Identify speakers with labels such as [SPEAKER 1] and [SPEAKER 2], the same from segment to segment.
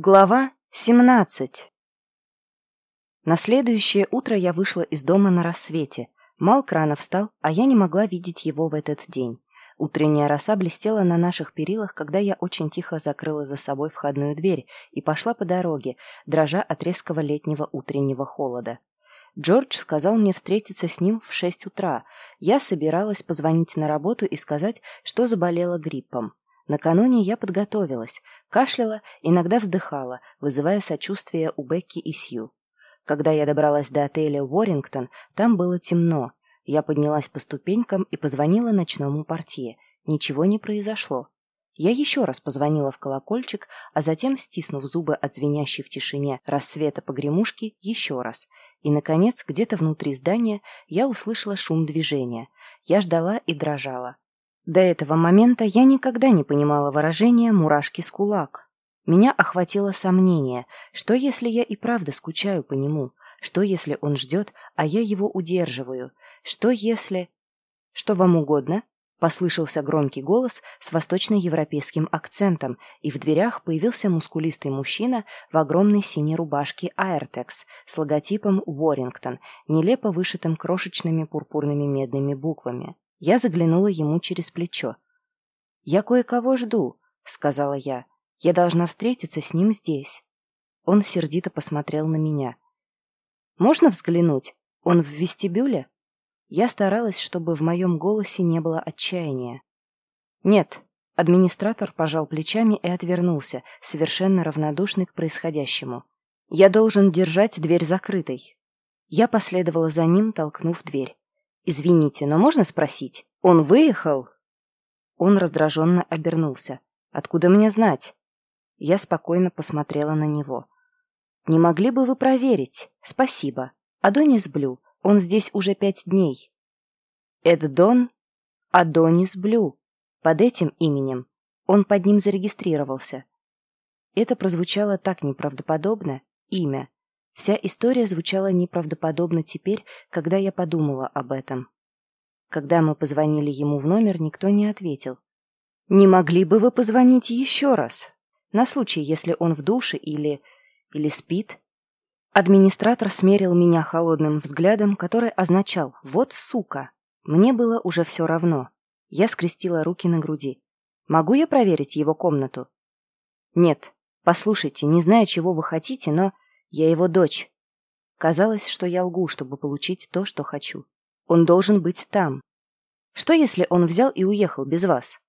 [SPEAKER 1] Глава 17 На следующее утро я вышла из дома на рассвете. Малк рано встал, а я не могла видеть его в этот день. Утренняя роса блестела на наших перилах, когда я очень тихо закрыла за собой входную дверь и пошла по дороге, дрожа от резкого летнего утреннего холода. Джордж сказал мне встретиться с ним в шесть утра. Я собиралась позвонить на работу и сказать, что заболела гриппом. Накануне я подготовилась, кашляла, иногда вздыхала, вызывая сочувствие у Бекки и Сью. Когда я добралась до отеля Уоррингтон, там было темно. Я поднялась по ступенькам и позвонила ночному портье. Ничего не произошло. Я еще раз позвонила в колокольчик, а затем, стиснув зубы от звенящей в тишине рассвета погремушки, еще раз. И, наконец, где-то внутри здания я услышала шум движения. Я ждала и дрожала. До этого момента я никогда не понимала выражения «мурашки с кулак». Меня охватило сомнение, что если я и правда скучаю по нему, что если он ждет, а я его удерживаю, что если... Что вам угодно? Послышался громкий голос с восточноевропейским акцентом, и в дверях появился мускулистый мужчина в огромной синей рубашке Airtex с логотипом Уоррингтон, нелепо вышитым крошечными пурпурными медными буквами. Я заглянула ему через плечо. «Я кое-кого жду», — сказала я. «Я должна встретиться с ним здесь». Он сердито посмотрел на меня. «Можно взглянуть? Он в вестибюле?» Я старалась, чтобы в моем голосе не было отчаяния. «Нет», — администратор пожал плечами и отвернулся, совершенно равнодушный к происходящему. «Я должен держать дверь закрытой». Я последовала за ним, толкнув дверь. «Извините, но можно спросить? Он выехал?» Он раздраженно обернулся. «Откуда мне знать?» Я спокойно посмотрела на него. «Не могли бы вы проверить? Спасибо. Адонис Блю. Он здесь уже пять дней». «Эд Дон? Адонис Блю. Под этим именем. Он под ним зарегистрировался». Это прозвучало так неправдоподобно. Имя. Вся история звучала неправдоподобно теперь, когда я подумала об этом. Когда мы позвонили ему в номер, никто не ответил. «Не могли бы вы позвонить еще раз? На случай, если он в душе или... или спит?» Администратор смерил меня холодным взглядом, который означал «вот сука». Мне было уже все равно. Я скрестила руки на груди. «Могу я проверить его комнату?» «Нет. Послушайте, не знаю, чего вы хотите, но...» Я его дочь. Казалось, что я лгу, чтобы получить то, что хочу. Он должен быть там. Что, если он взял и уехал без вас?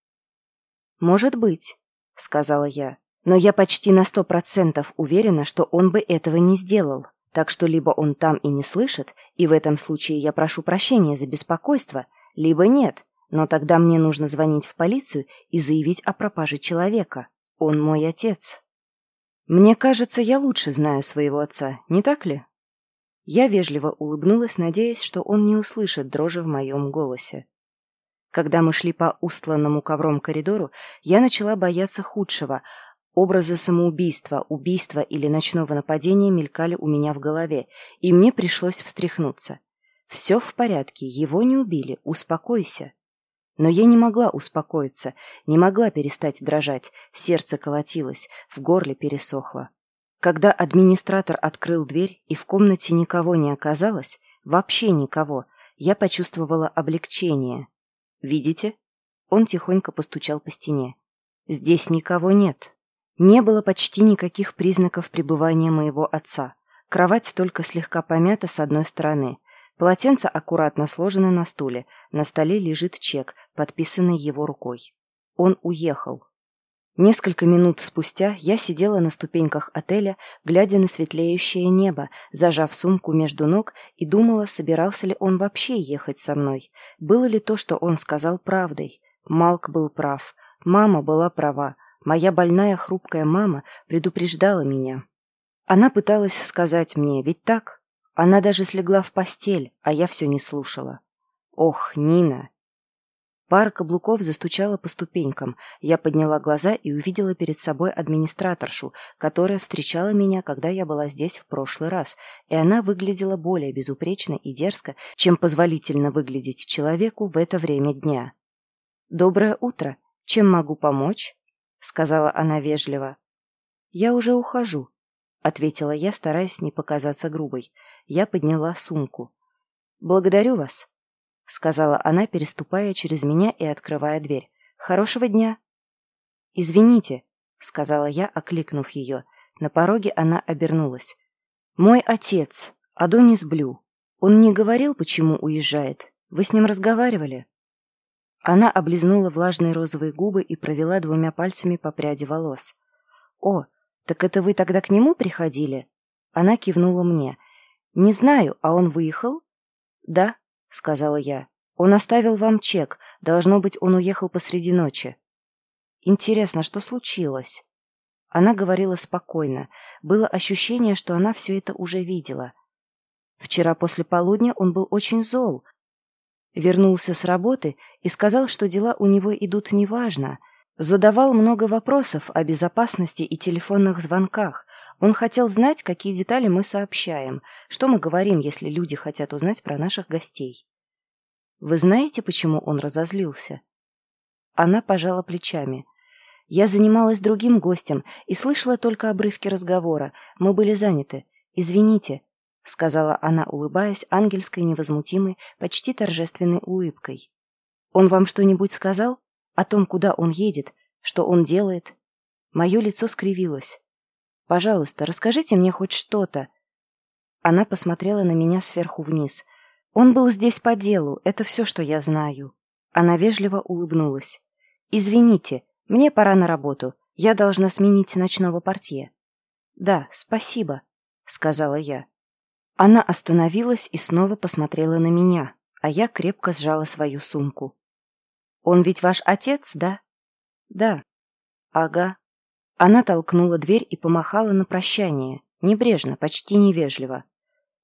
[SPEAKER 1] Может быть, сказала я. Но я почти на сто процентов уверена, что он бы этого не сделал. Так что либо он там и не слышит, и в этом случае я прошу прощения за беспокойство, либо нет, но тогда мне нужно звонить в полицию и заявить о пропаже человека. Он мой отец. «Мне кажется, я лучше знаю своего отца, не так ли?» Я вежливо улыбнулась, надеясь, что он не услышит дрожи в моем голосе. Когда мы шли по устланному ковром коридору, я начала бояться худшего. Образы самоубийства, убийства или ночного нападения мелькали у меня в голове, и мне пришлось встряхнуться. «Все в порядке, его не убили, успокойся». Но я не могла успокоиться, не могла перестать дрожать, сердце колотилось, в горле пересохло. Когда администратор открыл дверь и в комнате никого не оказалось, вообще никого, я почувствовала облегчение. «Видите?» Он тихонько постучал по стене. «Здесь никого нет». Не было почти никаких признаков пребывания моего отца. Кровать только слегка помята с одной стороны, Полотенце аккуратно сложено на стуле. На столе лежит чек, подписанный его рукой. Он уехал. Несколько минут спустя я сидела на ступеньках отеля, глядя на светлеющее небо, зажав сумку между ног и думала, собирался ли он вообще ехать со мной. Было ли то, что он сказал, правдой? Малк был прав. Мама была права. Моя больная хрупкая мама предупреждала меня. Она пыталась сказать мне, ведь так? Она даже слегла в постель, а я все не слушала. Ох, Нина! Пара каблуков застучала по ступенькам. Я подняла глаза и увидела перед собой администраторшу, которая встречала меня, когда я была здесь в прошлый раз, и она выглядела более безупречно и дерзко, чем позволительно выглядеть человеку в это время дня. «Доброе утро! Чем могу помочь?» — сказала она вежливо. «Я уже ухожу», — ответила я, стараясь не показаться грубой. Я подняла сумку. «Благодарю вас», — сказала она, переступая через меня и открывая дверь. «Хорошего дня». «Извините», — сказала я, окликнув ее. На пороге она обернулась. «Мой отец, Адонис Блю. Он не говорил, почему уезжает. Вы с ним разговаривали?» Она облизнула влажные розовые губы и провела двумя пальцами по пряди волос. «О, так это вы тогда к нему приходили?» Она кивнула мне. «Не знаю, а он выехал?» «Да», — сказала я. «Он оставил вам чек. Должно быть, он уехал посреди ночи». «Интересно, что случилось?» Она говорила спокойно. Было ощущение, что она все это уже видела. Вчера после полудня он был очень зол. Вернулся с работы и сказал, что дела у него идут неважно. Задавал много вопросов о безопасности и телефонных звонках. Он хотел знать, какие детали мы сообщаем, что мы говорим, если люди хотят узнать про наших гостей. Вы знаете, почему он разозлился? Она пожала плечами. Я занималась другим гостем и слышала только обрывки разговора. Мы были заняты. Извините, — сказала она, улыбаясь ангельской невозмутимой, почти торжественной улыбкой. «Он вам что-нибудь сказал? О том, куда он едет? Что он делает?» Мое лицо скривилось. «Пожалуйста, расскажите мне хоть что-то». Она посмотрела на меня сверху вниз. «Он был здесь по делу, это все, что я знаю». Она вежливо улыбнулась. «Извините, мне пора на работу. Я должна сменить ночного портье». «Да, спасибо», — сказала я. Она остановилась и снова посмотрела на меня, а я крепко сжала свою сумку. «Он ведь ваш отец, да?» «Да». «Ага». Она толкнула дверь и помахала на прощание, небрежно, почти невежливо.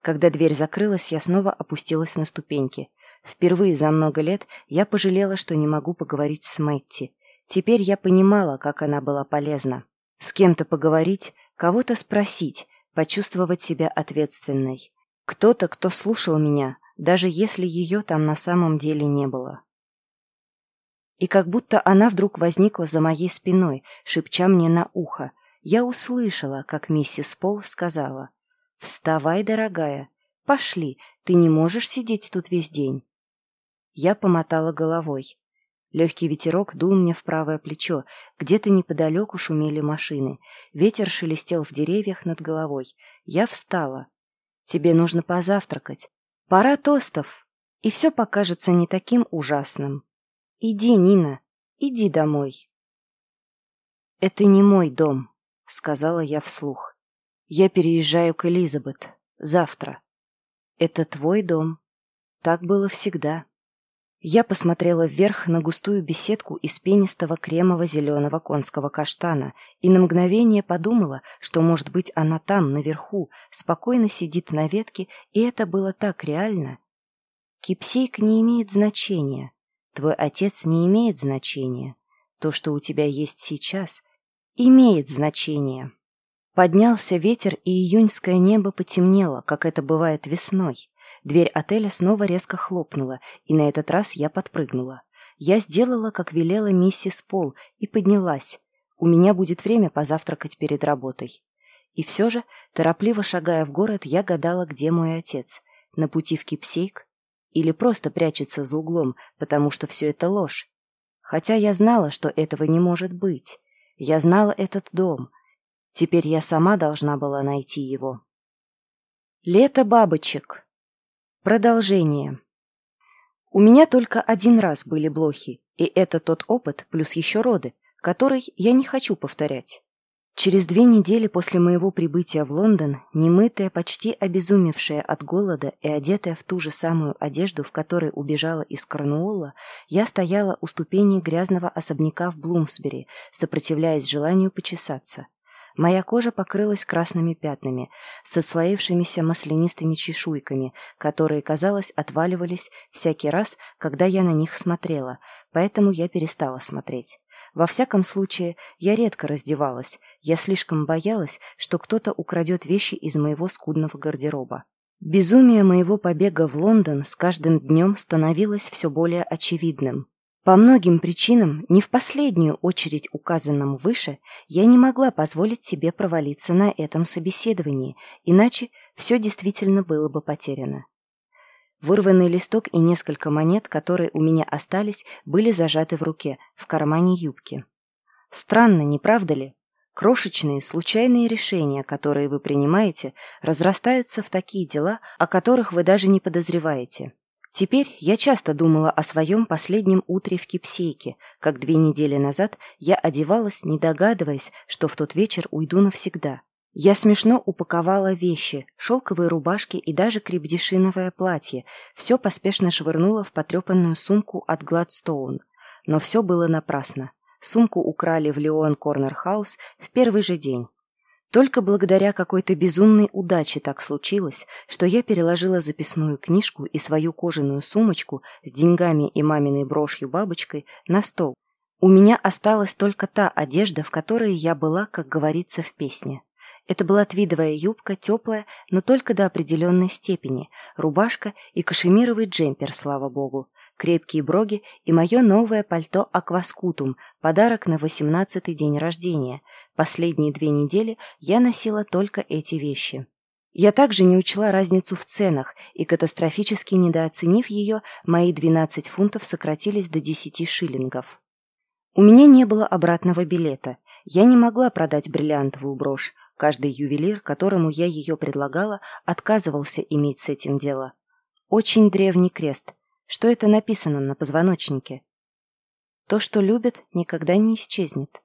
[SPEAKER 1] Когда дверь закрылась, я снова опустилась на ступеньки. Впервые за много лет я пожалела, что не могу поговорить с Мэтти. Теперь я понимала, как она была полезна. С кем-то поговорить, кого-то спросить, почувствовать себя ответственной. Кто-то, кто слушал меня, даже если ее там на самом деле не было. И как будто она вдруг возникла за моей спиной, шепча мне на ухо, я услышала, как миссис Пол сказала, «Вставай, дорогая, пошли, ты не можешь сидеть тут весь день». Я помотала головой. Легкий ветерок дул мне в правое плечо, где-то неподалеку шумели машины. Ветер шелестел в деревьях над головой. Я встала. «Тебе нужно позавтракать. Пора тостов, и все покажется не таким ужасным. Иди, Нина, иди домой». «Это не мой дом», — сказала я вслух. «Я переезжаю к Элизабет. Завтра. Это твой дом. Так было всегда». Я посмотрела вверх на густую беседку из пенистого кремово-зеленого конского каштана и на мгновение подумала, что, может быть, она там, наверху, спокойно сидит на ветке, и это было так реально. Кипсейк не имеет значения. Твой отец не имеет значения. То, что у тебя есть сейчас, имеет значение. Поднялся ветер, и июньское небо потемнело, как это бывает весной. Дверь отеля снова резко хлопнула, и на этот раз я подпрыгнула. Я сделала, как велела миссис Пол, и поднялась. У меня будет время позавтракать перед работой. И все же, торопливо шагая в город, я гадала, где мой отец. На пути в Кипсейк? Или просто прячется за углом, потому что все это ложь? Хотя я знала, что этого не может быть. Я знала этот дом. Теперь я сама должна была найти его. Лето бабочек. Продолжение. У меня только один раз были блохи, и это тот опыт плюс еще роды, который я не хочу повторять. Через две недели после моего прибытия в Лондон, немытая, почти обезумевшая от голода и одетая в ту же самую одежду, в которой убежала из Корнуолла, я стояла у ступеней грязного особняка в Блумсбери, сопротивляясь желанию почесаться. Моя кожа покрылась красными пятнами, с отслоившимися маслянистыми чешуйками, которые, казалось, отваливались всякий раз, когда я на них смотрела, поэтому я перестала смотреть. Во всяком случае, я редко раздевалась, я слишком боялась, что кто-то украдет вещи из моего скудного гардероба. Безумие моего побега в Лондон с каждым днем становилось все более очевидным. По многим причинам, не в последнюю очередь указанным выше, я не могла позволить себе провалиться на этом собеседовании, иначе все действительно было бы потеряно. Вырванный листок и несколько монет, которые у меня остались, были зажаты в руке, в кармане юбки. Странно, не правда ли? Крошечные, случайные решения, которые вы принимаете, разрастаются в такие дела, о которых вы даже не подозреваете. Теперь я часто думала о своем последнем утре в Кипсейке, как две недели назад я одевалась, не догадываясь, что в тот вечер уйду навсегда. Я смешно упаковала вещи, шелковые рубашки и даже крепдешиновое платье, все поспешно швырнула в потрепанную сумку от Гладстоун. Но все было напрасно. Сумку украли в Леон Корнер Хаус в первый же день. Только благодаря какой-то безумной удаче так случилось, что я переложила записную книжку и свою кожаную сумочку с деньгами и маминой брошью-бабочкой на стол. У меня осталась только та одежда, в которой я была, как говорится в песне. Это была твидовая юбка, теплая, но только до определенной степени, рубашка и кашемировый джемпер, слава богу, крепкие броги и мое новое пальто «Акваскутум», подарок на восемнадцатый день рождения. Последние две недели я носила только эти вещи. Я также не учла разницу в ценах, и, катастрофически недооценив ее, мои 12 фунтов сократились до 10 шиллингов. У меня не было обратного билета. Я не могла продать бриллиантовую брошь. Каждый ювелир, которому я ее предлагала, отказывался иметь с этим дело. Очень древний крест. Что это написано на позвоночнике? То, что любят, никогда не исчезнет.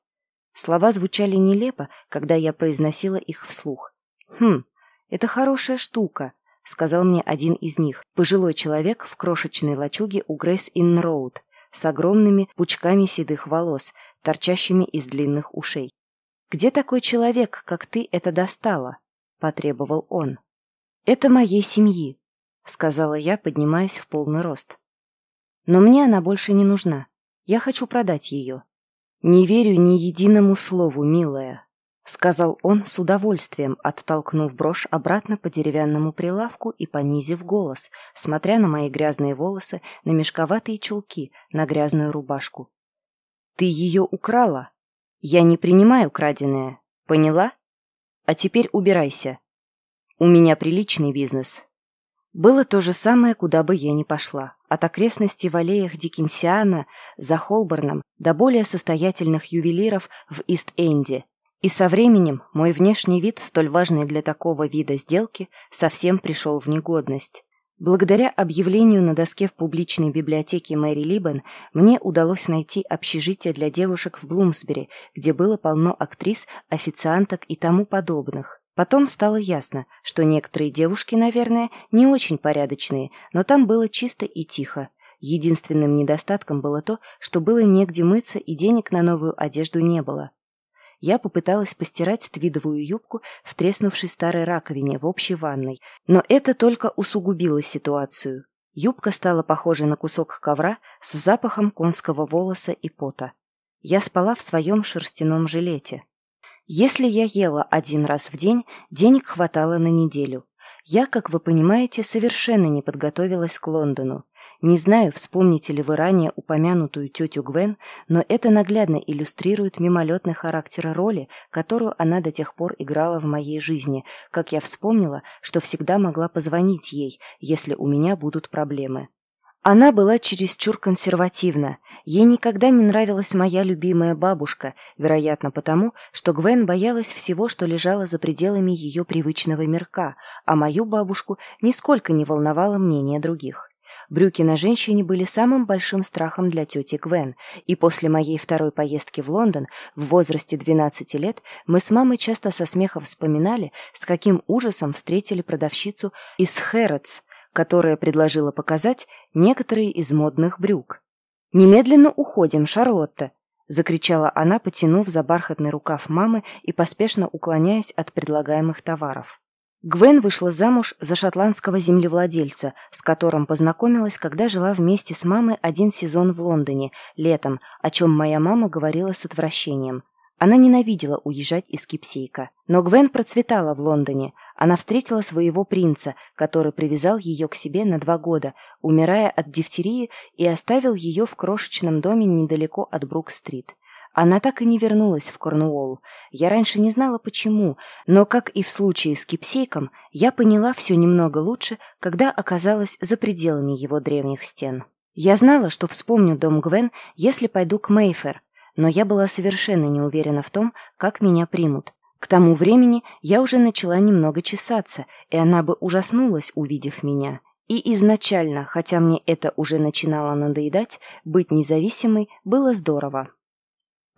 [SPEAKER 1] Слова звучали нелепо, когда я произносила их вслух. «Хм, это хорошая штука», — сказал мне один из них, пожилой человек в крошечной лачуге у Грейс Inn Роуд, с огромными пучками седых волос, торчащими из длинных ушей. «Где такой человек, как ты, это достала?» — потребовал он. «Это моей семьи», — сказала я, поднимаясь в полный рост. «Но мне она больше не нужна. Я хочу продать ее». «Не верю ни единому слову, милая», — сказал он с удовольствием, оттолкнув брошь обратно по деревянному прилавку и понизив голос, смотря на мои грязные волосы, на мешковатые чулки, на грязную рубашку. «Ты ее украла? Я не принимаю краденое. Поняла? А теперь убирайся. У меня приличный бизнес, было то же самое, куда бы я ни пошла. От окрестностей в аллеях Диккенсиана, за Холборном, до более состоятельных ювелиров в Ист-Энде. И со временем мой внешний вид, столь важный для такого вида сделки, совсем пришел в негодность. Благодаря объявлению на доске в публичной библиотеке Мэри Либен мне удалось найти общежитие для девушек в Блумсбери, где было полно актрис, официанток и тому подобных. Потом стало ясно, что некоторые девушки, наверное, не очень порядочные, но там было чисто и тихо. Единственным недостатком было то, что было негде мыться и денег на новую одежду не было. Я попыталась постирать твидовую юбку в треснувшей старой раковине в общей ванной, но это только усугубило ситуацию. Юбка стала похожей на кусок ковра с запахом конского волоса и пота. Я спала в своем шерстяном жилете. Если я ела один раз в день, денег хватало на неделю. Я, как вы понимаете, совершенно не подготовилась к Лондону. Не знаю, вспомните ли вы ранее упомянутую тетю Гвен, но это наглядно иллюстрирует мимолетный характер роли, которую она до тех пор играла в моей жизни, как я вспомнила, что всегда могла позвонить ей, если у меня будут проблемы. Она была чересчур консервативна. Ей никогда не нравилась моя любимая бабушка, вероятно потому, что Гвен боялась всего, что лежало за пределами ее привычного мирка, а мою бабушку нисколько не волновало мнение других. Брюки на женщине были самым большим страхом для тети Гвен, и после моей второй поездки в Лондон в возрасте 12 лет мы с мамой часто со смехом вспоминали, с каким ужасом встретили продавщицу из Хэротс, которая предложила показать некоторые из модных брюк. «Немедленно уходим, Шарлотта!» — закричала она, потянув за бархатный рукав мамы и поспешно уклоняясь от предлагаемых товаров. Гвен вышла замуж за шотландского землевладельца, с которым познакомилась, когда жила вместе с мамой один сезон в Лондоне, летом, о чем моя мама говорила с отвращением. Она ненавидела уезжать из Кипсейка. Но Гвен процветала в Лондоне. Она встретила своего принца, который привязал ее к себе на два года, умирая от дифтерии, и оставил ее в крошечном доме недалеко от Брук-стрит. Она так и не вернулась в Корнуолл. Я раньше не знала почему, но, как и в случае с Кипсейком, я поняла все немного лучше, когда оказалась за пределами его древних стен. Я знала, что вспомню дом Гвен, если пойду к Мейфер, но я была совершенно не уверена в том, как меня примут. К тому времени я уже начала немного чесаться, и она бы ужаснулась, увидев меня. И изначально, хотя мне это уже начинало надоедать, быть независимой было здорово.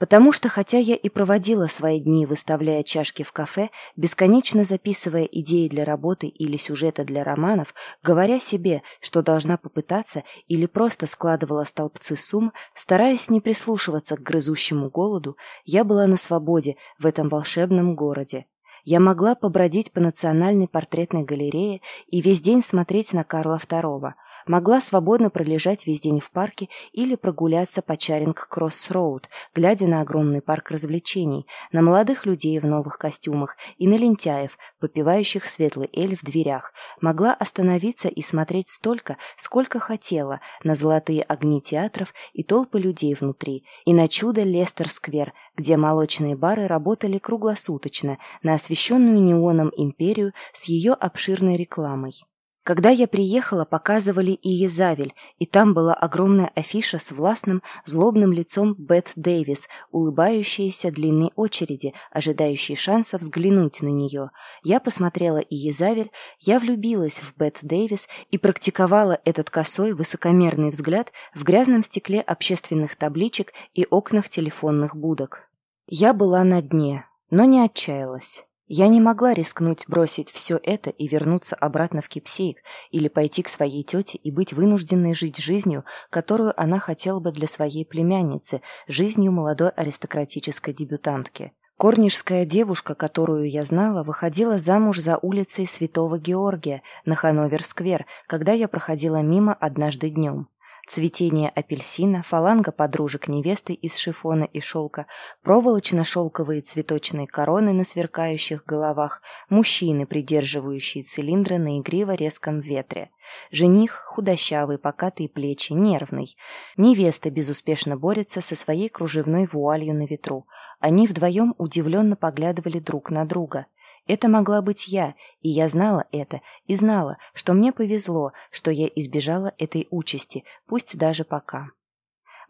[SPEAKER 1] Потому что, хотя я и проводила свои дни, выставляя чашки в кафе, бесконечно записывая идеи для работы или сюжета для романов, говоря себе, что должна попытаться, или просто складывала столбцы сумм, стараясь не прислушиваться к грызущему голоду, я была на свободе в этом волшебном городе. Я могла побродить по национальной портретной галерее и весь день смотреть на Карла II, могла свободно пролежать весь день в парке или прогуляться по Чаринг-Кросс-Роуд, глядя на огромный парк развлечений, на молодых людей в новых костюмах и на лентяев, попивающих светлый эль в дверях, могла остановиться и смотреть столько, сколько хотела, на золотые огни театров и толпы людей внутри, и на чудо Лестер-сквер, где молочные бары работали круглосуточно, на освещенную неоном империю с ее обширной рекламой. Когда я приехала, показывали и Езавель, и там была огромная афиша с властным, злобным лицом Бет Дэвис, улыбающаяся длинной очереди, ожидающей шанса взглянуть на нее. Я посмотрела и Езавель, я влюбилась в Бет Дэвис и практиковала этот косой, высокомерный взгляд в грязном стекле общественных табличек и окнах телефонных будок. Я была на дне, но не отчаялась. Я не могла рискнуть бросить все это и вернуться обратно в Кипсейк или пойти к своей тете и быть вынужденной жить жизнью, которую она хотела бы для своей племянницы, жизнью молодой аристократической дебютантки. Корнишская девушка, которую я знала, выходила замуж за улицей Святого Георгия на Хановер-сквер, когда я проходила мимо однажды днем цветение апельсина, фаланга подружек невесты из шифона и шелка, проволочно-шелковые цветочные короны на сверкающих головах, мужчины, придерживающие цилиндры на игриво-резком ветре. Жених худощавый, покатые плечи, нервный. Невеста безуспешно борется со своей кружевной вуалью на ветру. Они вдвоем удивленно поглядывали друг на друга – это могла быть я, и я знала это, и знала, что мне повезло, что я избежала этой участи, пусть даже пока.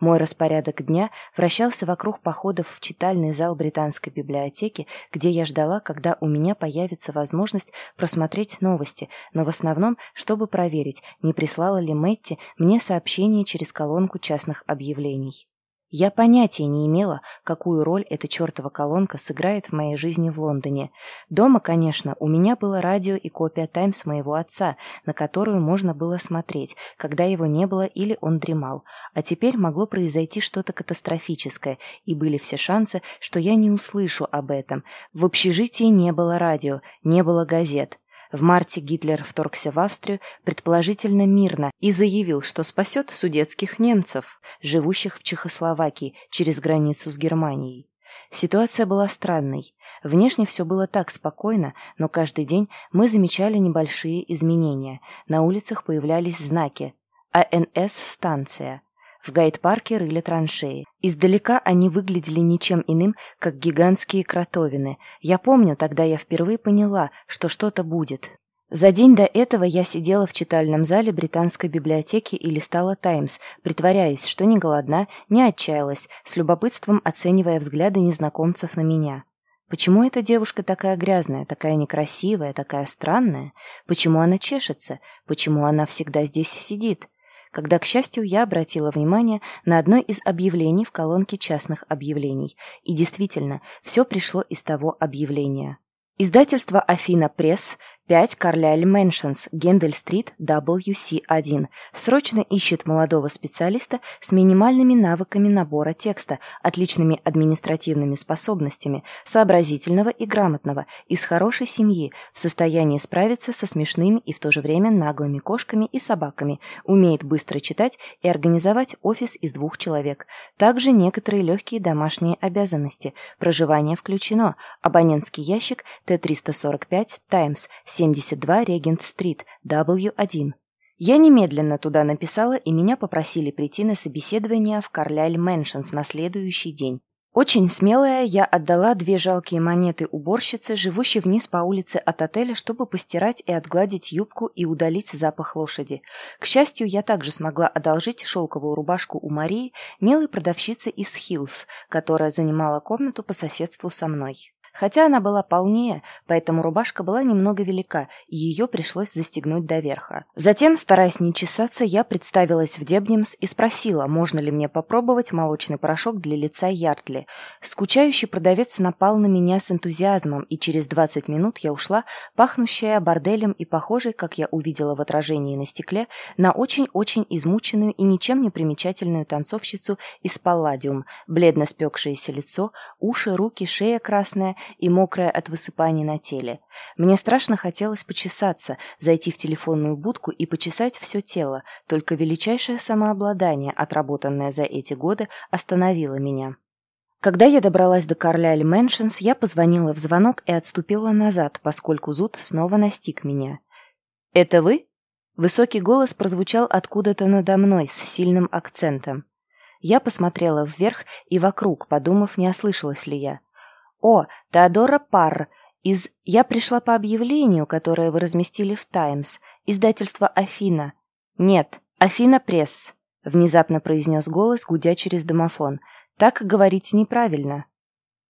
[SPEAKER 1] Мой распорядок дня вращался вокруг походов в читальный зал британской библиотеки, где я ждала, когда у меня появится возможность просмотреть новости, но в основном, чтобы проверить, не прислала ли Мэтти мне сообщение через колонку частных объявлений. Я понятия не имела, какую роль эта чертова колонка сыграет в моей жизни в Лондоне. Дома, конечно, у меня было радио и копия «Таймс» моего отца, на которую можно было смотреть, когда его не было или он дремал. А теперь могло произойти что-то катастрофическое, и были все шансы, что я не услышу об этом. В общежитии не было радио, не было газет. В марте Гитлер вторгся в Австрию, предположительно мирно, и заявил, что спасет судетских немцев, живущих в Чехословакии, через границу с Германией. Ситуация была странной. Внешне все было так спокойно, но каждый день мы замечали небольшие изменения. На улицах появлялись знаки. АНС-станция. В гайд-парке рыли траншеи. Издалека они выглядели ничем иным, как гигантские кротовины. Я помню, тогда я впервые поняла, что что-то будет. За день до этого я сидела в читальном зале британской библиотеки и листала «Таймс», притворяясь, что не голодна, не отчаялась, с любопытством оценивая взгляды незнакомцев на меня. Почему эта девушка такая грязная, такая некрасивая, такая странная? Почему она чешется? Почему она всегда здесь сидит? Когда, к счастью, я обратила внимание на одно из объявлений в колонке частных объявлений. И действительно, все пришло из того объявления. Издательство «Афина Пресс», 5 Карляль Мэншенс, Гендель-стрит, WC1. Срочно ищет молодого специалиста с минимальными навыками набора текста, отличными административными способностями, сообразительного и грамотного, из хорошей семьи, в состоянии справиться со смешными и в то же время наглыми кошками и собаками, умеет быстро читать и организовать офис из двух человек. Также некоторые легкие домашние обязанности. Проживание включено. Абонентский ящик Т-345 Times 72 Регент-стрит, W1. Я немедленно туда написала, и меня попросили прийти на собеседование в Карляль Мэншенс на следующий день. Очень смелая, я отдала две жалкие монеты уборщице, живущей вниз по улице от отеля, чтобы постирать и отгладить юбку и удалить запах лошади. К счастью, я также смогла одолжить шелковую рубашку у Марии, милой продавщицы из Heal's, которая занимала комнату по соседству со мной. Хотя она была полнее, поэтому рубашка была немного велика, и ее пришлось застегнуть до верха. Затем, стараясь не чесаться, я представилась в Debenhams и спросила, можно ли мне попробовать молочный порошок для лица Ярдли. Скучающий продавец напал на меня с энтузиазмом, и через 20 минут я ушла, пахнущая борделем и похожей, как я увидела в отражении на стекле, на очень-очень измученную и ничем не примечательную танцовщицу из Палладиум, бледно спекшееся лицо, уши, руки, шея красная и мокрая от высыпаний на теле. Мне страшно хотелось почесаться, зайти в телефонную будку и почесать все тело, только величайшее самообладание, отработанное за эти годы, остановило меня. Когда я добралась до Карляль Мэншенс, я позвонила в звонок и отступила назад, поскольку зуд снова настиг меня. «Это вы?» Высокий голос прозвучал откуда-то надо мной с сильным акцентом. Я посмотрела вверх и вокруг, подумав, не ослышалась ли я. «О, Теодора Парр, из «Я пришла по объявлению, которое вы разместили в «Таймс», издательство «Афина». «Нет, Афина Пресс», — внезапно произнес голос, гудя через домофон. «Так говорить неправильно».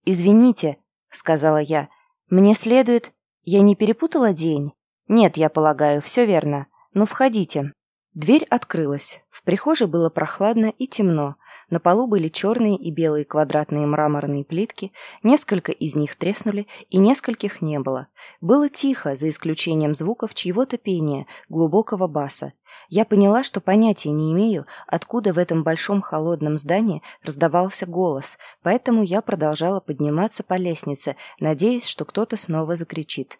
[SPEAKER 1] «Извините», — сказала я, — «мне следует...» «Я не перепутала день?» «Нет, я полагаю, все верно. Ну, входите». Дверь открылась. В прихожей было прохладно и темно. На полу были черные и белые квадратные мраморные плитки, несколько из них треснули, и нескольких не было. Было тихо, за исключением звуков чьего-то пения, глубокого баса. Я поняла, что понятия не имею, откуда в этом большом холодном здании раздавался голос, поэтому я продолжала подниматься по лестнице, надеясь, что кто-то снова закричит.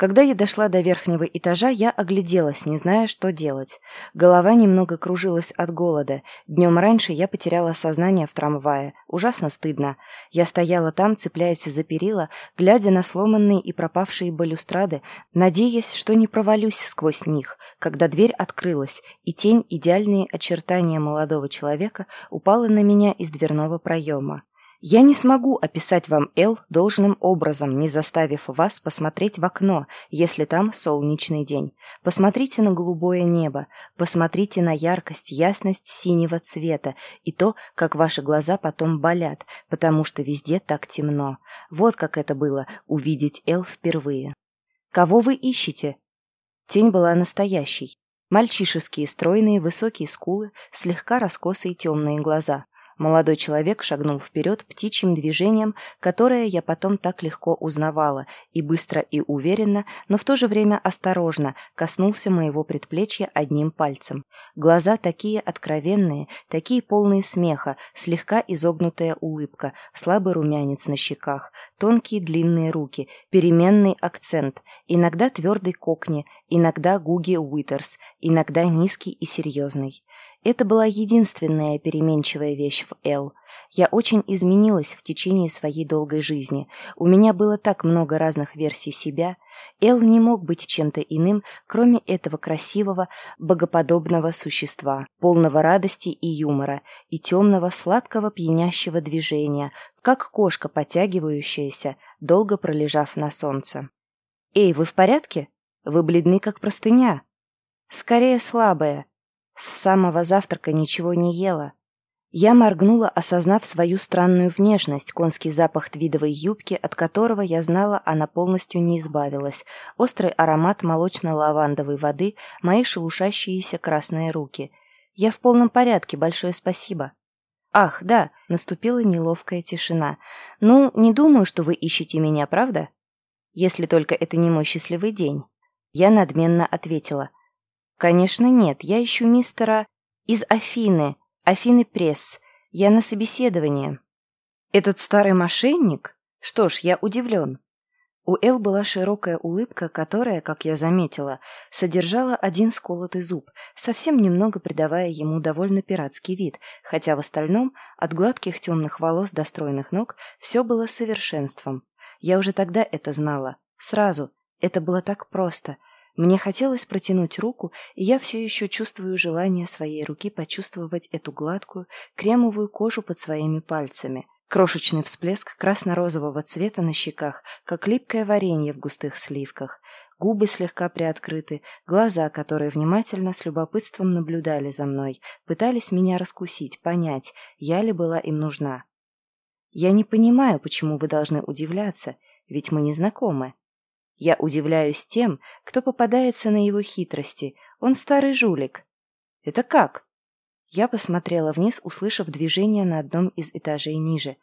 [SPEAKER 1] Когда я дошла до верхнего этажа, я огляделась, не зная, что делать. Голова немного кружилась от голода. Днем раньше я потеряла сознание в трамвае. Ужасно стыдно. Я стояла там, цепляясь за перила, глядя на сломанные и пропавшие балюстрады, надеясь, что не провалюсь сквозь них, когда дверь открылась, и тень идеальные очертания молодого человека упала на меня из дверного проема. Я не смогу описать вам Эл должным образом, не заставив вас посмотреть в окно, если там солнечный день. Посмотрите на голубое небо, посмотрите на яркость, ясность синего цвета и то, как ваши глаза потом болят, потому что везде так темно. Вот как это было увидеть Эл впервые. Кого вы ищете? Тень была настоящей. Мальчишеские стройные высокие скулы, слегка раскосые темные глаза. Молодой человек шагнул вперед птичьим движением, которое я потом так легко узнавала, и быстро и уверенно, но в то же время осторожно коснулся моего предплечья одним пальцем. Глаза такие откровенные, такие полные смеха, слегка изогнутая улыбка, слабый румянец на щеках, тонкие длинные руки, переменный акцент, иногда твердый кокни, иногда Гуги Уитерс, иногда низкий и серьезный. Это была единственная переменчивая вещь в Эл. Я очень изменилась в течение своей долгой жизни. У меня было так много разных версий себя. Эл не мог быть чем-то иным, кроме этого красивого, богоподобного существа, полного радости и юмора, и темного, сладкого, пьянящего движения, как кошка, потягивающаяся, долго пролежав на солнце. «Эй, вы в порядке? Вы бледны, как простыня?» «Скорее слабая», с самого завтрака ничего не ела. Я моргнула, осознав свою странную внешность, конский запах твидовой юбки, от которого я знала, она полностью не избавилась, острый аромат молочно-лавандовой воды, мои шелушащиеся красные руки. Я в полном порядке, большое спасибо. Ах, да, наступила неловкая тишина. Ну, не думаю, что вы ищете меня, правда? Если только это не мой счастливый день. Я надменно ответила. «Конечно нет, я ищу мистера из Афины, Афины Пресс. Я на собеседовании». «Этот старый мошенник? Что ж, я удивлен. У Эл была широкая улыбка, которая, как я заметила, содержала один сколотый зуб, совсем немного придавая ему довольно пиратский вид, хотя в остальном, от гладких темных волос до стройных ног, все было совершенством. Я уже тогда это знала. Сразу. Это было так просто. Мне хотелось протянуть руку, и я все еще чувствую желание своей руки почувствовать эту гладкую, кремовую кожу под своими пальцами – Крошечный всплеск красно-розового цвета на щеках, как липкое варенье в густых сливках. Губы слегка приоткрыты, глаза, которые внимательно с любопытством наблюдали за мной, пытались меня раскусить, понять, я ли была им нужна. Я не понимаю, почему вы должны удивляться, ведь мы не знакомы. Я удивляюсь тем, кто попадается на его хитрости. Он старый жулик. Это как? Я посмотрела вниз, услышав движение на одном из этажей ниже.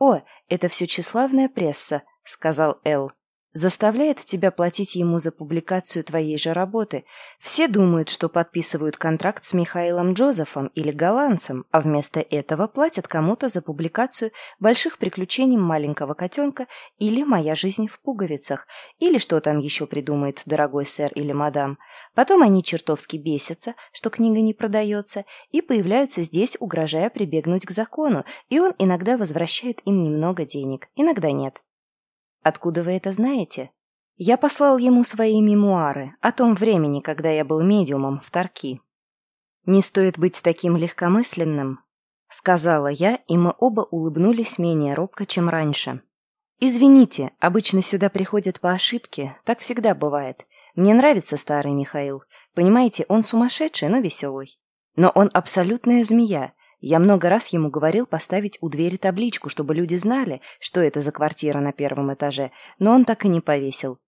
[SPEAKER 1] «О, это все тщеславная пресса», — сказал Эл заставляет тебя платить ему за публикацию твоей же работы. Все думают, что подписывают контракт с Михаилом Джозефом или голландцем, а вместо этого платят кому-то за публикацию «Больших приключений маленького котенка» или «Моя жизнь в пуговицах», или что там еще придумает дорогой сэр или мадам. Потом они чертовски бесятся, что книга не продается, и появляются здесь, угрожая прибегнуть к закону, и он иногда возвращает им немного денег, иногда нет. Откуда вы это знаете? Я послал ему свои мемуары о том времени, когда я был медиумом в Тарки. Не стоит быть таким легкомысленным, сказала я, и мы оба улыбнулись менее робко, чем раньше. Извините, обычно сюда приходят по ошибке, так всегда бывает. Мне нравится старый Михаил. Понимаете, он сумасшедший, но веселый. Но он абсолютная змея, я много раз ему говорил поставить у двери табличку, чтобы люди знали, что это за квартира на первом этаже, но он так и не повесил.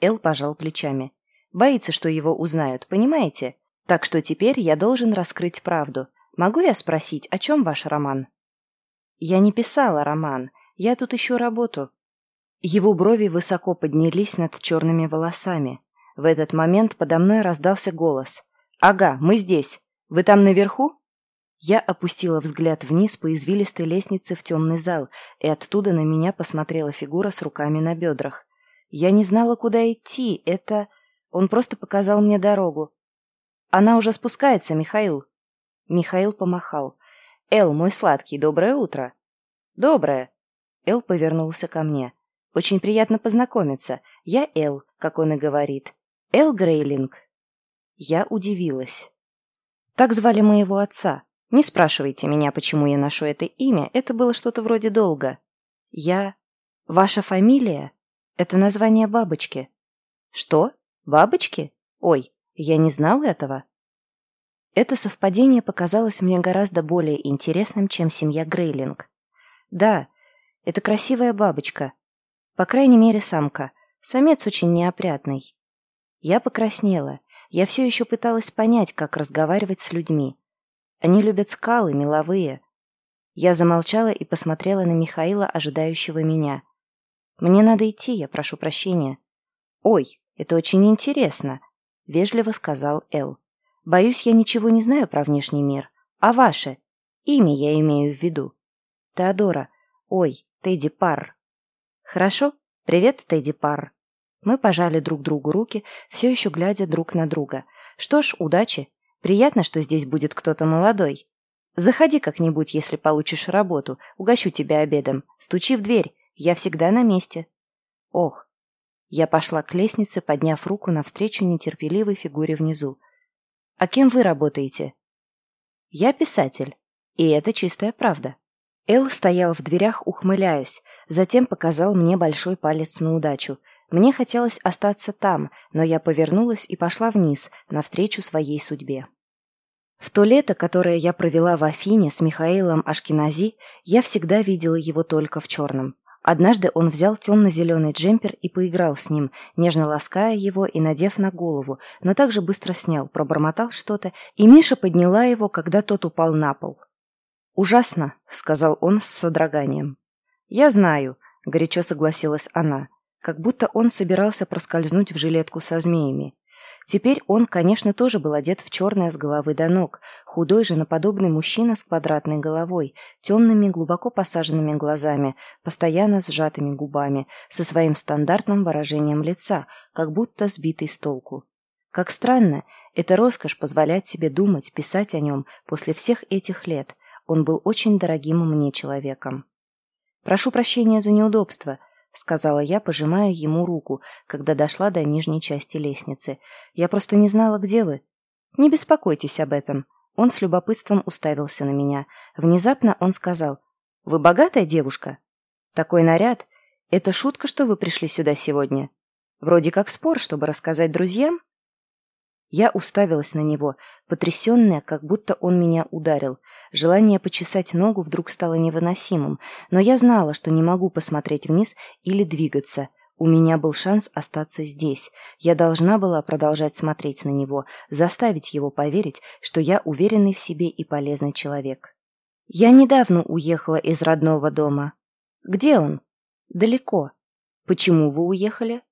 [SPEAKER 1] Эл пожал плечами. Боится, что его узнают, понимаете? Так что теперь я должен раскрыть правду. Могу я спросить, о чем ваш роман? Я не писала роман. Я тут ищу работу. Его брови высоко поднялись над черными волосами. В этот момент подо мной раздался голос. «Ага, мы здесь. Вы там наверху?» Я опустила взгляд вниз по извилистой лестнице в темный зал, и оттуда на меня посмотрела фигура с руками на бедрах. Я не знала, куда идти, это... Он просто показал мне дорогу. «Она уже спускается, Михаил». Михаил помахал. «Эл, мой сладкий, доброе утро». «Доброе». Эл повернулся ко мне. «Очень приятно познакомиться. Я Эл, как он и говорит. Эл Грейлинг». Я удивилась. Так звали моего отца. Не спрашивайте меня, почему я ношу это имя, это было что-то вроде долга. Я... Ваша фамилия? Это название бабочки. Что? Бабочки? Ой, я не знал этого. Это совпадение показалось мне гораздо более интересным, чем семья Грейлинг. Да, это красивая бабочка. По крайней мере, самка. Самец очень неопрятный. Я покраснела. Я все еще пыталась понять, как разговаривать с людьми. Они любят скалы, меловые. Я замолчала и посмотрела на Михаила, ожидающего меня. Мне надо идти, я прошу прощения. Ой, это очень интересно, вежливо сказал Эл. Боюсь, я ничего не знаю про внешний мир. А ваше? Имя я имею в виду. Теодора. Ой, Тедди Пар. Хорошо? Привет, Тедди Пар. Мы пожали друг другу руки, все еще глядя друг на друга. Что ж, удачи. Приятно, что здесь будет кто-то молодой. Заходи как-нибудь, если получишь работу. Угощу тебя обедом. Стучи в дверь. Я всегда на месте. Ох. Я пошла к лестнице, подняв руку навстречу нетерпеливой фигуре внизу. А кем вы работаете? Я писатель. И это чистая правда. Эл стоял в дверях, ухмыляясь, затем показал мне большой палец на удачу – мне хотелось остаться там, но я повернулась и пошла вниз, навстречу своей судьбе. В то лето, которое я провела в Афине с Михаилом Ашкенази, я всегда видела его только в черном. Однажды он взял темно-зеленый джемпер и поиграл с ним, нежно лаская его и надев на голову, но также быстро снял, пробормотал что-то, и Миша подняла его, когда тот упал на пол. «Ужасно», — сказал он с содроганием. «Я знаю», — горячо согласилась она. Как будто он собирался проскользнуть в жилетку со змеями. Теперь он, конечно, тоже был одет в черное с головы до ног, худой женоподобный мужчина с квадратной головой, темными глубоко посаженными глазами, постоянно сжатыми губами, со своим стандартным выражением лица, как будто сбитый с толку. Как странно, эта роскошь позволять себе думать, писать о нем после всех этих лет. Он был очень дорогим мне человеком. «Прошу прощения за неудобство», — сказала я, пожимая ему руку, когда дошла до нижней части лестницы. «Я просто не знала, где вы». «Не беспокойтесь об этом». Он с любопытством уставился на меня. Внезапно он сказал, «Вы богатая девушка?» «Такой наряд? Это шутка, что вы пришли сюда сегодня? Вроде как спор, чтобы рассказать друзьям?» Я уставилась на него, потрясенная, как будто он меня ударил. Желание почесать ногу вдруг стало невыносимым, но я знала, что не могу посмотреть вниз или двигаться. У меня был шанс остаться здесь. Я должна была продолжать смотреть на него, заставить его поверить, что я уверенный в себе и полезный человек. Я недавно уехала из родного дома. Где он? Далеко. Почему вы уехали?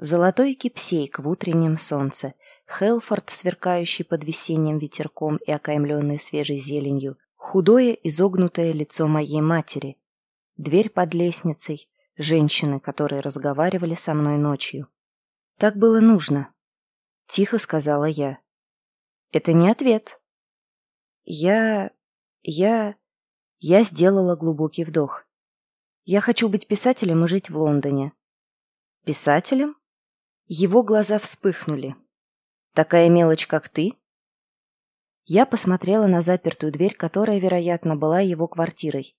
[SPEAKER 1] Золотой кипсейк в утреннем солнце, Хелфорд, сверкающий под весенним ветерком и окаймленный свежей зеленью, худое изогнутое лицо моей матери, дверь под лестницей, женщины, которые разговаривали со мной ночью. «Так было нужно», — тихо сказала я. «Это не ответ». «Я... я...» Я сделала глубокий вдох. «Я хочу быть писателем и жить в Лондоне». «Писателем?» Его глаза вспыхнули. «Такая мелочь, как ты?» Я посмотрела на запертую дверь, которая, вероятно, была его квартирой.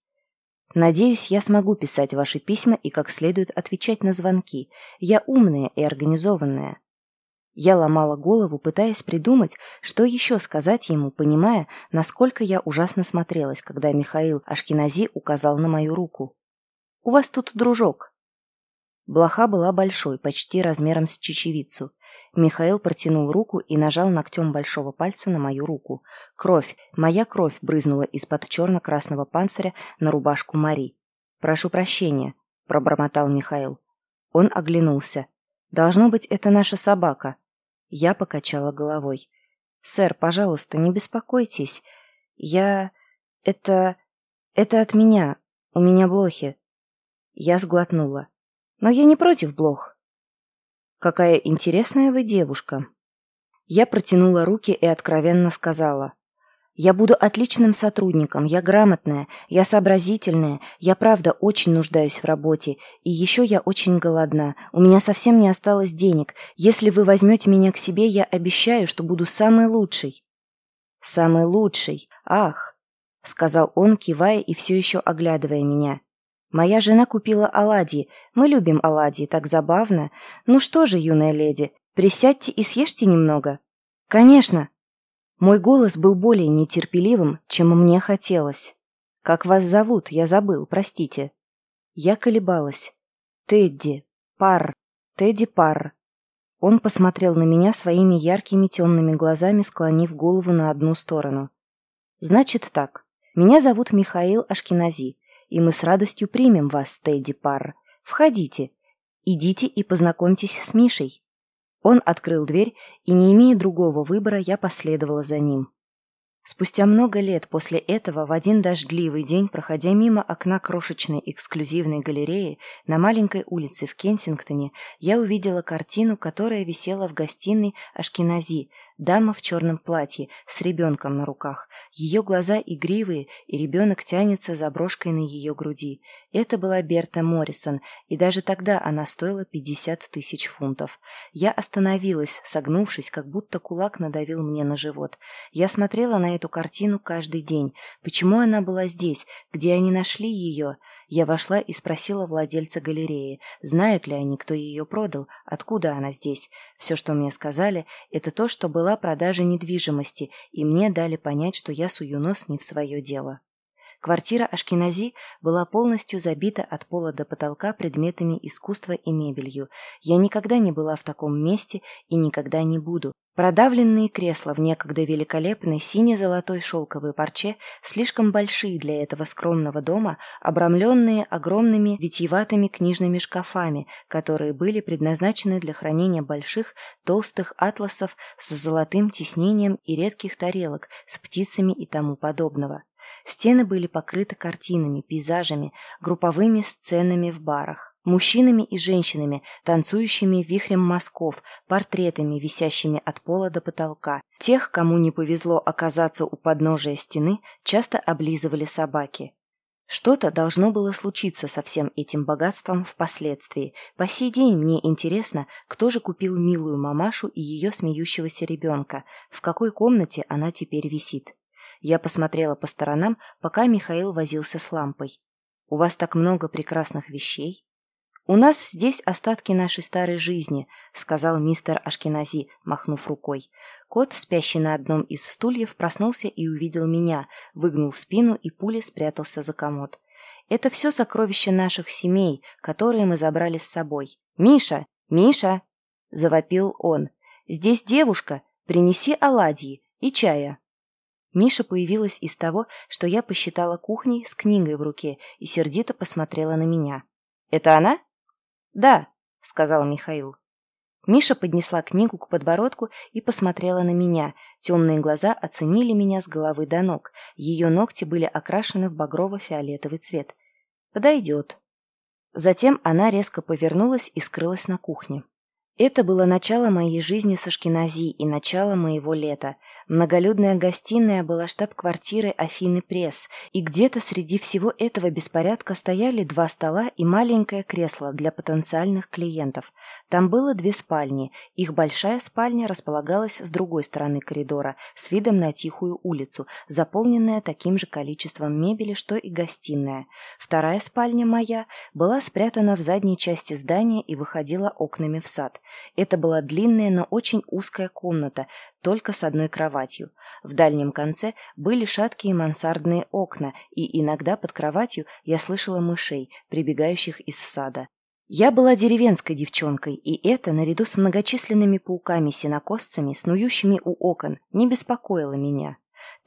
[SPEAKER 1] «Надеюсь, я смогу писать ваши письма и как следует отвечать на звонки. Я умная и организованная». Я ломала голову, пытаясь придумать, что еще сказать ему, понимая, насколько я ужасно смотрелась, когда Михаил Ашкинази указал на мою руку. «У вас тут дружок», Блоха была большой, почти размером с чечевицу. Михаил протянул руку и нажал ногтем большого пальца на мою руку. Кровь, моя кровь брызнула из-под черно-красного панциря на рубашку Мари. «Прошу прощения», — пробормотал Михаил. Он оглянулся. «Должно быть, это наша собака». Я покачала головой. «Сэр, пожалуйста, не беспокойтесь. Я... Это... Это от меня. У меня блохи». Я сглотнула. Но я не против блох. Какая интересная вы девушка. Я протянула руки и откровенно сказала. Я буду отличным сотрудником, я грамотная, я сообразительная, я правда очень нуждаюсь в работе, и еще я очень голодна, у меня совсем не осталось денег. Если вы возьмете меня к себе, я обещаю, что буду самый лучший. Самый лучший, ах, сказал он, кивая и все еще оглядывая меня. Моя жена купила оладьи. Мы любим оладьи, так забавно. Ну что же, юная леди, присядьте и съешьте немного. Конечно. Мой голос был более нетерпеливым, чем мне хотелось. Как вас зовут? Я забыл, простите. Я колебалась. Тедди. Пар. Тедди Пар. Он посмотрел на меня своими яркими темными глазами, склонив голову на одну сторону. Значит так. Меня зовут Михаил Ашкинази и мы с радостью примем вас, Тедди Парр. Входите. Идите и познакомьтесь с Мишей». Он открыл дверь, и, не имея другого выбора, я последовала за ним. Спустя много лет после этого, в один дождливый день, проходя мимо окна крошечной эксклюзивной галереи на маленькой улице в Кенсингтоне, я увидела картину, которая висела в гостиной Ашкенази, Дама в черном платье, с ребенком на руках. Ее глаза игривые, и ребенок тянется за брошкой на ее груди. Это была Берта Моррисон, и даже тогда она стоила 50 тысяч фунтов. Я остановилась, согнувшись, как будто кулак надавил мне на живот. Я смотрела на эту картину каждый день. Почему она была здесь? Где они нашли ее? Я вошла и спросила владельца галереи, знают ли они, кто ее продал, откуда она здесь. Все, что мне сказали, это то, что была продажа недвижимости, и мне дали понять, что я сую нос не в свое дело. Квартира Ашкенази была полностью забита от пола до потолка предметами искусства и мебелью. Я никогда не была в таком месте и никогда не буду. Продавленные кресла в некогда великолепной сине-золотой шелковой парче, слишком большие для этого скромного дома, обрамленные огромными витьеватыми книжными шкафами, которые были предназначены для хранения больших толстых атласов с золотым тиснением и редких тарелок с птицами и тому подобного. Стены были покрыты картинами, пейзажами, групповыми сценами в барах, мужчинами и женщинами, танцующими вихрем мазков, портретами, висящими от пола до потолка. Тех, кому не повезло оказаться у подножия стены, часто облизывали собаки. Что-то должно было случиться со всем этим богатством впоследствии. По сей день мне интересно, кто же купил милую мамашу и ее смеющегося ребенка, в какой комнате она теперь висит. Я посмотрела по сторонам, пока Михаил возился с лампой. «У вас так много прекрасных вещей?» «У нас здесь остатки нашей старой жизни», — сказал мистер Ашкенази, махнув рукой. Кот, спящий на одном из стульев, проснулся и увидел меня, выгнул спину и пулей спрятался за комод. «Это все сокровища наших семей, которые мы забрали с собой. Миша! Миша!» — завопил он. «Здесь девушка! Принеси оладьи и чая!» Миша появилась из того, что я посчитала кухней с книгой в руке и сердито посмотрела на меня. «Это она?» «Да», — сказал Михаил. Миша поднесла книгу к подбородку и посмотрела на меня. Темные глаза оценили меня с головы до ног. Ее ногти были окрашены в багрово-фиолетовый цвет. «Подойдет». Затем она резко повернулась и скрылась на кухне. Это было начало моей жизни с Ашкенази и начало моего лета. Многолюдная гостиная была штаб-квартирой Афины Пресс, и где-то среди всего этого беспорядка стояли два стола и маленькое кресло для потенциальных клиентов. Там было две спальни. Их большая спальня располагалась с другой стороны коридора, с видом на тихую улицу, заполненная таким же количеством мебели, что и гостиная. Вторая спальня моя была спрятана в задней части здания и выходила окнами в сад. Это была длинная, но очень узкая комната, только с одной кроватью. В дальнем конце были шаткие мансардные окна, и иногда под кроватью я слышала мышей, прибегающих из сада. Я была деревенской девчонкой, и это, наряду с многочисленными пауками-сенокосцами, снующими у окон, не беспокоило меня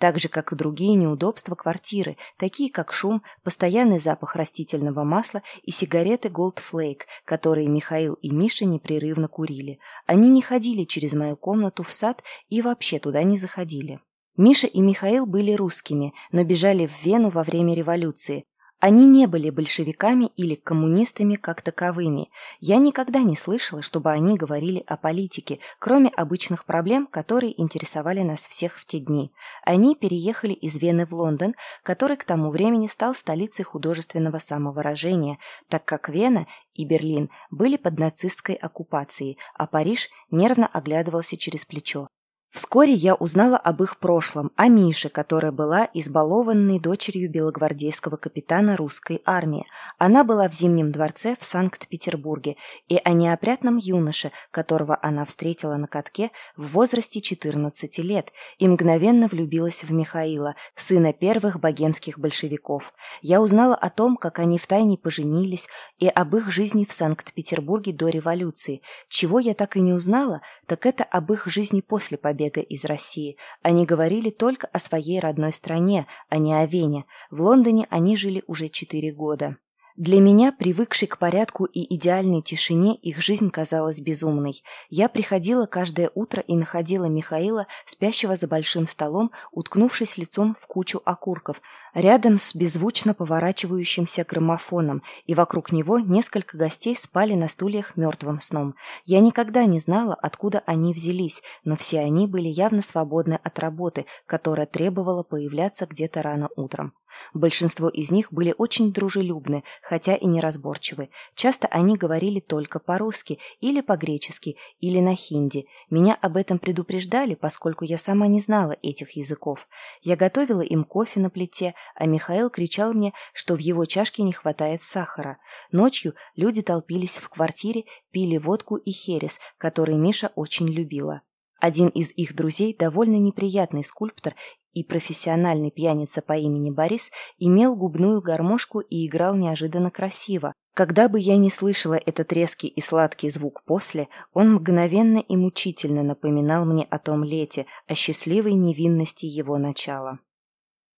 [SPEAKER 1] так же, как и другие неудобства квартиры, такие как шум, постоянный запах растительного масла и сигареты Gold Flake, которые Михаил и Миша непрерывно курили. Они не ходили через мою комнату в сад и вообще туда не заходили. Миша и Михаил были русскими, но бежали в Вену во время революции, они не были большевиками или коммунистами как таковыми. Я никогда не слышала, чтобы они говорили о политике, кроме обычных проблем, которые интересовали нас всех в те дни. Они переехали из Вены в Лондон, который к тому времени стал столицей художественного самовыражения, так как Вена и Берлин были под нацистской оккупацией, а Париж нервно оглядывался через плечо. Вскоре я узнала об их прошлом, о Мише, которая была избалованной дочерью белогвардейского капитана русской армии. Она была в Зимнем дворце в Санкт-Петербурге, и о неопрятном юноше, которого она встретила на катке в возрасте 14 лет, и мгновенно влюбилась в Михаила, сына первых богемских большевиков. Я узнала о том, как они втайне поженились, и об их жизни в Санкт-Петербурге до революции. Чего я так и не узнала, так это об их жизни после победы побега из России. Они говорили только о своей родной стране, а не о Вене. В Лондоне они жили уже четыре года. Для меня, привыкшей к порядку и идеальной тишине, их жизнь казалась безумной. Я приходила каждое утро и находила Михаила, спящего за большим столом, уткнувшись лицом в кучу окурков, рядом с беззвучно поворачивающимся граммофоном, и вокруг него несколько гостей спали на стульях мертвым сном. Я никогда не знала, откуда они взялись, но все они были явно свободны от работы, которая требовала появляться где-то рано утром. Большинство из них были очень дружелюбны, хотя и неразборчивы. Часто они говорили только по-русски или по-гречески, или на хинди. Меня об этом предупреждали, поскольку я сама не знала этих языков. Я готовила им кофе на плите, а Михаил кричал мне, что в его чашке не хватает сахара. Ночью люди толпились в квартире, пили водку и херес, который Миша очень любила. Один из их друзей, довольно неприятный скульптор и профессиональный пьяница по имени Борис, имел губную гармошку и играл неожиданно красиво. Когда бы я не слышала этот резкий и сладкий звук после, он мгновенно и мучительно напоминал мне о том лете, о счастливой невинности его начала.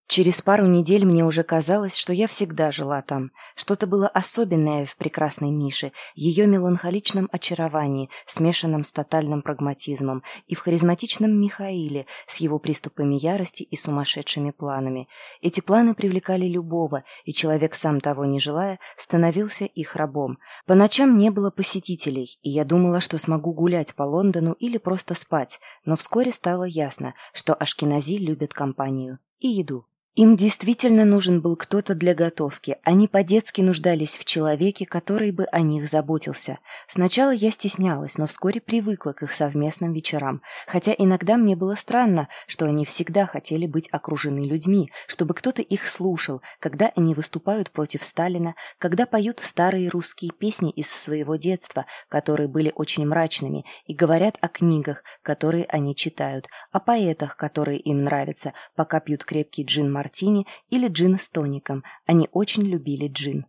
[SPEAKER 1] Через пару недель мне уже казалось, что я всегда жила там. Что-то было особенное в прекрасной Мише, ее меланхоличном очаровании, смешанном с тотальным прагматизмом, и в харизматичном Михаиле с его приступами ярости и сумасшедшими планами. Эти планы привлекали любого, и человек, сам того не желая, становился их рабом. По ночам не было посетителей, и я думала, что смогу гулять по Лондону или просто спать, но вскоре стало ясно, что ашкенази любят компанию и еду. Им действительно нужен был кто-то для готовки. Они по-детски нуждались в человеке, который бы о них заботился. Сначала я стеснялась, но вскоре привыкла к их совместным вечерам. Хотя иногда мне было странно, что они всегда хотели быть окружены людьми, чтобы кто-то их слушал, когда они выступают против Сталина, когда поют старые русские песни из своего детства, которые были очень мрачными, и говорят о книгах, которые они читают, о поэтах, которые им нравятся, пока пьют крепкий джин мартини или джин с тоником. Они очень любили джин.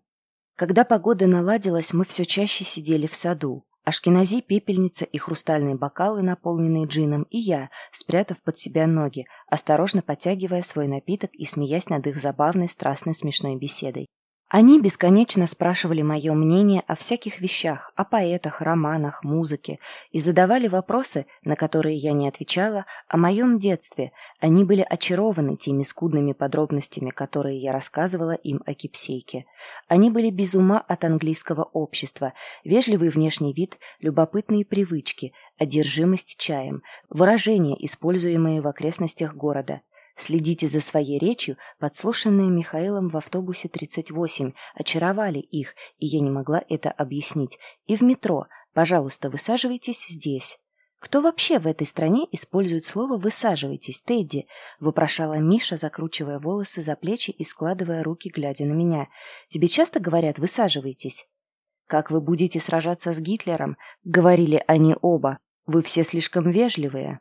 [SPEAKER 1] Когда погода наладилась, мы все чаще сидели в саду. Ашкенази, пепельница и хрустальные бокалы, наполненные джином, и я, спрятав под себя ноги, осторожно подтягивая свой напиток и смеясь над их забавной, страстной, смешной беседой. Они бесконечно спрашивали мое мнение о всяких вещах, о поэтах, романах, музыке, и задавали вопросы, на которые я не отвечала, о моем детстве. Они были очарованы теми скудными подробностями, которые я рассказывала им о кипсейке. Они были без ума от английского общества, вежливый внешний вид, любопытные привычки, одержимость чаем, выражения, используемые в окрестностях города – Следите за своей речью, подслушанные Михаилом в автобусе 38, очаровали их, и я не могла это объяснить. И в метро, пожалуйста, высаживайтесь здесь. «Кто вообще в этой стране использует слово «высаживайтесь», Тедди?» — вопрошала Миша, закручивая волосы за плечи и складывая руки, глядя на меня. «Тебе часто говорят «высаживайтесь»?» «Как вы будете сражаться с Гитлером?» — говорили они оба. «Вы все слишком вежливые».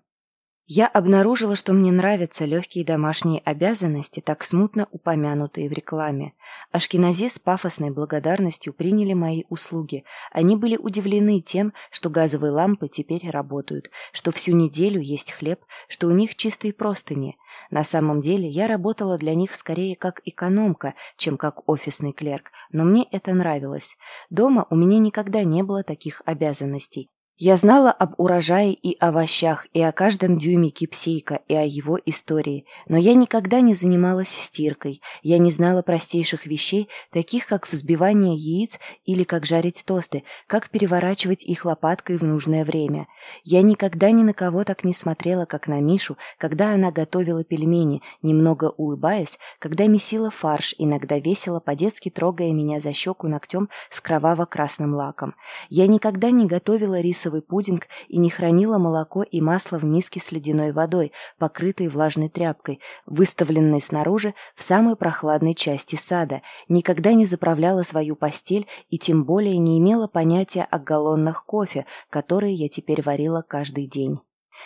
[SPEAKER 1] Я обнаружила, что мне нравятся легкие домашние обязанности, так смутно упомянутые в рекламе. Ашкенази с пафосной благодарностью приняли мои услуги. Они были удивлены тем, что газовые лампы теперь работают, что всю неделю есть хлеб, что у них чистые простыни. На самом деле я работала для них скорее как экономка, чем как офисный клерк, но мне это нравилось. Дома у меня никогда не было таких обязанностей. Я знала об урожае и овощах, и о каждом дюйме кипсейка, и о его истории, но я никогда не занималась стиркой, я не знала простейших вещей, таких как взбивание яиц или как жарить тосты, как переворачивать их лопаткой в нужное время. Я никогда ни на кого так не смотрела, как на Мишу, когда она готовила пельмени, немного улыбаясь, когда месила фарш, иногда весело, по-детски трогая меня за щеку ногтем с кроваво-красным лаком. Я никогда не готовила рис рисовый пудинг и не хранила молоко и масло в миске с ледяной водой, покрытой влажной тряпкой, выставленной снаружи в самой прохладной части сада, никогда не заправляла свою постель и тем более не имела понятия о галлонах кофе, которые я теперь варила каждый день.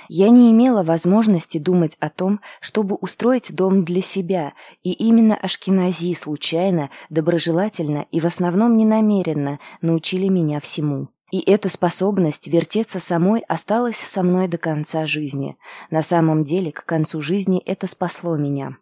[SPEAKER 1] Я не имела возможности думать о том, чтобы устроить дом для себя, и именно Ашкенази случайно, доброжелательно и в основном ненамеренно научили меня всему. И эта способность вертеться самой осталась со мной до конца жизни. На самом деле, к концу жизни это спасло меня.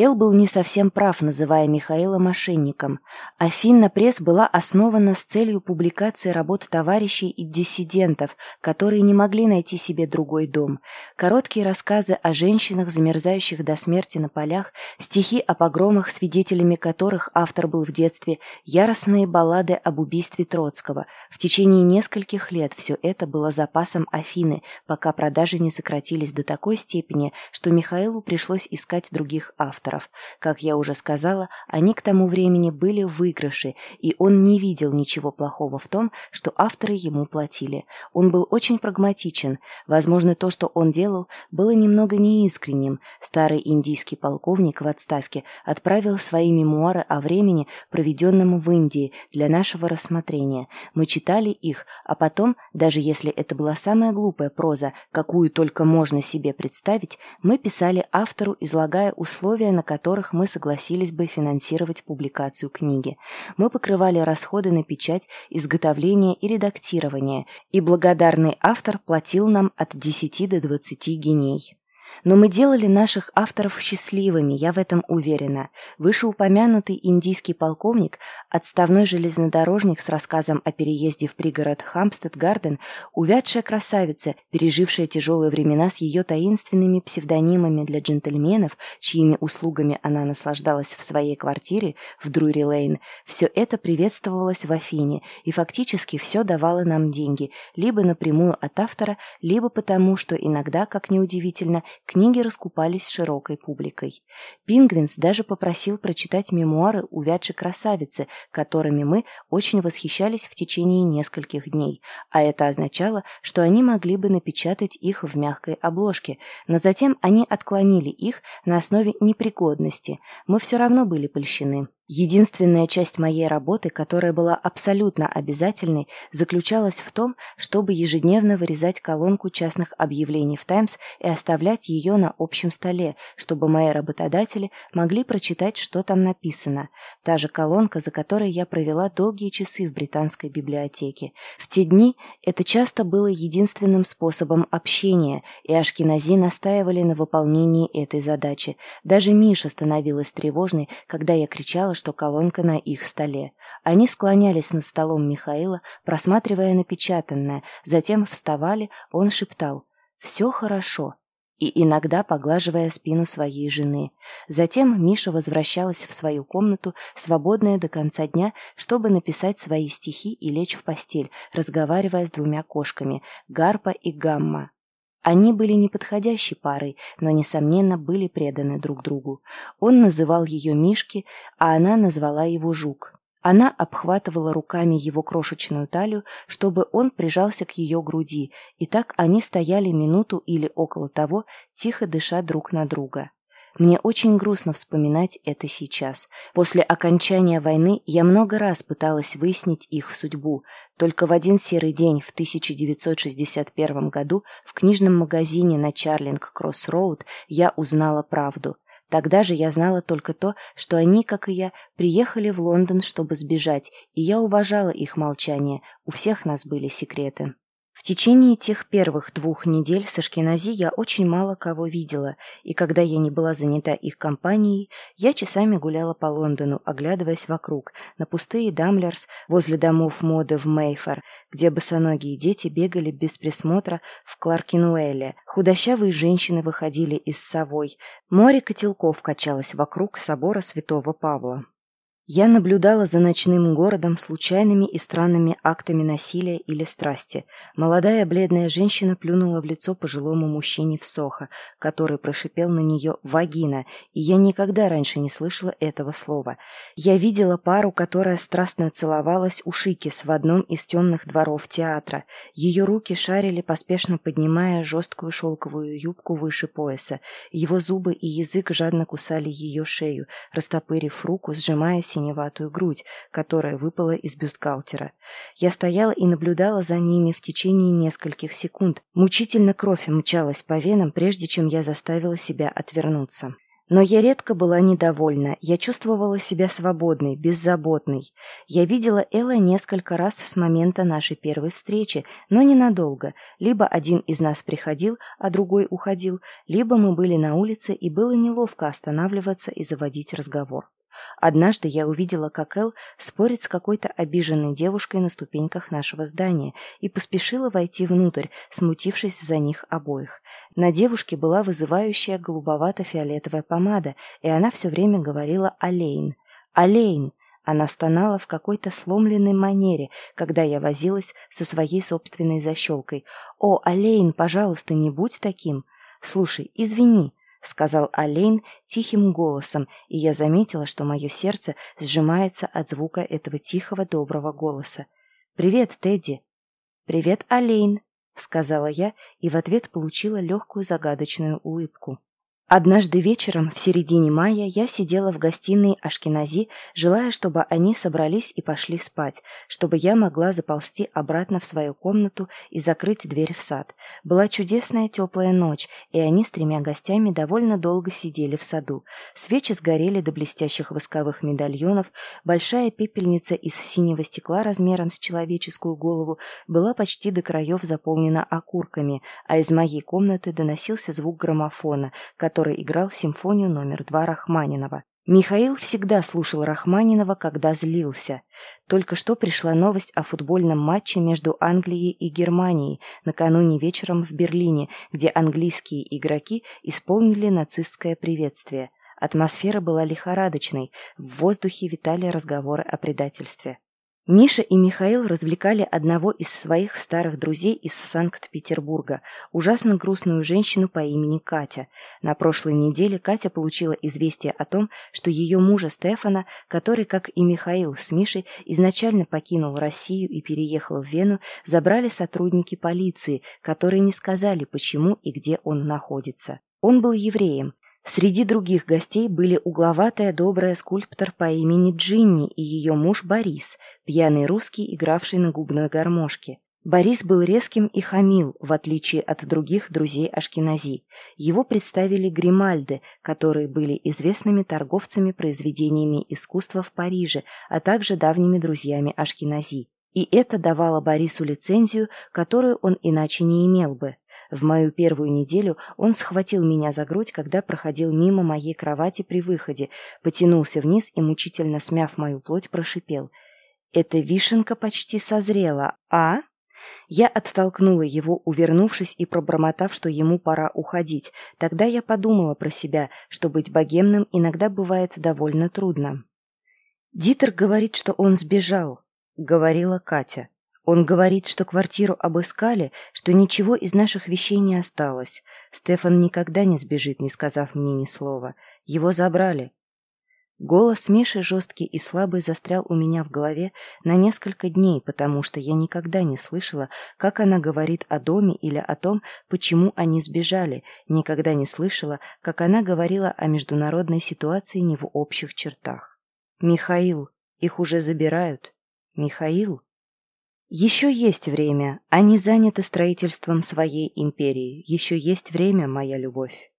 [SPEAKER 1] Эл был не совсем прав, называя Михаила мошенником. Афинна Пресс была основана с целью публикации работ товарищей и диссидентов, которые не могли найти себе другой дом. Короткие рассказы о женщинах, замерзающих до смерти на полях, стихи о погромах, свидетелями которых автор был в детстве, яростные баллады об убийстве Троцкого. В течение нескольких лет все это было запасом Афины, пока продажи не сократились до такой степени, что Михаилу пришлось искать других авторов авторов. Как я уже сказала, они к тому времени были в выигрыше, и он не видел ничего плохого в том, что авторы ему платили. Он был очень прагматичен. Возможно, то, что он делал, было немного неискренним. Старый индийский полковник в отставке отправил свои мемуары о времени, проведенном в Индии, для нашего рассмотрения. Мы читали их, а потом, даже если это была самая глупая проза, какую только можно себе представить, мы писали автору, излагая условия, на которых мы согласились бы финансировать публикацию книги. Мы покрывали расходы на печать, изготовление и редактирование, и благодарный автор платил нам от 10 до 20 геней. Но мы делали наших авторов счастливыми, я в этом уверена. Вышеупомянутый индийский полковник, отставной железнодорожник с рассказом о переезде в пригород Хамстед-Гарден, увядшая красавица, пережившая тяжелые времена с ее таинственными псевдонимами для джентльменов, чьими услугами она наслаждалась в своей квартире в Друри-Лейн, все это приветствовалось в Афине, и фактически все давало нам деньги, либо напрямую от автора, либо потому, что иногда, как неудивительно, Книги раскупались широкой публикой. Пингвинс даже попросил прочитать мемуары увядшей красавицы, которыми мы очень восхищались в течение нескольких дней, а это означало, что они могли бы напечатать их в мягкой обложке, но затем они отклонили их на основе непригодности. Мы все равно были польщены. Единственная часть моей работы, которая была абсолютно обязательной, заключалась в том, чтобы ежедневно вырезать колонку частных объявлений в «Таймс» и оставлять ее на общем столе, чтобы мои работодатели могли прочитать, что там написано. Та же колонка, за которой я провела долгие часы в британской библиотеке. В те дни это часто было единственным способом общения, и Ашкинази настаивали на выполнении этой задачи. Даже Миша становилась тревожной, когда я кричала, что колонка на их столе. Они склонялись над столом Михаила, просматривая напечатанное, затем вставали, он шептал «Все хорошо», и иногда поглаживая спину своей жены. Затем Миша возвращалась в свою комнату, свободная до конца дня, чтобы написать свои стихи и лечь в постель, разговаривая с двумя кошками – Гарпа и Гамма. Они были неподходящей парой, но, несомненно, были преданы друг другу. Он называл ее Мишки, а она назвала его Жук. Она обхватывала руками его крошечную талию, чтобы он прижался к ее груди, и так они стояли минуту или около того, тихо дыша друг на друга. Мне очень грустно вспоминать это сейчас. После окончания войны я много раз пыталась выяснить их судьбу. Только в один серый день в 1961 году в книжном магазине на Чаринг-Кросс-Роуд я узнала правду. Тогда же я знала только то, что они, как и я, приехали в Лондон, чтобы сбежать, и я уважала их молчание. У всех нас были секреты. В течение тех первых двух недель с Ашкенази я очень мало кого видела, и когда я не была занята их компанией, я часами гуляла по Лондону, оглядываясь вокруг, на пустые Daimlers возле домов моды в Мейфэр, где босоногие дети бегали без присмотра в Кларкинуэле, худощавые женщины выходили из совой, море котелков качалось вокруг собора святого Павла. Я наблюдала за ночным городом случайными и странными актами насилия или страсти. Молодая бледная женщина плюнула в лицо пожилому мужчине в Сохо, который прошипел на нее «вагина», и я никогда раньше не слышала этого слова. Я видела пару, которая страстно целовалась у Шикис в одном из темных дворов театра. Ее руки шарили, поспешно поднимая жесткую шелковую юбку выше пояса. Его зубы и язык жадно кусали ее шею, растопырив руку, сжимаясь синеватую грудь, которая выпала из бюстгальтера. Я стояла и наблюдала за ними в течение нескольких секунд. Мучительно кровь мчалась по венам, прежде чем я заставила себя отвернуться. Но я редко была недовольна, я чувствовала себя свободной, беззаботной. Я видела Элла несколько раз с момента нашей первой встречи, но ненадолго. Либо один из нас приходил, а другой уходил, либо мы были на улице, и было неловко останавливаться и заводить разговор. Однажды я увидела, как Эл спорит с какой-то обиженной девушкой на ступеньках нашего здания и поспешила войти внутрь, смутившись за них обоих. На девушке была вызывающая голубовато-фиолетовая помада, и она все время говорила «Алейн». «Алейн!» Она стонала в какой-то сломленной манере, когда я возилась со своей собственной защелкой. «О, Алейн, пожалуйста, не будь таким!» «Слушай, извини, — сказал Алейн тихим голосом, и я заметила, что мое сердце сжимается от звука этого тихого доброго голоса. «Привет, Тедди!» «Привет, Алейн!» — сказала я, и в ответ получила легкую загадочную улыбку. Однажды вечером, в середине мая, я сидела в гостиной Ашкенази, желая, чтобы они собрались и пошли спать, чтобы я могла заползти обратно в свою комнату и закрыть дверь в сад. Была чудесная теплая ночь, и они с тремя гостями довольно долго сидели в саду. Свечи сгорели до блестящих восковых медальонов, большая пепельница из синего стекла размером с человеческую голову была почти до краев заполнена окурками, а из моей комнаты доносился звук граммофона, который который играл симфонию номер два Рахманинова. Михаил всегда слушал Рахманинова, когда злился. Только что пришла новость о футбольном матче между Англией и Германией накануне вечером в Берлине, где английские игроки исполнили нацистское приветствие. Атмосфера была лихорадочной, в воздухе витали разговоры о предательстве. Миша и Михаил развлекали одного из своих старых друзей из Санкт-Петербурга, ужасно грустную женщину по имени Катя. На прошлой неделе Катя получила известие о том, что ее мужа Стефана, который, как и Михаил с Мишей, изначально покинул Россию и переехал в Вену, забрали сотрудники полиции, которые не сказали, почему и где он находится. Он был евреем, Среди других гостей были угловатая добрая скульптор по имени Джинни и ее муж Борис, пьяный русский, игравший на губной гармошке. Борис был резким и хамил, в отличие от других друзей Ашкенази. Его представили Гримальды, которые были известными торговцами произведениями искусства в Париже, а также давними друзьями Ашкенази. И это давало Борису лицензию, которую он иначе не имел бы. В мою первую неделю он схватил меня за грудь, когда проходил мимо моей кровати при выходе, потянулся вниз и, мучительно смяв мою плоть, прошипел. «Эта вишенка почти созрела, а?» Я оттолкнула его, увернувшись и пробормотав, что ему пора уходить. Тогда я подумала про себя, что быть богемным иногда бывает довольно трудно. «Дитер говорит, что он сбежал», — говорила Катя. Он говорит, что квартиру обыскали, что ничего из наших вещей не осталось. Стефан никогда не сбежит, не сказав мне ни слова. Его забрали. Голос Миши, жесткий и слабый, застрял у меня в голове на несколько дней, потому что я никогда не слышала, как она говорит о доме или о том, почему они сбежали, никогда не слышала, как она говорила о международной ситуации не в общих чертах. «Михаил, их уже забирают. Михаил?» Еще есть время. Они заняты строительством своей империи. Еще есть время, моя любовь.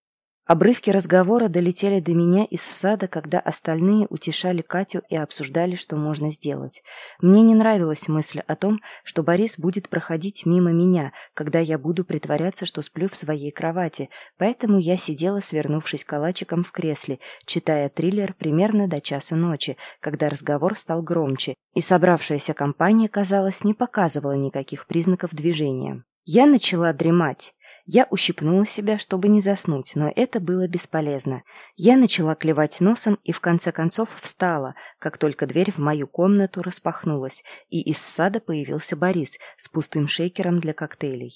[SPEAKER 1] Обрывки разговора долетели до меня из сада, когда остальные утешали Катю и обсуждали, что можно сделать. Мне не нравилась мысль о том, что Борис будет проходить мимо меня, когда я буду притворяться, что сплю в своей кровати, поэтому я сидела, свернувшись калачиком в кресле, читая триллер примерно до часа ночи, когда разговор стал громче, и собравшаяся компания, казалось, не показывала никаких признаков движения. Я начала дремать. Я ущипнула себя, чтобы не заснуть, но это было бесполезно. Я начала клевать носом и в конце концов встала, как только дверь в мою комнату распахнулась, и из сада появился Борис с пустым шейкером для коктейлей.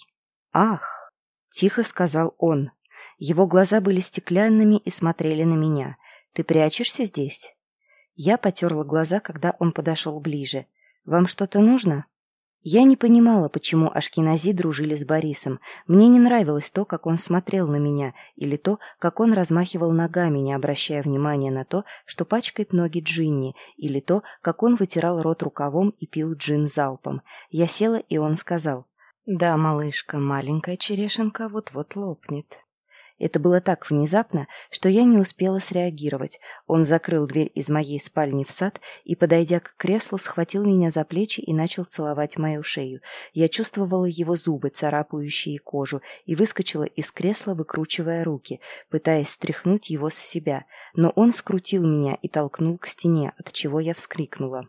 [SPEAKER 1] «Ах!» — тихо сказал он. Его глаза были стеклянными и смотрели на меня. «Ты прячешься здесь?» Я потерла глаза, когда он подошел ближе. «Вам что-то нужно?» Я не понимала, почему Ашкенази дружили с Борисом. Мне не нравилось то, как он смотрел на меня, или то, как он размахивал ногами, не обращая внимания на то, что пачкает ноги Джинни, или то, как он вытирал рот рукавом и пил джин залпом. Я села, и он сказал, «Да, малышка, маленькая черешенка вот-вот лопнет». Это было так внезапно, что я не успела среагировать. Он закрыл дверь из моей спальни в сад и, подойдя к креслу, схватил меня за плечи и начал целовать мою шею. Я чувствовала его зубы, царапающие кожу, и выскочила из кресла, выкручивая руки, пытаясь стряхнуть его с себя. Но он скрутил меня и толкнул к стене, от чего я вскрикнула.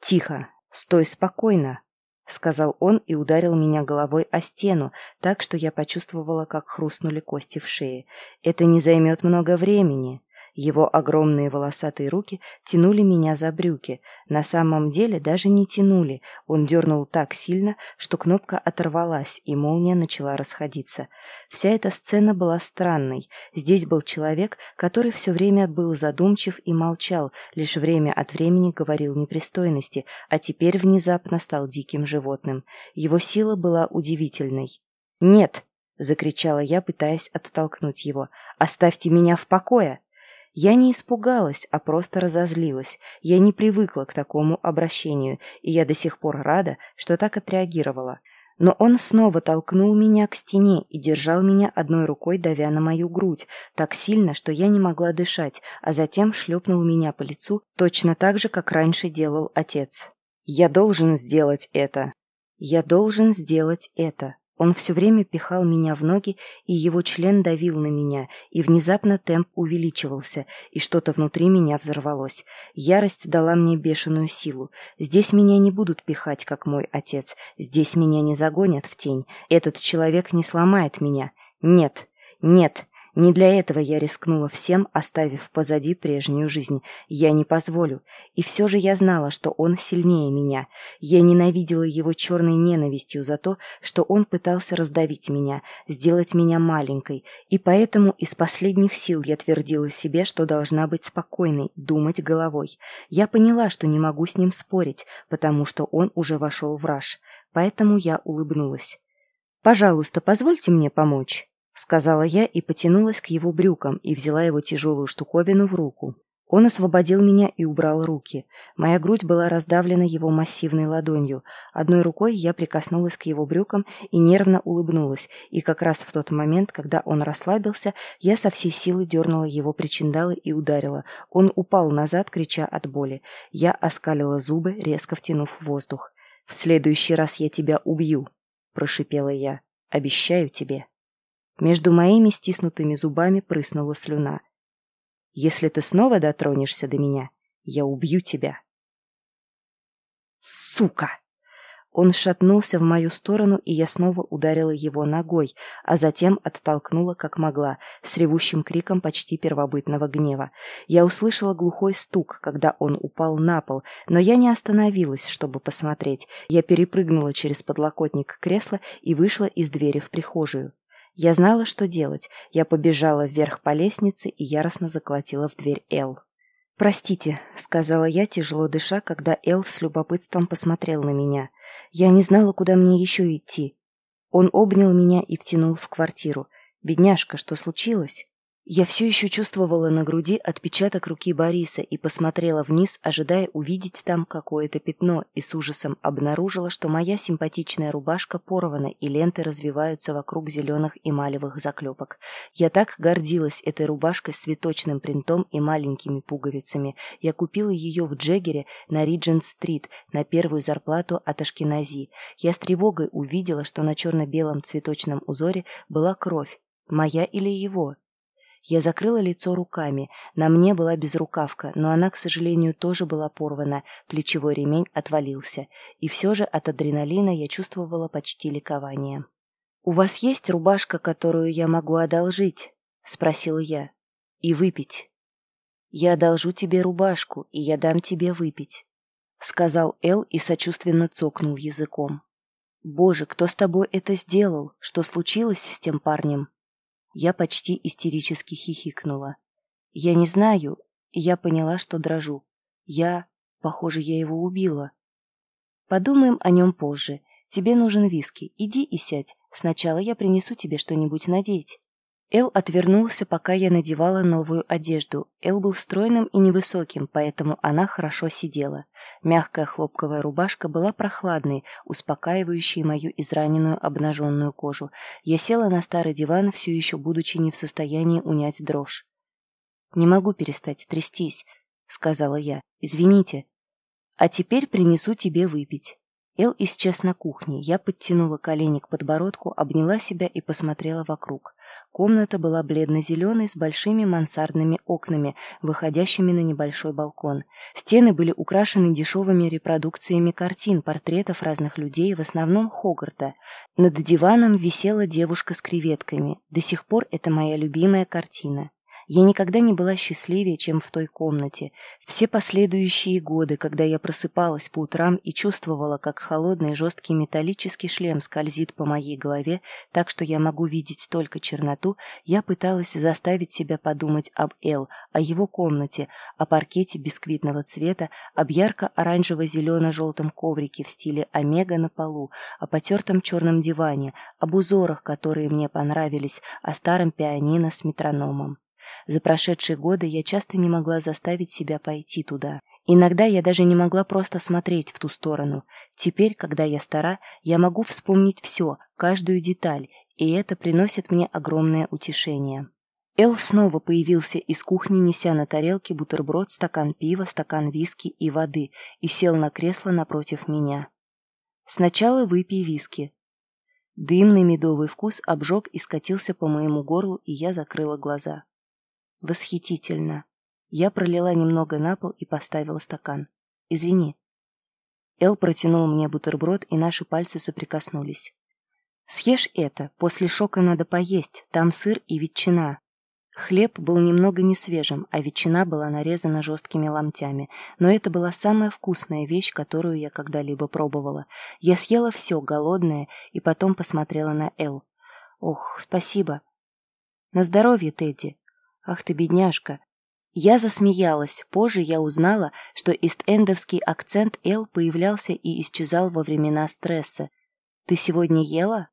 [SPEAKER 1] «Тихо! Стой спокойно!» — сказал он и ударил меня головой о стену, так что я почувствовала, как хрустнули кости в шее. «Это не займет много времени». Его огромные волосатые руки тянули меня за брюки. На самом деле даже не тянули. Он дернул так сильно, что кнопка оторвалась, и молния начала расходиться. Вся эта сцена была странной. Здесь был человек, который все время был задумчив и молчал, лишь время от времени говорил непристойности, а теперь внезапно стал диким животным. Его сила была удивительной. «Нет!» — закричала я, пытаясь оттолкнуть его. «Оставьте меня в покое!» Я не испугалась, а просто разозлилась. Я не привыкла к такому обращению, и я до сих пор рада, что так отреагировала. Но он снова толкнул меня к стене и держал меня одной рукой, давя на мою грудь, так сильно, что я не могла дышать, а затем шлепнул меня по лицу точно так же, как раньше делал отец. «Я должен сделать это!» «Я должен сделать это!» Он все время пихал меня в ноги, и его член давил на меня, и внезапно темп увеличивался, и что-то внутри меня взорвалось. Ярость дала мне бешеную силу. Здесь меня не будут пихать, как мой отец. Здесь меня не загонят в тень. Этот человек не сломает меня. Нет, нет, не для этого я рискнула всем, оставив позади прежнюю жизнь. Я не позволю. И все же я знала, что он сильнее меня. Я ненавидела его черной ненавистью за то, что он пытался раздавить меня, сделать меня маленькой. И поэтому из последних сил я твердила себе, что должна быть спокойной, думать головой. Я поняла, что не могу с ним спорить, потому что он уже вошел в раж. Поэтому я улыбнулась. «Пожалуйста, позвольте мне помочь». — сказала я и потянулась к его брюкам и взяла его тяжелую штуковину в руку. Он освободил меня и убрал руки. Моя грудь была раздавлена его массивной ладонью. Одной рукой я прикоснулась к его брюкам и нервно улыбнулась, и как раз в тот момент, когда он расслабился, я со всей силы дернула его причиндалы и ударила. Он упал назад, крича от боли. Я оскалила зубы, резко втянув воздух. «В следующий раз я тебя убью», — прошипела я. «Обещаю тебе». Между моими стиснутыми зубами прыснула слюна. «Если ты снова дотронешься до меня, я убью тебя». «Сука!» Он шатнулся в мою сторону, и я снова ударила его ногой, а затем оттолкнула, как могла, с ревущим криком почти первобытного гнева. Я услышала глухой стук, когда он упал на пол, но я не остановилась, чтобы посмотреть. Я перепрыгнула через подлокотник кресла и вышла из двери в прихожую. Я знала, что делать. Я побежала вверх по лестнице и яростно заколотила в дверь Эл. «Простите», — сказала я, тяжело дыша, когда Эл с любопытством посмотрел на меня. «Я не знала, куда мне еще идти». Он обнял меня и втянул в квартиру. «Бедняжка, что случилось?» Я все еще чувствовала на груди отпечаток руки Бориса и посмотрела вниз, ожидая увидеть там какое-то пятно, и с ужасом обнаружила, что моя симпатичная рубашка порвана, и ленты развиваются вокруг зеленых эмалевых заклепок. Я так гордилась этой рубашкой с цветочным принтом и маленькими пуговицами. Я купила ее в Джеггере на Риджент-стрит на первую зарплату от Ашкенази. Я с тревогой увидела, что на черно-белом цветочном узоре была кровь. Моя или его? Я закрыла лицо руками. На мне была безрукавка, но она, к сожалению, тоже была порвана. Плечевой ремень отвалился. И все же от адреналина я чувствовала почти ликование. «У вас есть рубашка, которую я могу одолжить?» — спросила я. «И выпить». «Я одолжу тебе рубашку, и я дам тебе выпить», — сказал Эл и сочувственно цокнул языком. «Боже, кто с тобой это сделал? Что случилось с тем парнем?» Я почти истерически хихикнула. Я не знаю, я поняла, что дрожу. Я... Похоже, я его убила. Подумаем о нем позже. Тебе нужен виски. Иди и сядь. Сначала я принесу тебе что-нибудь надеть. Эл отвернулся, пока я надевала новую одежду. Эл был стройным и невысоким, поэтому она хорошо сидела. Мягкая хлопковая рубашка была прохладной, успокаивающей мою израненную обнаженную кожу. Я села на старый диван, все еще будучи не в состоянии унять дрожь. «Не могу перестать трястись», — сказала я. «Извините. А теперь принесу тебе выпить». Эл исчез на кухне. Я подтянула колени к подбородку, обняла себя и посмотрела вокруг. Комната была бледно-зеленой с большими мансардными окнами, выходящими на небольшой балкон. Стены были украшены дешевыми репродукциями картин, портретов разных людей, в основном Хогарта. Над диваном висела девушка с креветками. До сих пор это моя любимая картина. Я никогда не была счастливее, чем в той комнате. Все последующие годы, когда я просыпалась по утрам и чувствовала, как холодный жесткий металлический шлем скользит по моей голове, так что я могу видеть только черноту, я пыталась заставить себя подумать об Эл, о его комнате, о паркете бисквитного цвета, об ярко-оранжево-зелено-желтом коврике в стиле омега на полу, о потертом черном диване, об узорах, которые мне понравились, о старом пианино с метрономом. За прошедшие годы я часто не могла заставить себя пойти туда. Иногда я даже не могла просто смотреть в ту сторону. Теперь, когда я стара, я могу вспомнить все, каждую деталь, и это приносит мне огромное утешение. Эл снова появился из кухни, неся на тарелке бутерброд, стакан пива, стакан виски и воды, и сел на кресло напротив меня. «Сначала выпей виски». Дымный медовый вкус обжег и скатился по моему горлу, и я закрыла глаза. Восхитительно. Я пролила немного на пол и поставила стакан. Извини. Эл протянул мне бутерброд, и наши пальцы соприкоснулись. Съешь это, после шока надо поесть, там сыр и ветчина. Хлеб был немного несвежим, а ветчина была нарезана жесткими ломтями, но это была самая вкусная вещь, которую я когда-либо пробовала. Я съела все, голодная, и потом посмотрела на Эл. Ох, спасибо. На здоровье, Тедди. Ах ты, бедняжка. Я засмеялась. Позже я узнала, что ист-эндовский акцент «Л» появлялся и исчезал во времена стресса. «Ты сегодня ела?»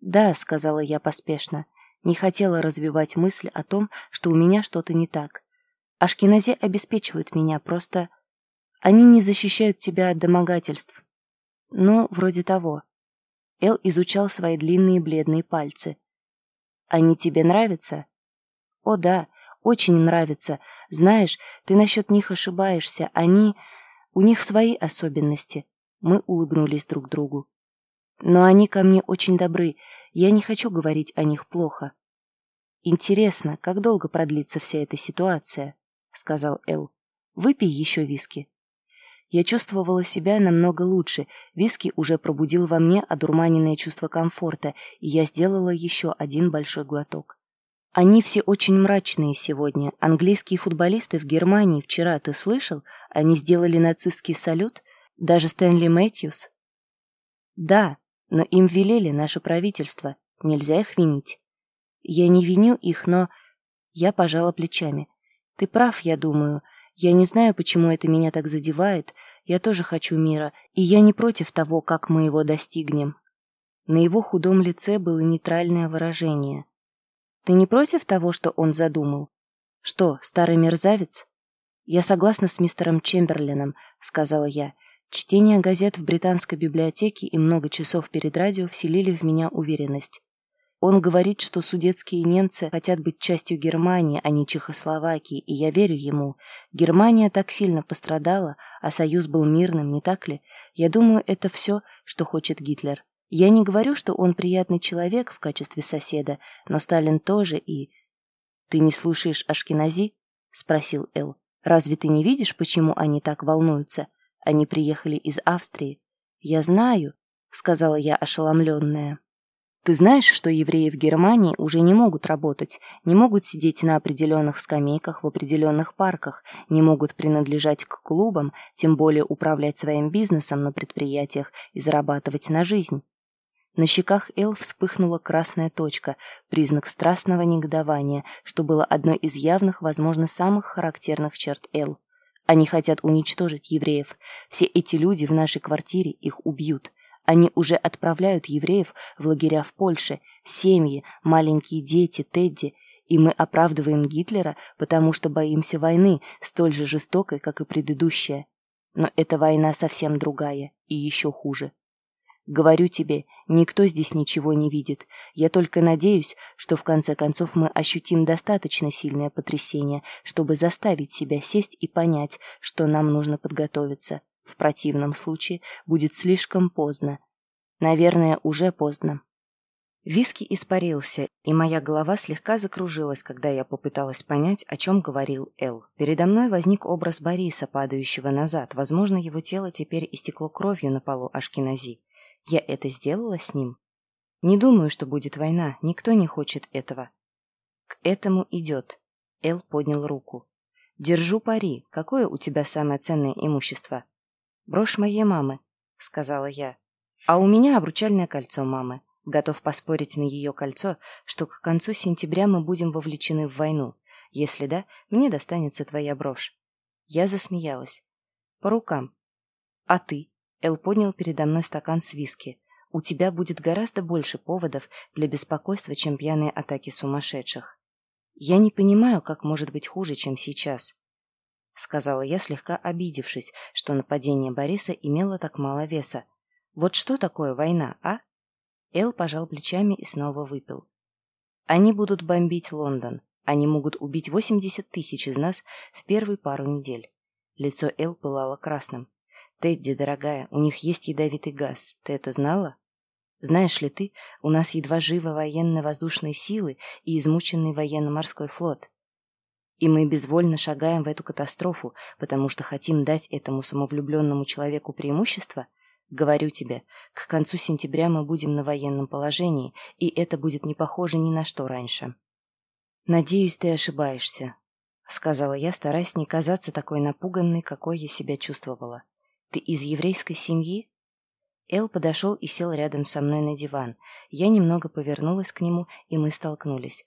[SPEAKER 1] «Да», — сказала я поспешно. Не хотела развивать мысль о том, что у меня что-то не так. Ашкенази обеспечивают меня, просто... Они не защищают тебя от домогательств. Ну, вроде того. Эл изучал свои длинные бледные пальцы. Они тебе нравятся? О да, очень нравится. Знаешь, ты насчет них ошибаешься. Они... У них свои особенности. Мы улыбнулись друг другу. Но они ко мне очень добры. Я не хочу говорить о них плохо. Интересно, как долго продлится вся эта ситуация? Сказал Эл. Выпей еще виски. Я чувствовала себя намного лучше. Виски уже пробудил во мне одурманенное чувство комфорта, и я сделала еще один большой глоток. Они все очень мрачные сегодня. Английские футболисты в Германии вчера, ты слышал? Они сделали нацистский салют? Даже Стэнли Мэтьюс? Да, но им велели наше правительство. Нельзя их винить. Я не виню их, но... Я пожала плечами. Ты прав, я думаю. Я не знаю, почему это меня так задевает. Я тоже хочу мира, и я не против того, как мы его достигнем. На его худом лице было нейтральное выражение. Ты не против того, что он задумал? Что, старый мерзавец? Я согласна с мистером Чемберленом, сказала я. Чтение газет в британской библиотеке и много часов перед радио вселили в меня уверенность. Он говорит, что судетские немцы хотят быть частью Германии, а не Чехословакии, и я верю ему. Германия так сильно пострадала, а союз был мирным, не так ли? Я думаю, это все, что хочет Гитлер. Я не говорю, что он приятный человек в качестве соседа, но Сталин тоже и... «Ты не слушаешь Ашкенази?» — спросил Эл. «Разве ты не видишь, почему они так волнуются? Они приехали из Австрии». «Я знаю», — сказала я ошеломленная. «Ты знаешь, что евреи в Германии уже не могут работать, не могут сидеть на определенных скамейках в определенных парках, не могут принадлежать к клубам, тем более управлять своим бизнесом на предприятиях и зарабатывать на жизнь?» На щеках Эл вспыхнула красная точка, признак страстного негодования, что было одной из явных, возможно, самых характерных черт Эл. Они хотят уничтожить евреев. Все эти люди в нашей квартире их убьют. Они уже отправляют евреев в лагеря в Польше, семьи, маленькие дети, Тедди, и мы оправдываем Гитлера, потому что боимся войны, столь же жестокой, как и предыдущая. Но эта война совсем другая и еще хуже. Говорю тебе, никто здесь ничего не видит. Я только надеюсь, что в конце концов мы ощутим достаточно сильное потрясение, чтобы заставить себя сесть и понять, что нам нужно подготовиться. В противном случае будет слишком поздно. Наверное, уже поздно. Виски испарился, и моя голова слегка закружилась, когда я попыталась понять, о чем говорил Эл. Передо мной возник образ Бориса, падающего назад. Возможно, его тело теперь истекло кровью на полу Ашкенази. Я это сделала с ним? Не думаю, что будет война. Никто не хочет этого. К этому идет. Эл поднял руку. «Держу пари. Какое у тебя самое ценное имущество?» «Брошь моей мамы», — сказала я. «А у меня обручальное кольцо мамы. Готов поспорить на ее кольцо, что к концу сентября мы будем вовлечены в войну. Если да, мне достанется твоя брошь». Я засмеялась. «По рукам». «А ты?» Эл поднял передо мной стакан с виски. «У тебя будет гораздо больше поводов для беспокойства, чем пьяные атаки сумасшедших». «Я не понимаю, как может быть хуже, чем сейчас», — сказала я, слегка обидевшись, что нападение Бориса имело так мало веса. «Вот что такое война, а?» Эл пожал плечами и снова выпил. «Они будут бомбить Лондон. Они могут убить 80 тысяч из нас в первые пару недель». Лицо Эл пылало красным. «Тедди, дорогая, у них есть ядовитый газ. Ты это знала?» Знаешь ли ты, у нас едва живы военно-воздушные силы и измученный военно-морской флот. И мы безвольно шагаем в эту катастрофу, потому что хотим дать этому самовлюбленному человеку преимущество? Говорю тебе, к концу сентября мы будем на военном положении, и это будет не похоже ни на что раньше. «Надеюсь, ты ошибаешься», — сказала я, стараясь не казаться такой напуганной, какой я себя чувствовала. «Ты из еврейской семьи?» Эл подошел и сел рядом со мной на диван. Я немного повернулась к нему, и мы столкнулись.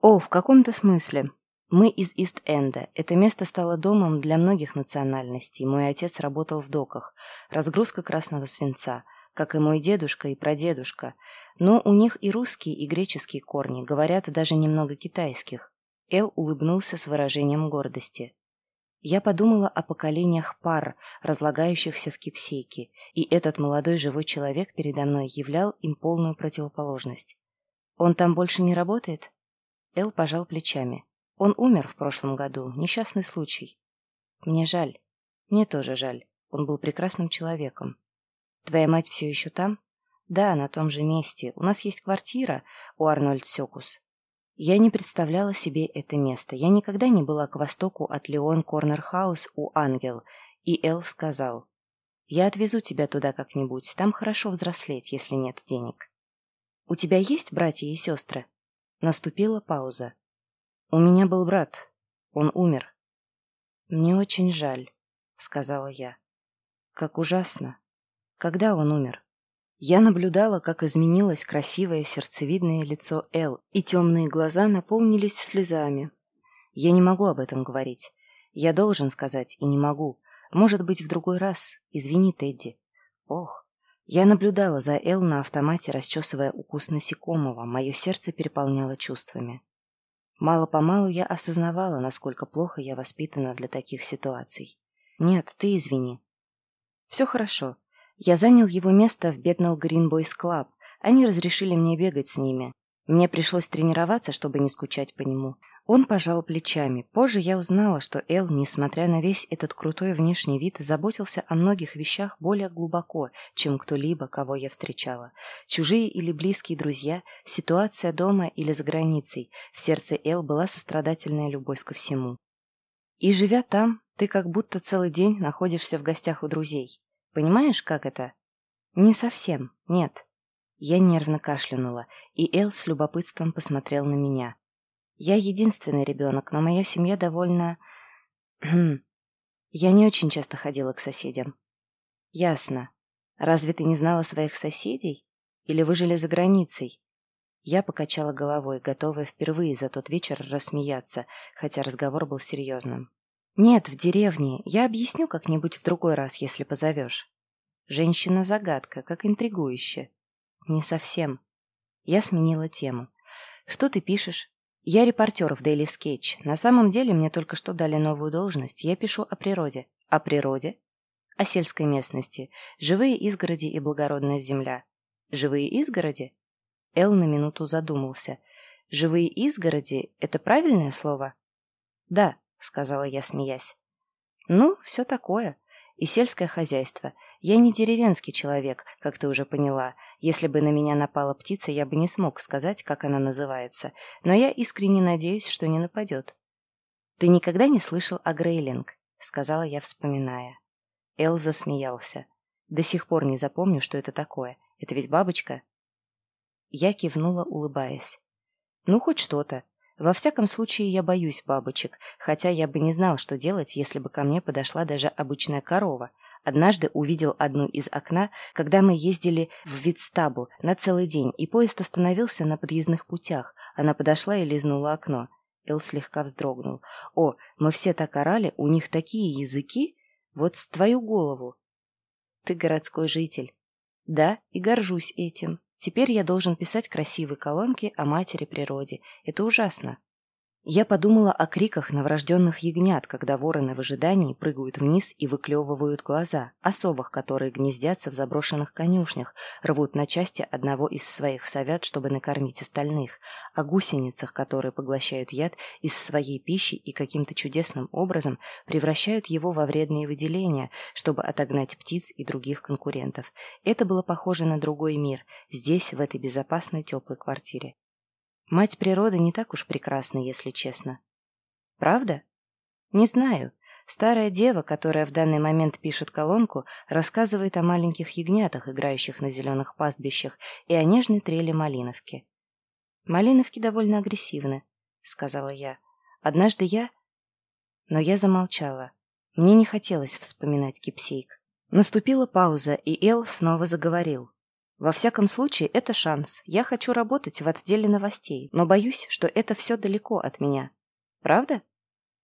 [SPEAKER 1] «О, в каком-то смысле. Мы из Ист-Энда. Это место стало домом для многих национальностей. Мой отец работал в доках. Разгрузка красного свинца. Как и мой дедушка и прадедушка. Но у них и русские, и греческие корни. Говорят, даже немного китайских». Эл улыбнулся с выражением гордости. Я подумала о поколениях пар, разлагающихся в кипсейке, и этот молодой живой человек передо мной являл им полную противоположность. «Он там больше не работает?» Эл пожал плечами. «Он умер в прошлом году. Несчастный случай. Мне жаль. Мне тоже жаль. Он был прекрасным человеком. Твоя мать все еще там?» «Да, на том же месте. У нас есть квартира у Арнольд Сёкус. Я не представляла себе это место. Я никогда не была к востоку от Леон Корнер Хаус у Ангел, и Эл сказал, «Я отвезу тебя туда как-нибудь, там хорошо взрослеть, если нет денег». «У тебя есть братья и сестры?» Наступила пауза. «У меня был брат. Он умер». «Мне очень жаль», — сказала я. «Как ужасно. Когда он умер?» Я наблюдала, как изменилось красивое сердцевидное лицо Эл, и темные глаза наполнились слезами. Я не могу об этом говорить. Я должен сказать, и не могу. Может быть, в другой раз. Извини, Тедди. Ох. Я наблюдала за Эл на автомате, расчесывая укус насекомого. Мое сердце переполняло чувствами. Мало-помалу я осознавала, насколько плохо я воспитана для таких ситуаций. Нет, ты извини. Все хорошо. Я занял его место в Bethnal Green Boys Club. Они разрешили мне бегать с ними. Мне пришлось тренироваться, чтобы не скучать по нему. Он пожал плечами. Позже я узнала, что Эл, несмотря на весь этот крутой внешний вид, заботился о многих вещах более глубоко, чем кто-либо, кого я встречала. Чужие или близкие друзья, ситуация дома или за границей. В сердце Эл была сострадательная любовь ко всему. И живя там, ты как будто целый день находишься в гостях у друзей. Понимаешь, как это? Не совсем, нет. Я нервно кашлянула, и Эл с любопытством посмотрел на меня. Я единственный ребенок, но моя семья довольно... Хм. Я не очень часто ходила к соседям. Ясно. Разве ты не знала своих соседей? Или вы жили за границей? Я покачала головой, готовая впервые за тот вечер рассмеяться, хотя разговор был серьезным. «Нет, в деревне. Я объясню как-нибудь в другой раз, если позовешь». Женщина-загадка, как интригующе. Не совсем. Я сменила тему. Что ты пишешь? Я репортер в Daily Sketch. На самом деле мне только что дали новую должность. Я пишу о природе. О природе? О сельской местности. Живые изгороди и благородная земля. Живые изгороди? Эл на минуту задумался. Живые изгороди – это правильное слово? Да, — сказала я, смеясь. «Ну, все такое. И сельское хозяйство. Я не деревенский человек, как ты уже поняла. Если бы на меня напала птица, я бы не смог сказать, как она называется. Но я искренне надеюсь, что не нападет». «Ты никогда не слышал о Грейлинг?» — сказала я, вспоминая. Эл засмеялся. «До сих пор не запомню, что это такое. Это ведь бабочка?» Я кивнула, улыбаясь. «Ну, хоть что-то. Во всяком случае, я боюсь бабочек, хотя я бы не знал, что делать, если бы ко мне подошла даже обычная корова. Однажды увидел одну из окна, когда мы ездили в Витстабл на целый день, и поезд остановился на подъездных путях. Она подошла и лизнула окно. Эл слегка вздрогнул. «О, мы все так орали, у них такие языки! Вот с твою голову!» «Ты городской житель». «Да, и горжусь этим. Теперь я должен писать красивые колонки о матери природе. Это ужасно. Я подумала о криках новорожденных ягнят, когда вороны в ожидании прыгают вниз и выклевывают глаза, о совах, которые гнездятся в заброшенных конюшнях, рвут на части одного из своих совят, чтобы накормить остальных, о гусеницах, которые поглощают яд из своей пищи и каким-то чудесным образом превращают его во вредные выделения, чтобы отогнать птиц и других конкурентов. Это было похоже на другой мир, здесь, в этой безопасной теплой квартире. Мать природы не так уж прекрасна, если честно. Правда? Не знаю. Старая дева, которая в данный момент пишет колонку, рассказывает о маленьких ягнятах, играющих на зеленых пастбищах, и о нежной трели малиновки. «Малиновки довольно агрессивны», — сказала я. «Однажды я...» Но я замолчала. Мне не хотелось вспоминать кипсейк. Наступила пауза, и Эл снова заговорил. Во всяком случае, это шанс. Я хочу работать в отделе новостей, но боюсь, что это все далеко от меня. Правда?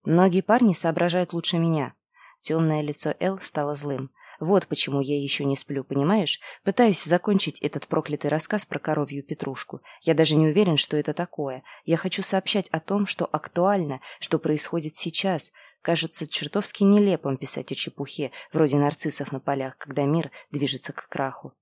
[SPEAKER 1] Многие парни соображают лучше меня. Темное лицо Эл стало злым. Вот почему я еще не сплю, понимаешь? Пытаюсь закончить этот проклятый рассказ про коровью петрушку. Я даже не уверен, что это такое. Я хочу сообщать о том, что актуально, что происходит сейчас. Кажется чертовски нелепым писать о чепухе, вроде нарциссов на полях, когда мир движется к краху.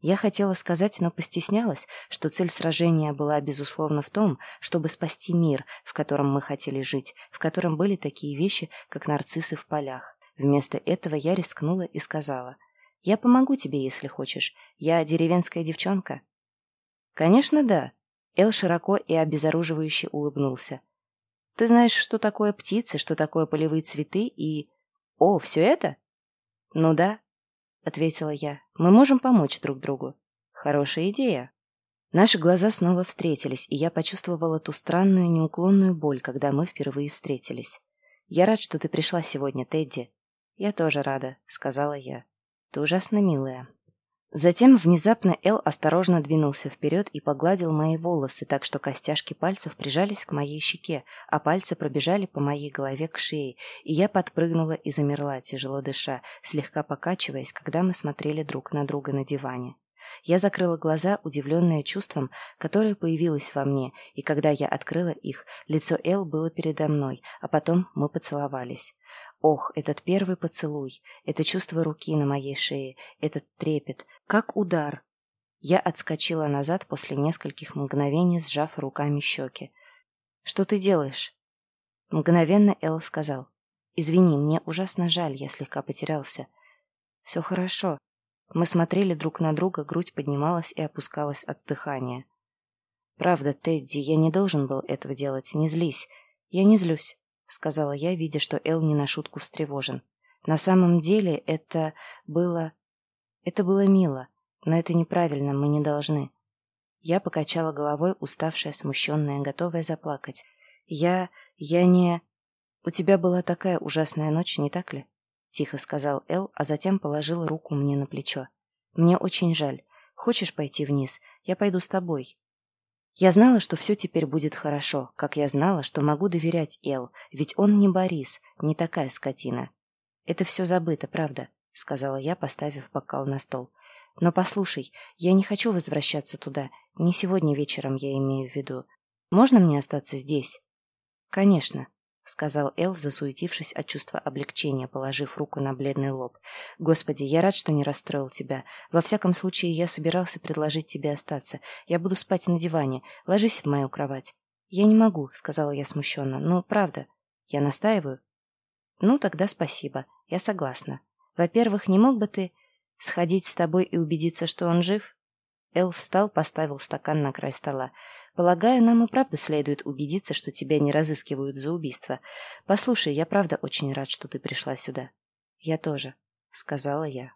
[SPEAKER 1] Я хотела сказать, но постеснялась, что цель сражения была, безусловно, в том, чтобы спасти мир, в котором мы хотели жить, в котором были такие вещи, как нарциссы в полях. Вместо этого я рискнула и сказала, «Я помогу тебе, если хочешь. Я деревенская девчонка». «Конечно, да». Эл широко и обезоруживающе улыбнулся. «Ты знаешь, что такое птицы, что такое полевые цветы и...» «О, все это?» «Ну да, ответила я. Мы можем помочь друг другу. Хорошая идея. Наши глаза снова встретились, и я почувствовала ту странную неуклонную боль, когда мы впервые встретились. «Я рад, что ты пришла сегодня, Тедди». «Я тоже рада», — сказала я. «Ты ужасно милая». Затем внезапно Эл осторожно двинулся вперед и погладил мои волосы, так что костяшки пальцев прижались к моей щеке, а пальцы пробежали по моей голове к шее, и я подпрыгнула и замерла, тяжело дыша, слегка покачиваясь, когда мы смотрели друг на друга на диване. Я закрыла глаза, удивленная чувством, которое появилось во мне, и когда я открыла их, лицо Эл было передо мной, а потом мы поцеловались. Ох, этот первый поцелуй, это чувство руки на моей шее, этот трепет, как удар. Я отскочила назад после нескольких мгновений, сжав руками щеки. «Что ты делаешь?» Мгновенно Эл сказал. «Извини, мне ужасно жаль, я слегка потерялся». «Все хорошо». Мы смотрели друг на друга, грудь поднималась и опускалась от дыхания. «Правда, Тедди, я не должен был этого делать, не злись. Я не злюсь. — сказала я, видя, что Эл не на шутку встревожен. «На самом деле это было... Это было мило, но это неправильно, мы не должны». Я покачала головой, уставшая, смущенная, готовая заплакать. «Я... я не...» «У тебя была такая ужасная ночь, не так ли?» — тихо сказал Эл, а затем положил руку мне на плечо. «Мне очень жаль. Хочешь пойти вниз? Я пойду с тобой». Я знала, что все теперь будет хорошо, как я знала, что могу доверять Эл, ведь он не Борис, не такая скотина. Это все забыто, правда, сказала я, поставив бокал на стол. Но послушай, я не хочу возвращаться туда, не сегодня вечером я имею в виду. Можно мне остаться здесь? Конечно, — сказал Эл, засуетившись от чувства облегчения, положив руку на бледный лоб. «Господи, я рад, что не расстроил тебя. Во всяком случае, я собирался предложить тебе остаться. Я буду спать на диване. Ложись в мою кровать». «Я не могу», — сказала я смущенно. «Ну, правда. Я настаиваю». «Ну, тогда спасибо. Я согласна. Во-первых, не мог бы ты сходить с тобой и убедиться, что он жив?» Эл встал, поставил стакан на край стола. Полагаю, нам и правда следует убедиться, что тебя не разыскивают за убийство. Послушай, я правда очень рад, что ты пришла сюда. Я тоже, сказала я.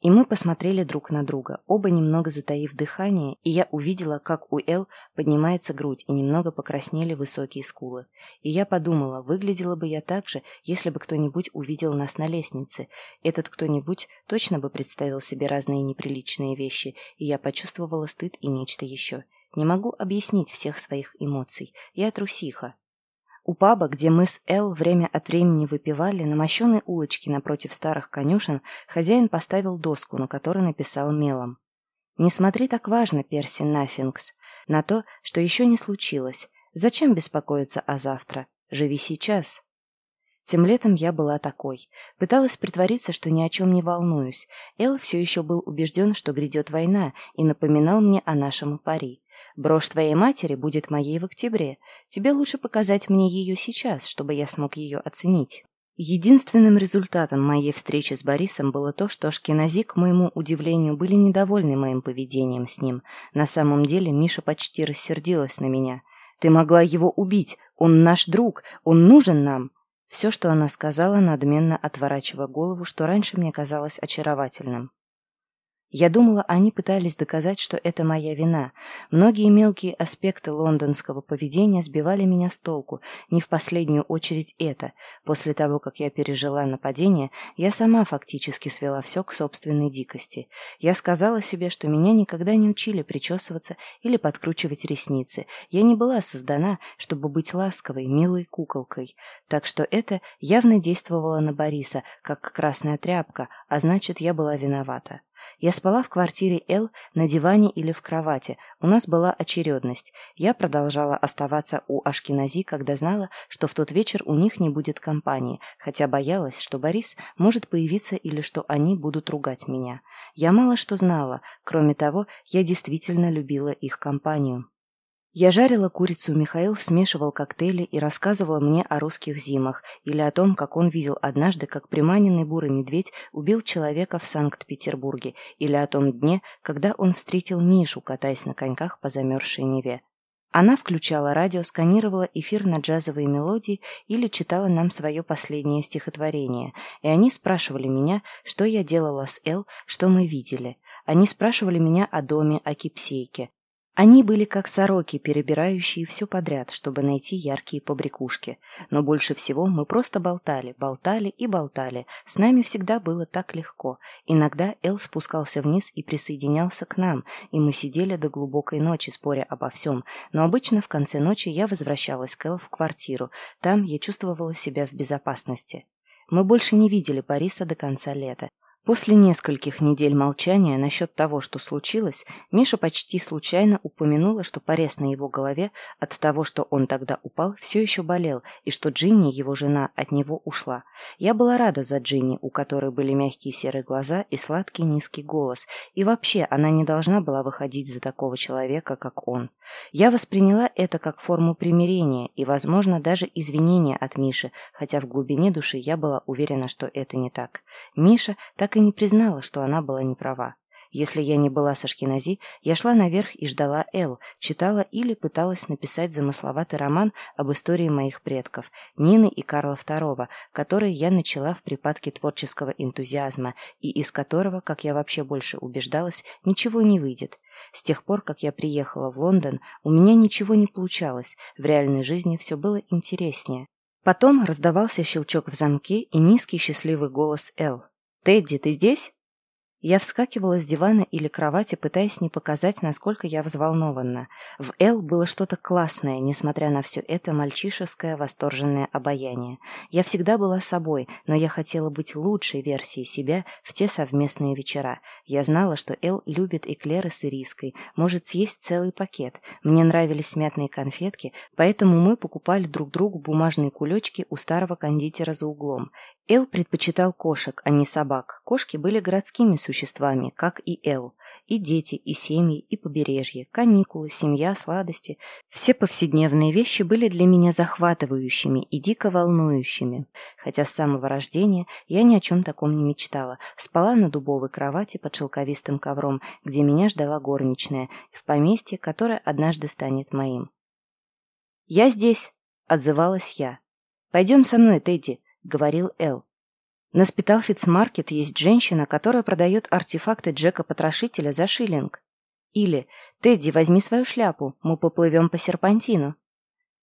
[SPEAKER 1] И мы посмотрели друг на друга, оба немного затаив дыхание, и я увидела, как у Эл поднимается грудь и немного покраснели высокие скулы. И я подумала, выглядела бы я так же, если бы кто-нибудь увидел нас на лестнице. Этот кто-нибудь точно бы представил себе разные неприличные вещи, и я почувствовала стыд и нечто еще. Не могу объяснить всех своих эмоций. Я трусиха. У паба, где мы с Эл время от времени выпивали, на мощенной улочке напротив старых конюшен, хозяин поставил доску, на которой написал мелом. «Не смотри так важно, Перси Наффингс, на то, что еще не случилось. Зачем беспокоиться о завтра? Живи сейчас». Тем летом я была такой. Пыталась притвориться, что ни о чем не волнуюсь. Эл все еще был убежден, что грядет война, и напоминал мне о нашем пари. Брошь твоей матери будет моей в октябре. Тебе лучше показать мне ее сейчас, чтобы я смог ее оценить. Единственным результатом моей встречи с Борисом было то, что Ашкенази, к моему удивлению, были недовольны моим поведением с ним. На самом деле Миша почти рассердилась на меня. «Ты могла его убить! Он наш друг! Он нужен нам!» Все, что она сказала, надменно отворачивая голову, что раньше мне казалось очаровательным. Я думала, они пытались доказать, что это моя вина. Многие мелкие аспекты лондонского поведения сбивали меня с толку, не в последнюю очередь это. После того, как я пережила нападение, я сама фактически свела все к собственной дикости. Я сказала себе, что меня никогда не учили причесываться или подкручивать ресницы. Я не была создана, чтобы быть ласковой, милой куколкой. Так что это явно действовало на Бориса, как красная тряпка, а значит, я была виновата. Я спала в квартире Эл на диване или в кровати. У нас была очередность. Я продолжала оставаться у Ашкинази, когда знала, что в тот вечер у них не будет компании, хотя боялась, что Борис может появиться или что они будут ругать меня. Я мало что знала. Кроме того, я действительно любила их компанию. Я жарила курицу, Михаил смешивал коктейли и рассказывал мне о русских зимах или о том, как он видел однажды, как приманенный бурый медведь убил человека в Санкт-Петербурге, или о том дне, когда он встретил Мишу, катаясь на коньках по замерзшей Неве. Она включала радио, сканировала эфир на джазовые мелодии или читала нам свое последнее стихотворение, и они спрашивали меня, что я делала с Эл, что мы видели. Они спрашивали меня о доме, о кипсейке. Они были как сороки, перебирающие все подряд, чтобы найти яркие побрякушки. Но больше всего мы просто болтали, болтали и болтали. С нами всегда было так легко. Иногда Эл спускался вниз и присоединялся к нам, и мы сидели до глубокой ночи, споря обо всем. Но обычно в конце ночи я возвращалась к Эл в квартиру. Там я чувствовала себя в безопасности. Мы больше не видели Бориса до конца лета. После нескольких недель молчания насчет того, что случилось, Миша почти случайно упомянула, что порез на его голове от того, что он тогда упал, все еще болел, и что Джинни, его жена, от него ушла. Я была рада за Джинни, у которой были мягкие серые глаза и сладкий низкий голос, и вообще она не должна была выходить за такого человека, как он. Я восприняла это как форму примирения и, возможно, даже извинения от Миши, хотя в глубине души я была уверена, что это не так. Миша так и не признала, что она была не права. Если я не была с Ашкенази, я шла наверх и ждала Эл, читала или пыталась написать замысловатый роман об истории моих предков, Нины и Карла II, который я начала в припадке творческого энтузиазма и из которого, как я вообще больше убеждалась, ничего не выйдет. С тех пор, как я приехала в Лондон, у меня ничего не получалось, в реальной жизни все было интереснее. Потом раздавался щелчок в замке и низкий счастливый голос Эл. «Тедди, ты здесь?» Я вскакивала с дивана или кровати, пытаясь не показать, насколько я взволнована. В Эл было что-то классное, несмотря на все это мальчишеское восторженное обаяние. Я всегда была собой, но я хотела быть лучшей версией себя в те совместные вечера. Я знала, что Эл любит эклеры с ириской, может съесть целый пакет. Мне нравились мятные конфетки, поэтому мы покупали друг другу бумажные кулечки у старого кондитера за углом. Эл предпочитал кошек, а не собак. Кошки были городскими существами, как и Эл. И дети, и семьи, и побережье, каникулы, семья, сладости. Все повседневные вещи были для меня захватывающими и дико волнующими. Хотя с самого рождения я ни о чем таком не мечтала. Спала на дубовой кровати под шелковистым ковром, где меня ждала горничная, в поместье, которое однажды станет моим. «Я здесь», — отзывалась я. «Пойдем со мной, Тедди», говорил Эл. На Спиталфилдс Маркет есть женщина, которая продает артефакты Джека-потрошителя за шиллинг. Или «Тедди, возьми свою шляпу, мы поплывем по серпантину».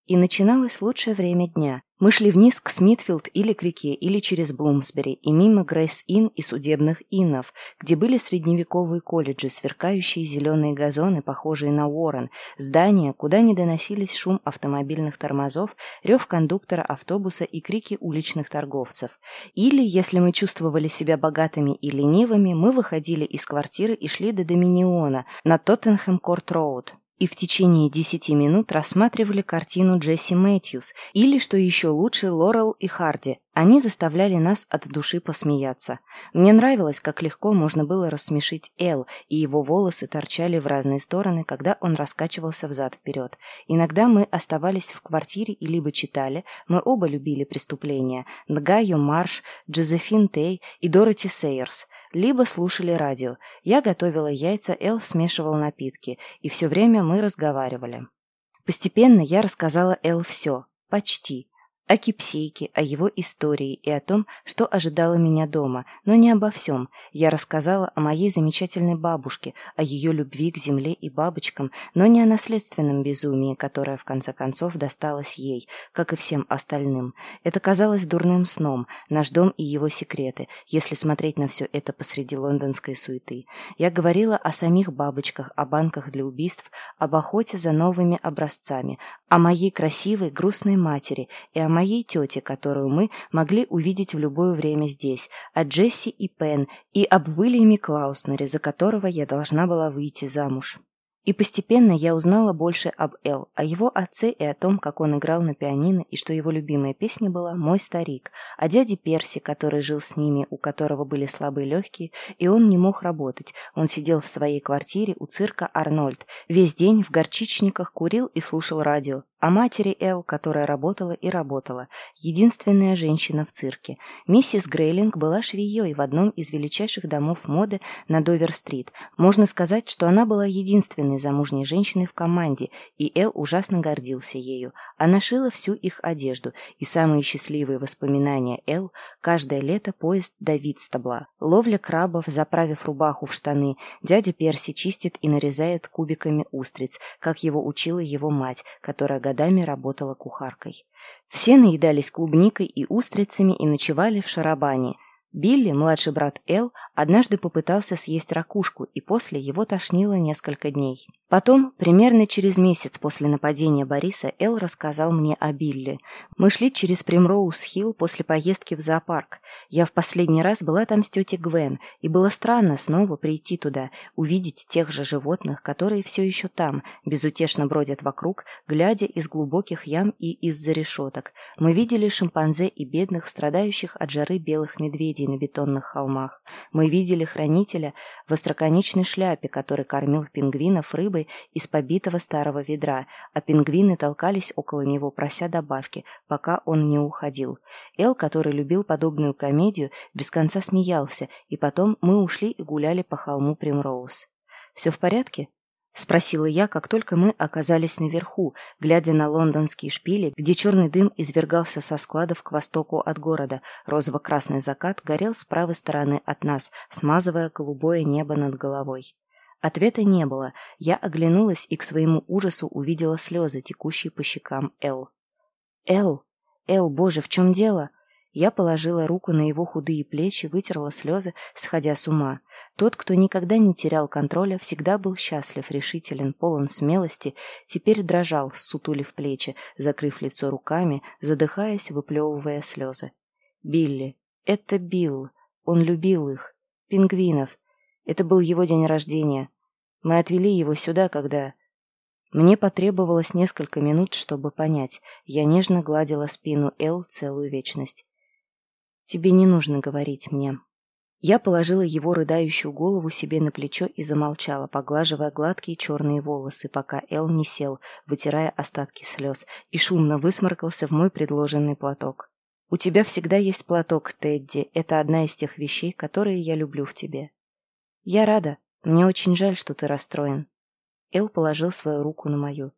[SPEAKER 1] И начиналось лучшее время дня. Мы шли вниз к Смитфилд или к реке, или через Блумсбери, и мимо Грейс-Инн и судебных иннов, где были средневековые колледжи, сверкающие зеленые газоны, похожие на Уоррен, здания, куда не доносились шум автомобильных тормозов, рев кондуктора автобуса и крики уличных торговцев. Или, если мы чувствовали себя богатыми и ленивыми, мы выходили из квартиры и шли до Доминиона на Тоттенхэм-Корт-Роуд и в течение десяти минут рассматривали картину Джесси Мэтьюс или, что еще лучше, Лорел и Харди. Они заставляли нас от души посмеяться. Мне нравилось, как легко можно было рассмешить Эл, и его волосы торчали в разные стороны, когда он раскачивался взад-вперед. Иногда мы оставались в квартире и либо читали, мы оба любили преступления, Найо Марш, Джозефин Тей и Дороти Сейерс – либо слушали радио. Я готовила яйца, Эл смешивал напитки, и все время мы разговаривали. Постепенно я рассказала Эл все, почти, о Кипсейке, о его истории и о том, что ожидало меня дома, но не обо всем. Я рассказала о моей замечательной бабушке, о ее любви к земле и бабочкам, но не о наследственном безумии, которое в конце концов досталось ей, как и всем остальным. Это казалось дурным сном, наш дом и его секреты, если смотреть на все это посреди лондонской суеты. Я говорила о самих бабочках, о банках для убийств, об охоте за новыми образцами, о моей красивой, грустной матери и о моей тете, которую мы могли увидеть в любое время здесь, о Джесси и Пен и об Уильяме Клауснере, за которого я должна была выйти замуж. И постепенно я узнала больше об Эл, о его отце и о том, как он играл на пианино, и что его любимая песня была «Мой старик», о дяде Перси, который жил с ними, у которого были слабые легкие, и он не мог работать. Он сидел в своей квартире у цирка «Арнольд», весь день в горчичниках курил и слушал радио, о матери Эл, которая работала и работала, единственная женщина в цирке. Миссис Грейлинг была швеей в одном из величайших домов моды на Довер-стрит. Можно сказать, что она была единственной замужней женщиной в команде, и Эл ужасно гордился ею. Она шила всю их одежду, и самые счастливые воспоминания Эл – каждое лето поезд до Витстабла, ловля крабов, заправив рубаху в штаны, дядя Перси чистит и нарезает кубиками устриц, как его учила его мать, которая годами работала кухаркой. Все наедались клубникой и устрицами и ночевали в шарабане. Билли, младший брат Эл, однажды попытался съесть ракушку, и после его тошнило несколько дней. Потом, примерно через месяц после нападения Бориса, Эл рассказал мне о Билли. Мы шли через Примроуз-Хилл после поездки в зоопарк. Я в последний раз была там с тетей Гвен, и было странно снова прийти туда, увидеть тех же животных, которые все еще там, безутешно бродят вокруг, глядя из глубоких ям и из-за решеток. Мы видели шимпанзе и бедных, страдающих от жары белых медведей на бетонных холмах. Мы видели хранителя в остроконечной шляпе, который кормил пингвинов рыбой из побитого старого ведра, а пингвины толкались около него, прося добавки, пока он не уходил. Эл, который любил подобную комедию, без конца смеялся, и потом мы ушли и гуляли по холму Примроуз. «Все в порядке?» — спросила я, как только мы оказались наверху, глядя на лондонские шпили, где черный дым извергался со складов к востоку от города. Розово-красный закат горел с правой стороны от нас, смазывая голубое небо над головой. Ответа не было. Я оглянулась и к своему ужасу увидела слезы, текущие по щекам Эл. «Эл! Эл, боже, в чем дело?» Я положила руку на его худые плечи, вытерла слезы, сходя с ума. Тот, кто никогда не терял контроля, всегда был счастлив, решителен, полон смелости, теперь дрожал, сутулив плечи, закрыв лицо руками, задыхаясь, выплевывая слезы. «Билли! Это Билл! Он любил их! Пингвинов! Это был его день рождения. Мы отвели его сюда, когда... Мне потребовалось несколько минут, чтобы понять. Я нежно гладила спину Эл целую вечность. «Тебе не нужно говорить мне». Я положила его рыдающую голову себе на плечо и замолчала, поглаживая гладкие черные волосы, пока Эл не сел, вытирая остатки слез, и шумно высморкался в мой предложенный платок. «У тебя всегда есть платок, Тедди. Это одна из тех вещей, которые я люблю в тебе». «Я рада», «Мне очень жаль, что ты расстроен». Эл положил свою руку на мою.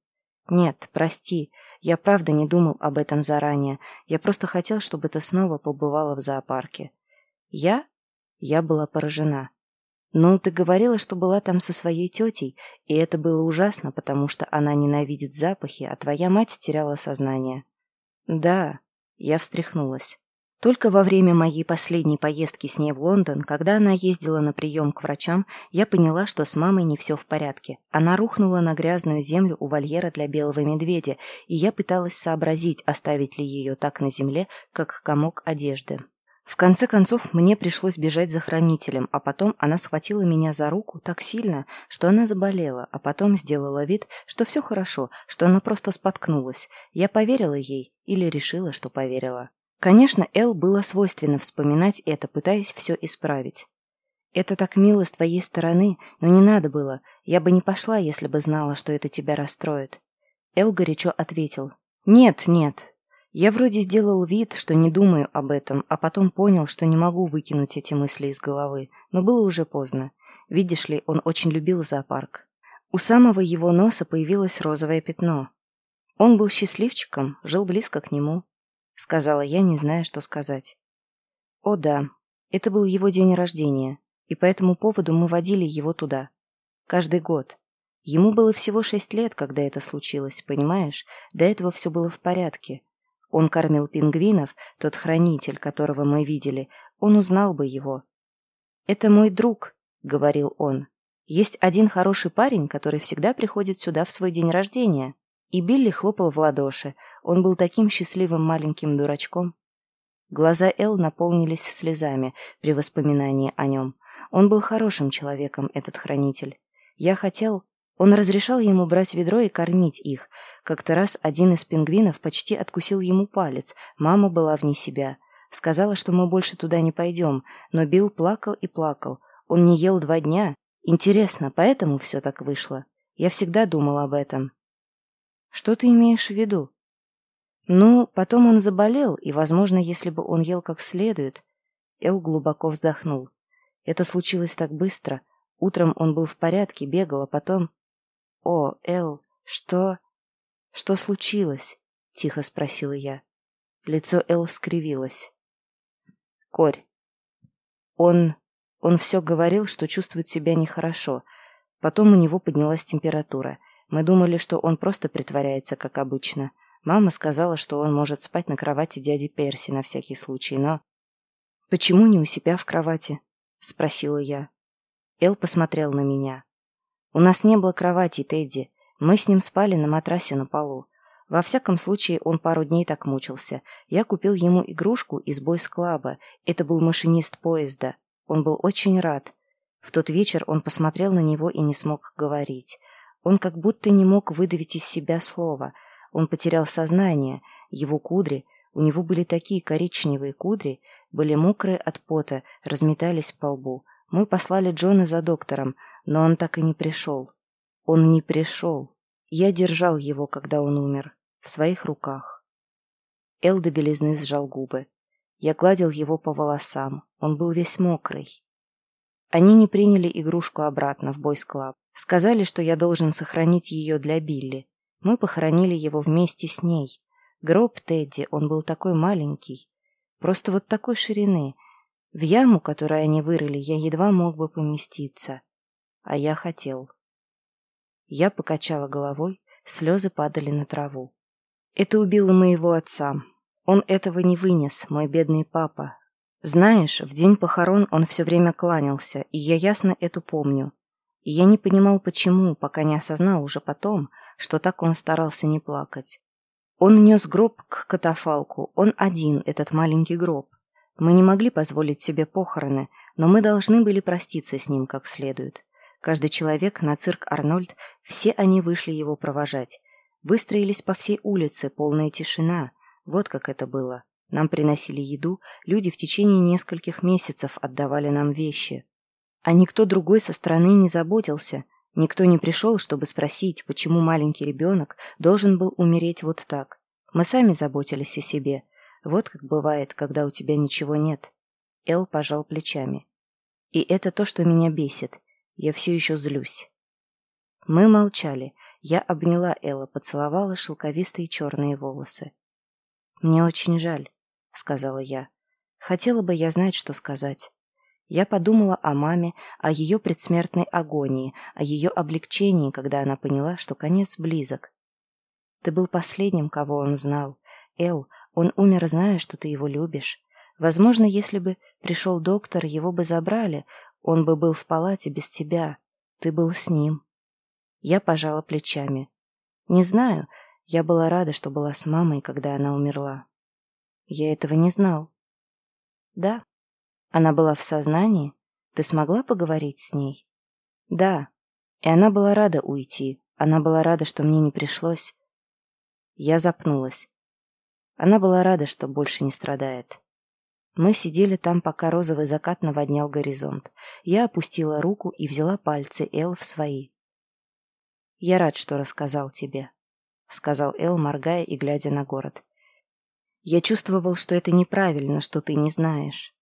[SPEAKER 1] «Нет, прости, я правда не думал об этом заранее. Я просто хотел, чтобы ты снова побывала в зоопарке». Я? Я была поражена. «Ну, ты говорила, что была там со своей тетей, и это было ужасно, потому что она ненавидит запахи, а твоя мать теряла сознание». «Да», — я встряхнулась. Только во время моей последней поездки с ней в Лондон, когда она ездила на прием к врачам, я поняла, что с мамой не все в порядке. Она рухнула на грязную землю у вольера для белого медведя, и я пыталась сообразить, оставить ли ее так на земле, как комок одежды. В конце концов, мне пришлось бежать за хранителем, а потом она схватила меня за руку так сильно, что она заболела, а потом сделала вид, что все хорошо, что она просто споткнулась. Я поверила ей или решила, что поверила. Конечно, Эл было свойственно вспоминать это, пытаясь все исправить. «Это так мило с твоей стороны, но не надо было. Я бы не пошла, если бы знала, что это тебя расстроит». Эл горячо ответил. «Нет, нет, я вроде сделал вид, что не думаю об этом, а потом понял, что не могу выкинуть эти мысли из головы, но было уже поздно. Видишь ли, он очень любил зоопарк. У самого его носа появилось розовое пятно. Он был счастливчиком, жил близко к нему. Сказала я, не зная, что сказать. О да, это был его день рождения, и по этому поводу мы водили его туда. Каждый год. Ему было всего шесть лет, когда это случилось, понимаешь? До этого все было в порядке. Он кормил пингвинов, тот хранитель, которого мы видели, он узнал бы его. «Это мой друг», — говорил он. «Есть один хороший парень, который всегда приходит сюда в свой день рождения». И Билли хлопал в ладоши. Он был таким счастливым маленьким дурачком. Глаза Эл наполнились слезами при воспоминании о нем. Он был хорошим человеком, этот хранитель. Я хотел, он разрешал ему брать ведро и кормить их. Как-то раз один из пингвинов почти откусил ему палец. Мама была вне себя. Сказала, что мы больше туда не пойдем, но Билл плакал и плакал. Он не ел два дня. Интересно, поэтому все так вышло? Я всегда думал об этом. Что ты имеешь в виду? Ну, потом он заболел, и, возможно, если бы он ел как следует... Эл глубоко вздохнул. Это случилось так быстро. Утром он был в порядке, бегал, а потом... «О, Эл, что... что случилось?» — тихо спросила я. Лицо Эл скривилось. «Корь. Он... он все говорил, что чувствует себя нехорошо. Потом у него поднялась температура. Мы думали, что он просто притворяется, как обычно. Мама сказала, что он может спать на кровати дяди Перси на всякий случай, но... «Почему не у себя в кровати?» — спросила я. Эл посмотрел на меня. У нас не было кровати, Тедди. Мы с ним спали на матрасе на полу. Во всяком случае, он пару дней так мучился. Я купил ему игрушку из бойс-клаба. Это был машинист поезда. Он был очень рад. В тот вечер он посмотрел на него и не смог говорить. Он как будто не мог выдавить из себя слова. Он потерял сознание. Его кудри, у него были такие коричневые кудри, были мокрые от пота, разметались по лбу. Мы послали Джона за доктором, но он так и не пришел. Он не пришел. Я держал его, когда он умер, в своих руках. Эл до белизны сжал губы. Я гладил его по волосам. Он был весь мокрый. Они не приняли игрушку обратно в бойс-клаб. Сказали, что я должен сохранить ее для Билли. Мы похоронили его вместе с ней. Гроб Тедди, он был такой маленький. Просто вот такой ширины. В яму, которую они вырыли, я едва мог бы поместиться. А я хотел. Я покачала головой, слезы падали на траву. Это убило моего отца. Он этого не вынес, мой бедный папа. Знаешь, в день похорон он все время кланялся, и я ясно это помню. И я не понимал, почему, пока не осознал уже потом, что так он старался не плакать. Он нес гроб к катафалку, он один, этот маленький гроб. Мы не могли позволить себе похороны, но мы должны были проститься с ним как следует. Каждый человек на цирк Арнольд, все они вышли его провожать. Выстроились по всей улице, полная тишина. Вот как это было. Нам приносили еду, люди в течение нескольких месяцев отдавали нам вещи. А никто другой со стороны не заботился. Никто не пришел, чтобы спросить, почему маленький ребенок должен был умереть вот так. Мы сами заботились о себе. Вот как бывает, когда у тебя ничего нет. Эл пожал плечами. И это то, что меня бесит. Я все еще злюсь. Мы молчали. Я обняла Элла, поцеловала шелковистые черные волосы. «Мне очень жаль», — сказала я. Хотела бы я знать, что сказать. Я подумала о маме, о ее предсмертной агонии, о ее облегчении, когда она поняла, что конец близок. Ты был последним, кого он знал. Эл, он умер, зная, что ты его любишь. Возможно, если бы пришел доктор, его бы забрали, он бы был в палате без тебя. Ты был с ним. Я пожала плечами. Не знаю, я была рада, что была с мамой, когда она умерла. Я этого не знал. Да. Она была в сознании? Ты смогла поговорить с ней? Да. И она была рада уйти. Она была рада, что мне не пришлось. Я запнулась. Она была рада, что больше не страдает. Мы сидели там, пока розовый закат наводнял горизонт. Я опустила руку и взяла пальцы Эл в свои. «Я рад, что рассказал тебе», — сказал Эл, моргая и глядя на город. «Я чувствовал, что это неправильно, что ты не знаешь.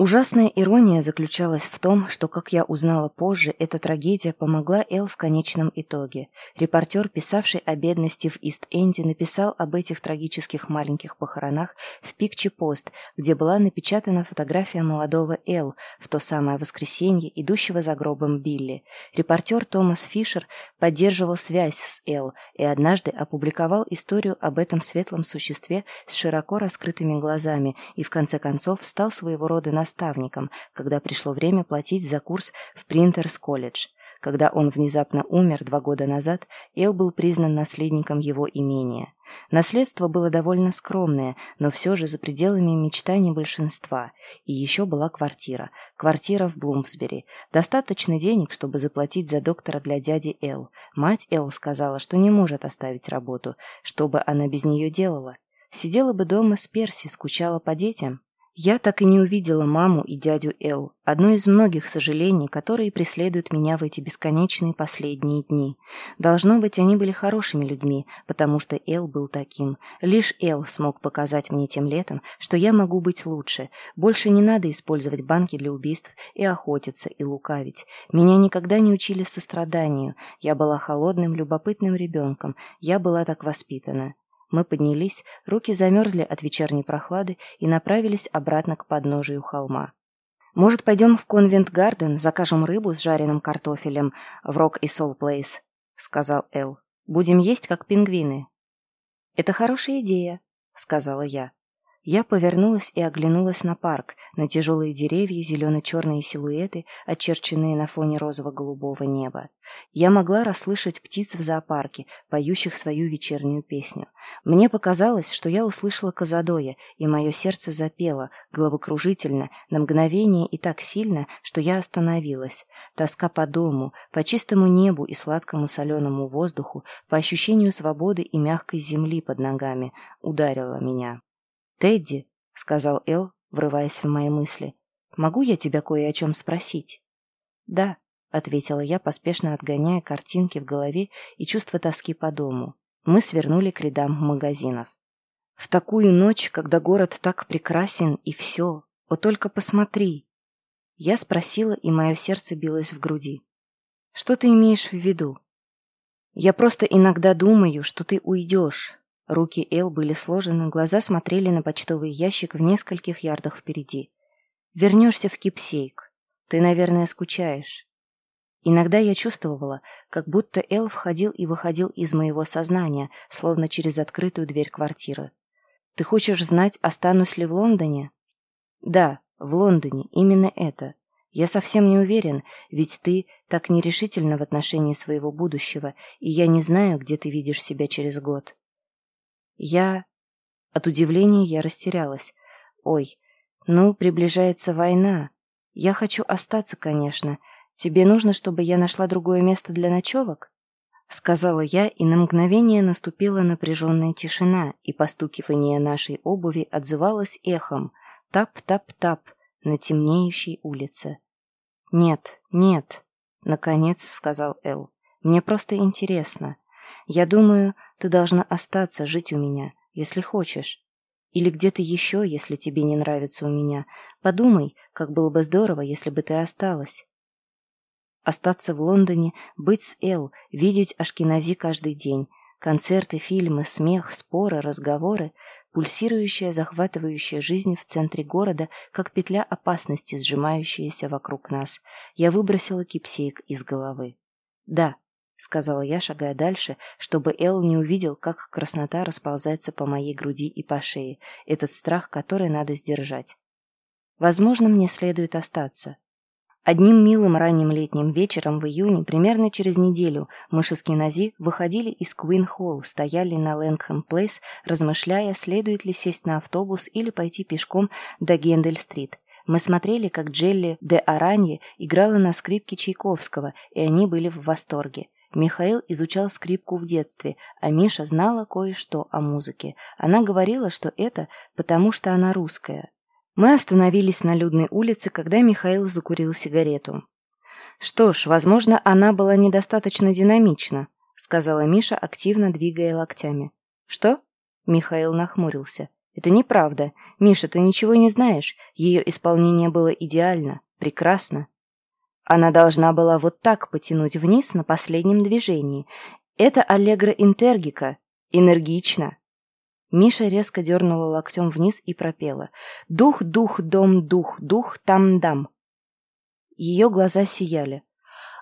[SPEAKER 1] Ужасная ирония заключалась в том, что, как я узнала позже, эта трагедия помогла Эл в конечном итоге. Репортер, писавший о бедности в Ист-Энде, написал об этих трагических маленьких похоронах в Пикче-Пост, где была напечатана фотография молодого Эл в то самое воскресенье, идущего за гробом Билли. Репортер Томас Фишер поддерживал связь с Эл и однажды опубликовал историю об этом светлом существе с широко раскрытыми глазами и в конце концов стал своего рода наставником наставником, когда пришло время платить за курс в Принтерс-колледж. Когда он внезапно умер два года назад, Эл был признан наследником его имения. Наследство было довольно скромное, но все же за пределами мечтаний большинства. И еще была квартира. Квартира в Блумсбери. Достаточно денег, чтобы заплатить за доктора для дяди Эл. Мать Эл сказала, что не может оставить работу. Что бы она без нее делала? Сидела бы дома с Перси, скучала по детям? Я так и не увидела маму и дядю Эл, одно из многих сожалений, которые преследуют меня в эти бесконечные последние дни. Должно быть, они были хорошими людьми, потому что Эл был таким. Лишь Эл смог показать мне тем летом, что я могу быть лучше. Больше не надо использовать банки для убийств и охотиться, и лукавить. Меня никогда не учили состраданию. Я была холодным, любопытным ребенком. Я была так воспитана. Мы поднялись, руки замерзли от вечерней прохлады и направились обратно к подножию холма. «Может, пойдем в Конвент-Гарден, закажем рыбу с жареным картофелем в Рок и Сол Плейс?» — сказал Эл. «Будем есть, как пингвины». «Это хорошая идея», — сказала я. Я повернулась и оглянулась на парк, на тяжелые деревья, зелено-черные силуэты, очерченные на фоне розово-голубого неба. Я могла расслышать птиц в зоопарке, поющих свою вечернюю песню. Мне показалось, что я услышала Казадоя, и мое сердце запело, головокружительно, на мгновение и так сильно, что я остановилась. Тоска по дому, по чистому небу и сладкому соленому воздуху, по ощущению свободы и мягкой земли под ногами, ударила меня. «Тедди», — сказал Эл, врываясь в мои мысли, — «могу я тебя кое о чем спросить?» «Да», — ответила я, поспешно отгоняя картинки в голове и чувство тоски по дому. Мы свернули к рядам магазинов. «В такую ночь, когда город так прекрасен, и все, о, только посмотри!» Я спросила, и мое сердце билось в груди. «Что ты имеешь в виду?» «Я просто иногда думаю, что ты уйдешь, Руки Эл были сложены, глаза смотрели на почтовый ящик в нескольких ярдах впереди. «Вернешься в Кипсейк. Ты, наверное, скучаешь». Иногда я чувствовала, как будто Эл входил и выходил из моего сознания, словно через открытую дверь квартиры. «Ты хочешь знать, останусь ли в Лондоне?» «Да, в Лондоне, именно это. Я совсем не уверен, ведь ты так нерешительна в отношении своего будущего, и я не знаю, где ты видишь себя через год». Я... От удивления я растерялась. Ой, ну, приближается война. Я хочу остаться, конечно. Тебе нужно, чтобы я нашла другое место для ночевок? Сказала я, и на мгновение наступила напряженная тишина, и постукивание нашей обуви отзывалось эхом. Тап-тап-тап на темнеющей улице. «Нет, нет», — наконец сказал Эл. «Мне просто интересно. Я думаю, ты должна остаться жить у меня, если хочешь. Или где-то еще, если тебе не нравится у меня. Подумай, как было бы здорово, если бы ты осталась. Остаться в Лондоне, быть с Эл, видеть Ашкенази каждый день. Концерты, фильмы, смех, споры, разговоры. пульсирующая, захватывающая жизнь в центре города, как петля опасности, сжимающаяся вокруг нас. Я выбросила Кипсейк из головы. «Да», — сказала я, шагая дальше, чтобы Эл не увидел, как краснота расползается по моей груди и по шее, этот страх, который надо сдержать. «Возможно, мне следует остаться. Одним милым ранним летним вечером в июне, примерно через неделю, мы с Эскинази выходили из Куин-Холл, стояли на Лэнгхэм-Плейс, размышляя, следует ли сесть на автобус или пойти пешком до Гендель-стрит. Мы смотрели, как Джелли де Аранье играла на скрипке Чайковского, и они были в восторге. Михаил изучал скрипку в детстве, а Миша знала кое-что о музыке. Она говорила, что это потому, что она русская. Мы остановились на людной улице, когда Михаил закурил сигарету. «Что ж, возможно, она была недостаточно динамична», сказала Миша, активно двигая локтями. «Что?» Михаил нахмурился. «Это неправда. Миша, ты ничего не знаешь. Ее исполнение было идеально, прекрасно. Она должна была вот так потянуть вниз на последнем движении. Это аллегро интергика. Энергично. Миша резко дернула локтем вниз и пропела. «Дух, дух, дом, дух, дух, там-дам». Ее глаза сияли.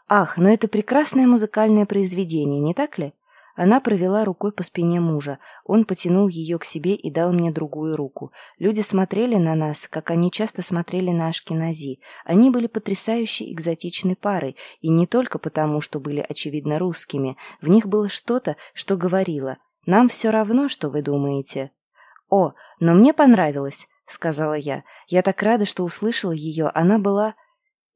[SPEAKER 1] «Ах, но это прекрасное музыкальное произведение, не так ли?» Она провела рукой по спине мужа. Он потянул ее к себе и дал мне другую руку. Люди смотрели на нас, как они часто смотрели на Ашкенази. Они были потрясающей экзотичной парой, и не только потому, что были очевидно русскими. В них было что-то, что говорило нам все равно, что вы думаете». «О, но мне понравилось», — сказала я. «Я так рада, что услышала ее. Она была...»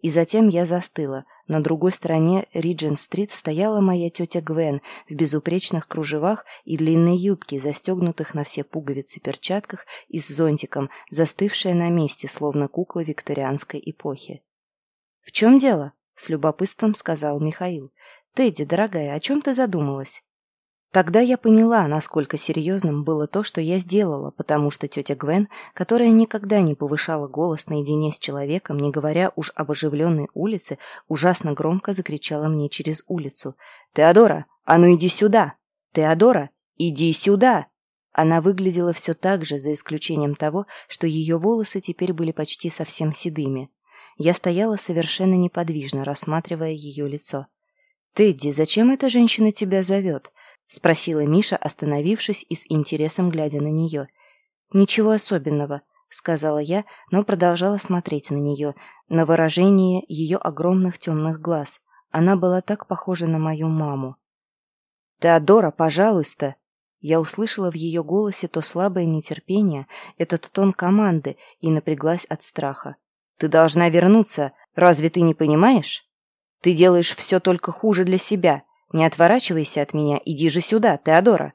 [SPEAKER 1] И затем я застыла. На другой стороне Риджин-стрит стояла моя тетя Гвен в безупречных кружевах и длинной юбке, застегнутых на все пуговицы перчатках и с зонтиком, застывшая на месте, словно кукла викторианской эпохи. «В чем дело?» — с любопытством сказал Михаил. «Тедди, дорогая, о чем ты задумалась?» Тогда я поняла, насколько серьезным было то, что я сделала, потому что тетя Гвен, которая никогда не повышала голос наедине с человеком, не говоря уж об оживленной улице, ужасно громко закричала мне через улицу. «Теодора, а ну иди сюда! Теодора, иди сюда!» Она выглядела все так же, за исключением того, что ее волосы теперь были почти совсем седыми. Я стояла совершенно неподвижно, рассматривая ее лицо. «Тедди, зачем эта женщина тебя зовет?» — спросила Миша, остановившись и с интересом глядя на нее. «Ничего особенного», — сказала я, но продолжала смотреть на нее, на выражение ее огромных темных глаз. Она была так похожа на мою маму. «Теодора, пожалуйста!» Я услышала в ее голосе то слабое нетерпение, этот тон команды, и напряглась от страха. «Ты должна вернуться, разве ты не понимаешь? Ты делаешь все только хуже для себя. Не отворачивайся от меня, иди же сюда, Теодора.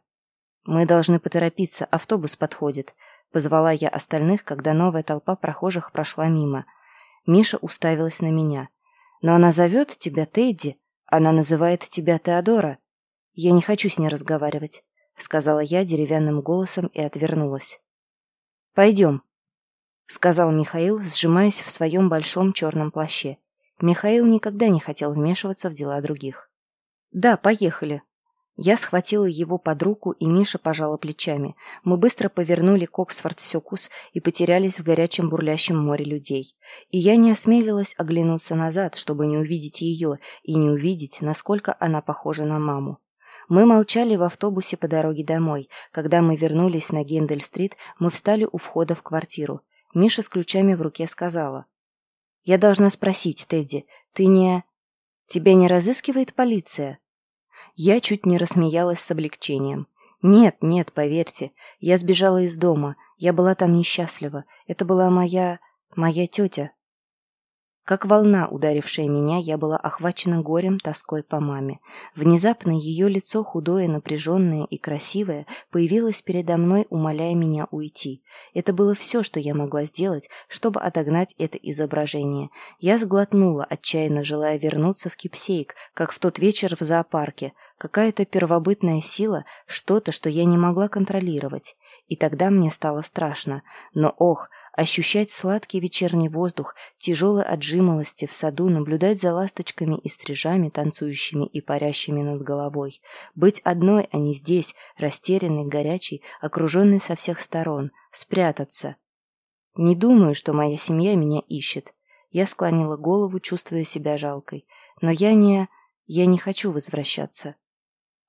[SPEAKER 1] Мы должны поторопиться, автобус подходит. Позвала я остальных, когда новая толпа прохожих прошла мимо. Миша уставилась на меня. Но она зовет тебя Тедди. Она называет тебя Теодора. Я не хочу с ней разговаривать, сказала я деревянным голосом и отвернулась. Пойдем, сказал Михаил, сжимаясь в своем большом черном плаще. Михаил никогда не хотел вмешиваться в дела других. «Да, поехали». Я схватила его под руку, и Миша пожала плечами. Мы быстро повернули к Оксфорд-Сёкус и потерялись в горячем бурлящем море людей. И я не осмелилась оглянуться назад, чтобы не увидеть ее и не увидеть, насколько она похожа на маму. Мы молчали в автобусе по дороге домой. Когда мы вернулись на Гендель-стрит, мы встали у входа в квартиру. Миша с ключами в руке сказала. «Я должна спросить, Тедди, ты не...» Тебя не разыскивает полиция?» Я чуть не рассмеялась с облегчением. «Нет, нет, поверьте, я сбежала из дома, я была там несчастлива. Это была моя... моя тетя, как волна, ударившая меня, я была охвачена горем, тоской по маме. Внезапно ее лицо, худое, напряженное и красивое, появилось передо мной, умоляя меня уйти. Это было все, что я могла сделать, чтобы отогнать это изображение. Я сглотнула, отчаянно желая вернуться в Кипсейк, как в тот вечер в зоопарке. Какая-то первобытная сила, что-то, что я не могла контролировать. И тогда мне стало страшно. Но, ох, ощущать сладкий вечерний воздух, тяжелой отжималости в саду, наблюдать за ласточками и стрижами, танцующими и парящими над головой. Быть одной, а не здесь, растерянной, горячей, окруженной со всех сторон. Спрятаться. Не думаю, что моя семья меня ищет. Я склонила голову, чувствуя себя жалкой. Но я не... я не хочу возвращаться.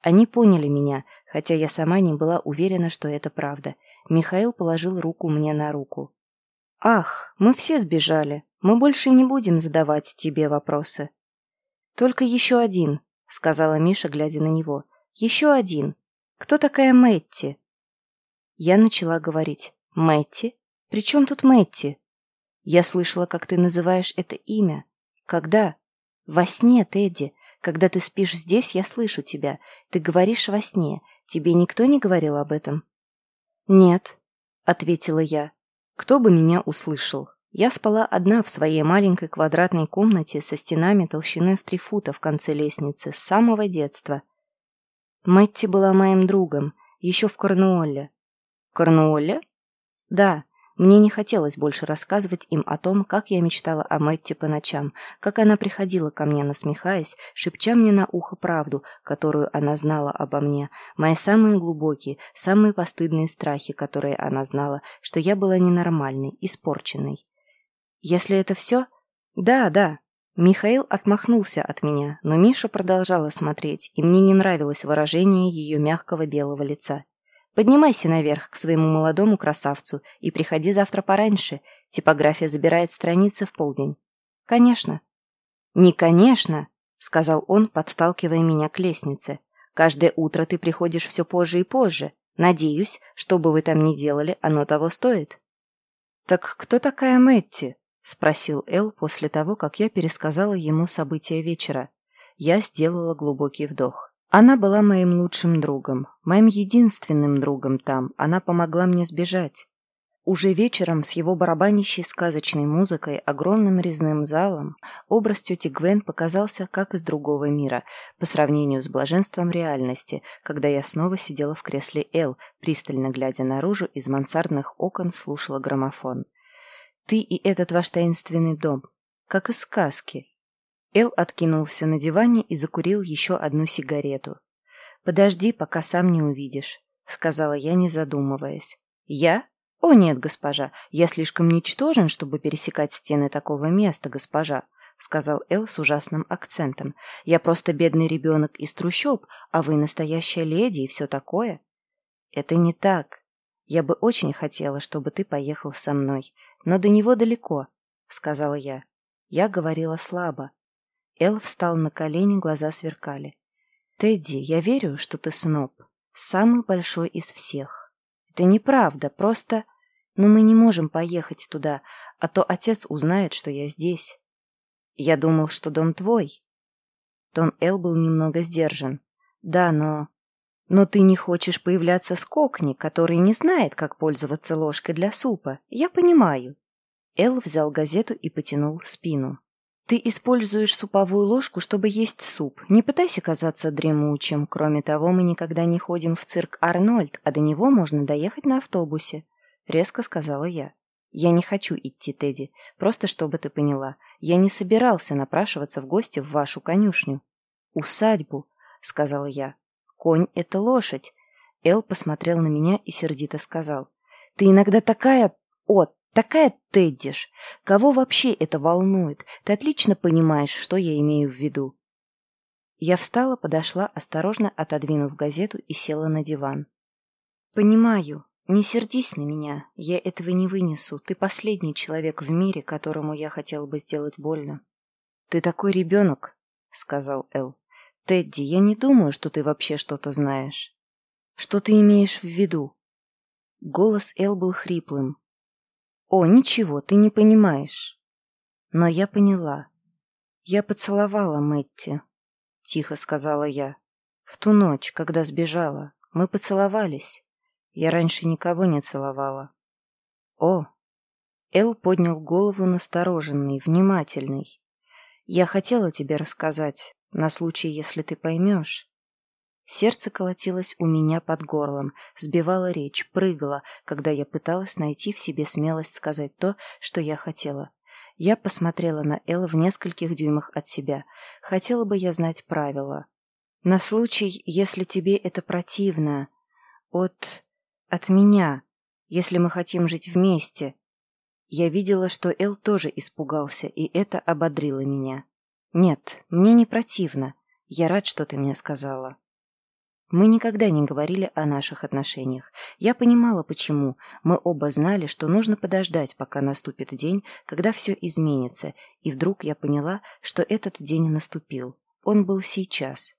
[SPEAKER 1] Они поняли меня, хотя я сама не была уверена, что это правда. Михаил положил руку мне на руку. «Ах, мы все сбежали. Мы больше не будем задавать тебе вопросы». «Только еще один», — сказала Миша, глядя на него. «Еще один. Кто такая Мэтти?» Я начала говорить. «Мэтти? При чем тут Мэтти?» «Я слышала, как ты называешь это имя. Когда?» «Во сне, Тедди. Когда ты спишь здесь, я слышу тебя. Ты говоришь во сне. Тебе никто не говорил об этом?» «Нет», — ответила я. Кто бы меня услышал? Я спала одна в своей маленькой квадратной комнате со стенами толщиной в три фута в конце лестницы с самого детства. Мэтти была моим другом, еще в Корнуолле. Корнуолле? Да, мне не хотелось больше рассказывать им о том, как я мечтала о Мэтти по ночам, как она приходила ко мне, насмехаясь, шепча мне на ухо правду, которую она знала обо мне, мои самые глубокие, самые постыдные страхи, которые она знала, что я была ненормальной, испорченной. Если это все? Да, да. Михаил отмахнулся от меня, но Миша продолжала смотреть, и мне не нравилось выражение ее мягкого белого лица. Поднимайся наверх к своему молодому красавцу и приходи завтра пораньше. Типография забирает страницы в полдень. Конечно. Не конечно, сказал он, подталкивая меня к лестнице. Каждое утро ты приходишь все позже и позже. Надеюсь, что бы вы там ни делали, оно того стоит. Так кто такая Мэтти? спросил Эл после того, как я пересказала ему события вечера. Я сделала глубокий вдох. Она была моим лучшим другом, моим единственным другом там. Она помогла мне сбежать. Уже вечером с его барабанящей сказочной музыкой, огромным резным залом, образ тети Гвен показался как из другого мира, по сравнению с блаженством реальности, когда я снова сидела в кресле Эл, пристально глядя наружу, из мансардных окон слушала граммофон. «Ты и этот ваш таинственный дом, как из сказки», Эл откинулся на диване и закурил еще одну сигарету. «Подожди, пока сам не увидишь», — сказала я, не задумываясь. «Я? О нет, госпожа, я слишком ничтожен, чтобы пересекать стены такого места, госпожа», — сказал Эл с ужасным акцентом. «Я просто бедный ребенок из трущоб, а вы настоящая леди и все такое». «Это не так. Я бы очень хотела, чтобы ты поехал со мной, но до него далеко», — сказала я. Я говорила слабо. Эл встал на колени, глаза сверкали. «Тедди, я верю, что ты сноб. Самый большой из всех. Это неправда, просто... Но мы не можем поехать туда, а то отец узнает, что я здесь. Я думал, что дом твой». Тон Эл был немного сдержан. «Да, но...» «Но ты не хочешь появляться с Кокни, который не знает, как пользоваться ложкой для супа. Я понимаю». Эл взял газету и потянул спину. Ты используешь суповую ложку, чтобы есть суп. Не пытайся казаться дремучим. Кроме того, мы никогда не ходим в цирк Арнольд, а до него можно доехать на автобусе. Резко сказала я. Я не хочу идти, Тедди. Просто чтобы ты поняла. Я не собирался напрашиваться в гости в вашу конюшню. Усадьбу, сказала я. Конь — это лошадь. Эл посмотрел на меня и сердито сказал. Ты иногда такая... От, Такая Теддиш. Кого вообще это волнует? Ты отлично понимаешь, что я имею в виду. Я встала, подошла, осторожно отодвинув газету и села на диван. Понимаю. Не сердись на меня. Я этого не вынесу. Ты последний человек в мире, которому я хотел бы сделать больно. Ты такой ребенок, сказал Эл. Тедди, я не думаю, что ты вообще что-то знаешь. Что ты имеешь в виду? Голос Эл был хриплым, «О, ничего, ты не понимаешь». Но я поняла. «Я поцеловала Мэтти», — тихо сказала я. «В ту ночь, когда сбежала, мы поцеловались. Я раньше никого не целовала». «О!» Эл поднял голову настороженный, внимательный. «Я хотела тебе рассказать, на случай, если ты поймешь». Сердце колотилось у меня под горлом, сбивало речь, прыгало, когда я пыталась найти в себе смелость сказать то, что я хотела. Я посмотрела на Эл в нескольких дюймах от себя. Хотела бы я знать правила. На случай, если тебе это противно. От... от меня. Если мы хотим жить вместе. Я видела, что Эл тоже испугался, и это ободрило меня. Нет, мне не противно. Я рад, что ты мне сказала. Мы никогда не говорили о наших отношениях. Я понимала, почему. Мы оба знали, что нужно подождать, пока наступит день, когда все изменится, и вдруг я поняла, что этот день наступил. Он был сейчас.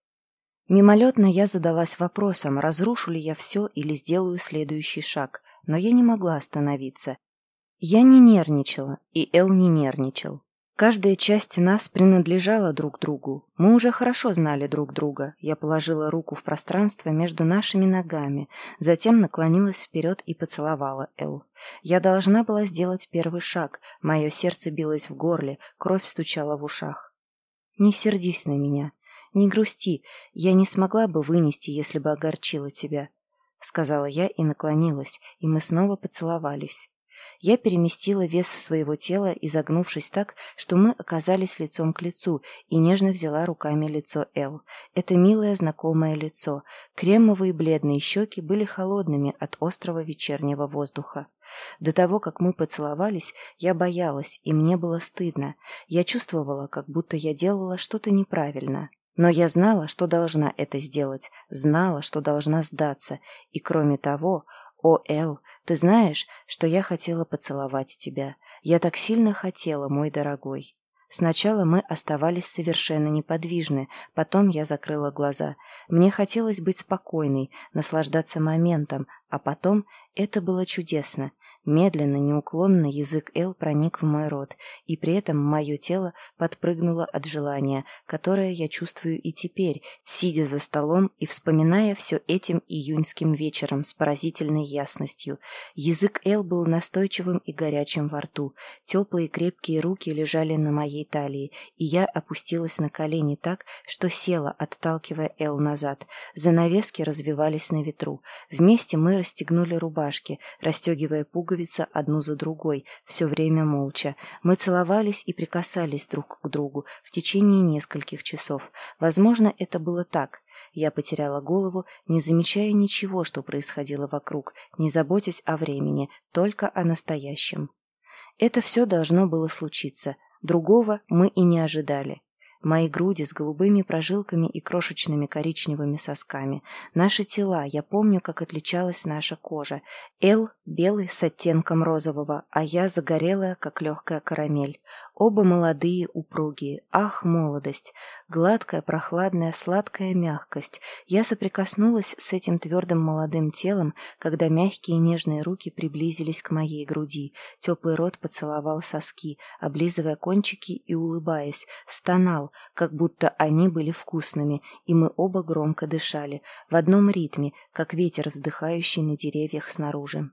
[SPEAKER 1] Мимолетно я задалась вопросом, разрушу ли я все или сделаю следующий шаг, но я не могла остановиться. Я не нервничала, и Эл не нервничал. Каждая часть нас принадлежала друг другу. Мы уже хорошо знали друг друга. Я положила руку в пространство между нашими ногами, затем наклонилась вперед и поцеловала Эл. Я должна была сделать первый шаг. Мое сердце билось в горле, кровь стучала в ушах. «Не сердись на меня. Не грусти. Я не смогла бы вынести, если бы огорчила тебя», — сказала я и наклонилась, и мы снова поцеловались. Я переместила вес своего тела, изогнувшись так, что мы оказались лицом к лицу, и нежно взяла руками лицо Эл. Это милое знакомое лицо. Кремовые бледные щеки были холодными от острого вечернего воздуха. До того, как мы поцеловались, я боялась, и мне было стыдно. Я чувствовала, как будто я делала что-то неправильно. Но я знала, что должна это сделать, знала, что должна сдаться, и кроме того, «О, Эл, ты знаешь, что я хотела поцеловать тебя. Я так сильно хотела, мой дорогой». Сначала мы оставались совершенно неподвижны, потом я закрыла глаза. Мне хотелось быть спокойной, наслаждаться моментом, а потом это было чудесно. Медленно, неуклонно язык Эл проник в мой рот, и при этом мое тело подпрыгнуло от желания, которое я чувствую и теперь, сидя за столом и вспоминая все этим июньским вечером с поразительной ясностью. Язык Эл был настойчивым и горячим во рту, теплые крепкие руки лежали на моей талии, и я опустилась на колени так, что села, отталкивая Эл назад. Занавески развивались на ветру. Вместе мы расстегнули рубашки, расстегивая пуговицы, пуговицы одну за другой, все время молча. Мы целовались и прикасались друг к другу в течение нескольких часов. Возможно, это было так. Я потеряла голову, не замечая ничего, что происходило вокруг, не заботясь о времени, только о настоящем. Это все должно было случиться. Другого мы и не ожидали. Мои груди с голубыми прожилками и крошечными коричневыми сосками. Наши тела, я помню, как отличалась наша кожа. Эл белый с оттенком розового, а я загорелая, как легкая карамель. Оба молодые, упругие. Ах, молодость! Гладкая, прохладная, сладкая мягкость. Я соприкоснулась с этим твердым молодым телом, когда мягкие нежные руки приблизились к моей груди. Теплый рот поцеловал соски, облизывая кончики и улыбаясь. Стонал, как будто они были вкусными, и мы оба громко дышали, в одном ритме, как ветер, вздыхающий на деревьях снаружи.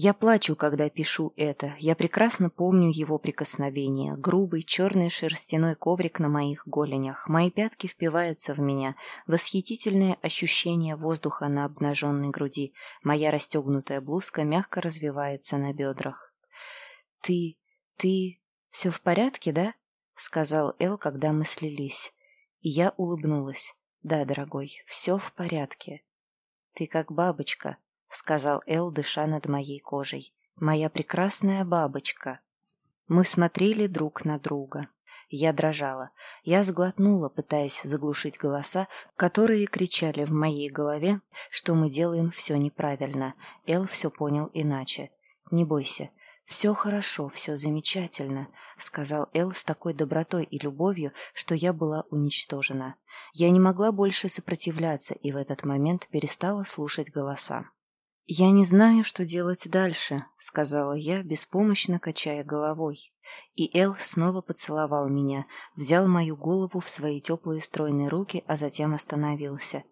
[SPEAKER 1] Я плачу, когда пишу это. Я прекрасно помню его прикосновение. Грубый черный шерстяной коврик на моих голенях. Мои пятки впиваются в меня. Восхитительное ощущение воздуха на обнаженной груди. Моя расстегнутая блузка мягко развивается на бедрах. «Ты... ты... все в порядке, да?» — сказал Эл, когда мы слились. И я улыбнулась. «Да, дорогой, все в порядке. Ты как бабочка», — сказал Эл, дыша над моей кожей. «Моя прекрасная бабочка». Мы смотрели друг на друга. Я дрожала. Я сглотнула, пытаясь заглушить голоса, которые кричали в моей голове, что мы делаем все неправильно. Эл все понял иначе. «Не бойся. Все хорошо, все замечательно», — сказал Эл с такой добротой и любовью, что я была уничтожена. Я не могла больше сопротивляться и в этот момент перестала слушать голоса. «Я не знаю, что делать дальше», — сказала я, беспомощно качая головой. И Эл снова поцеловал меня, взял мою голову в свои теплые стройные руки, а затем остановился.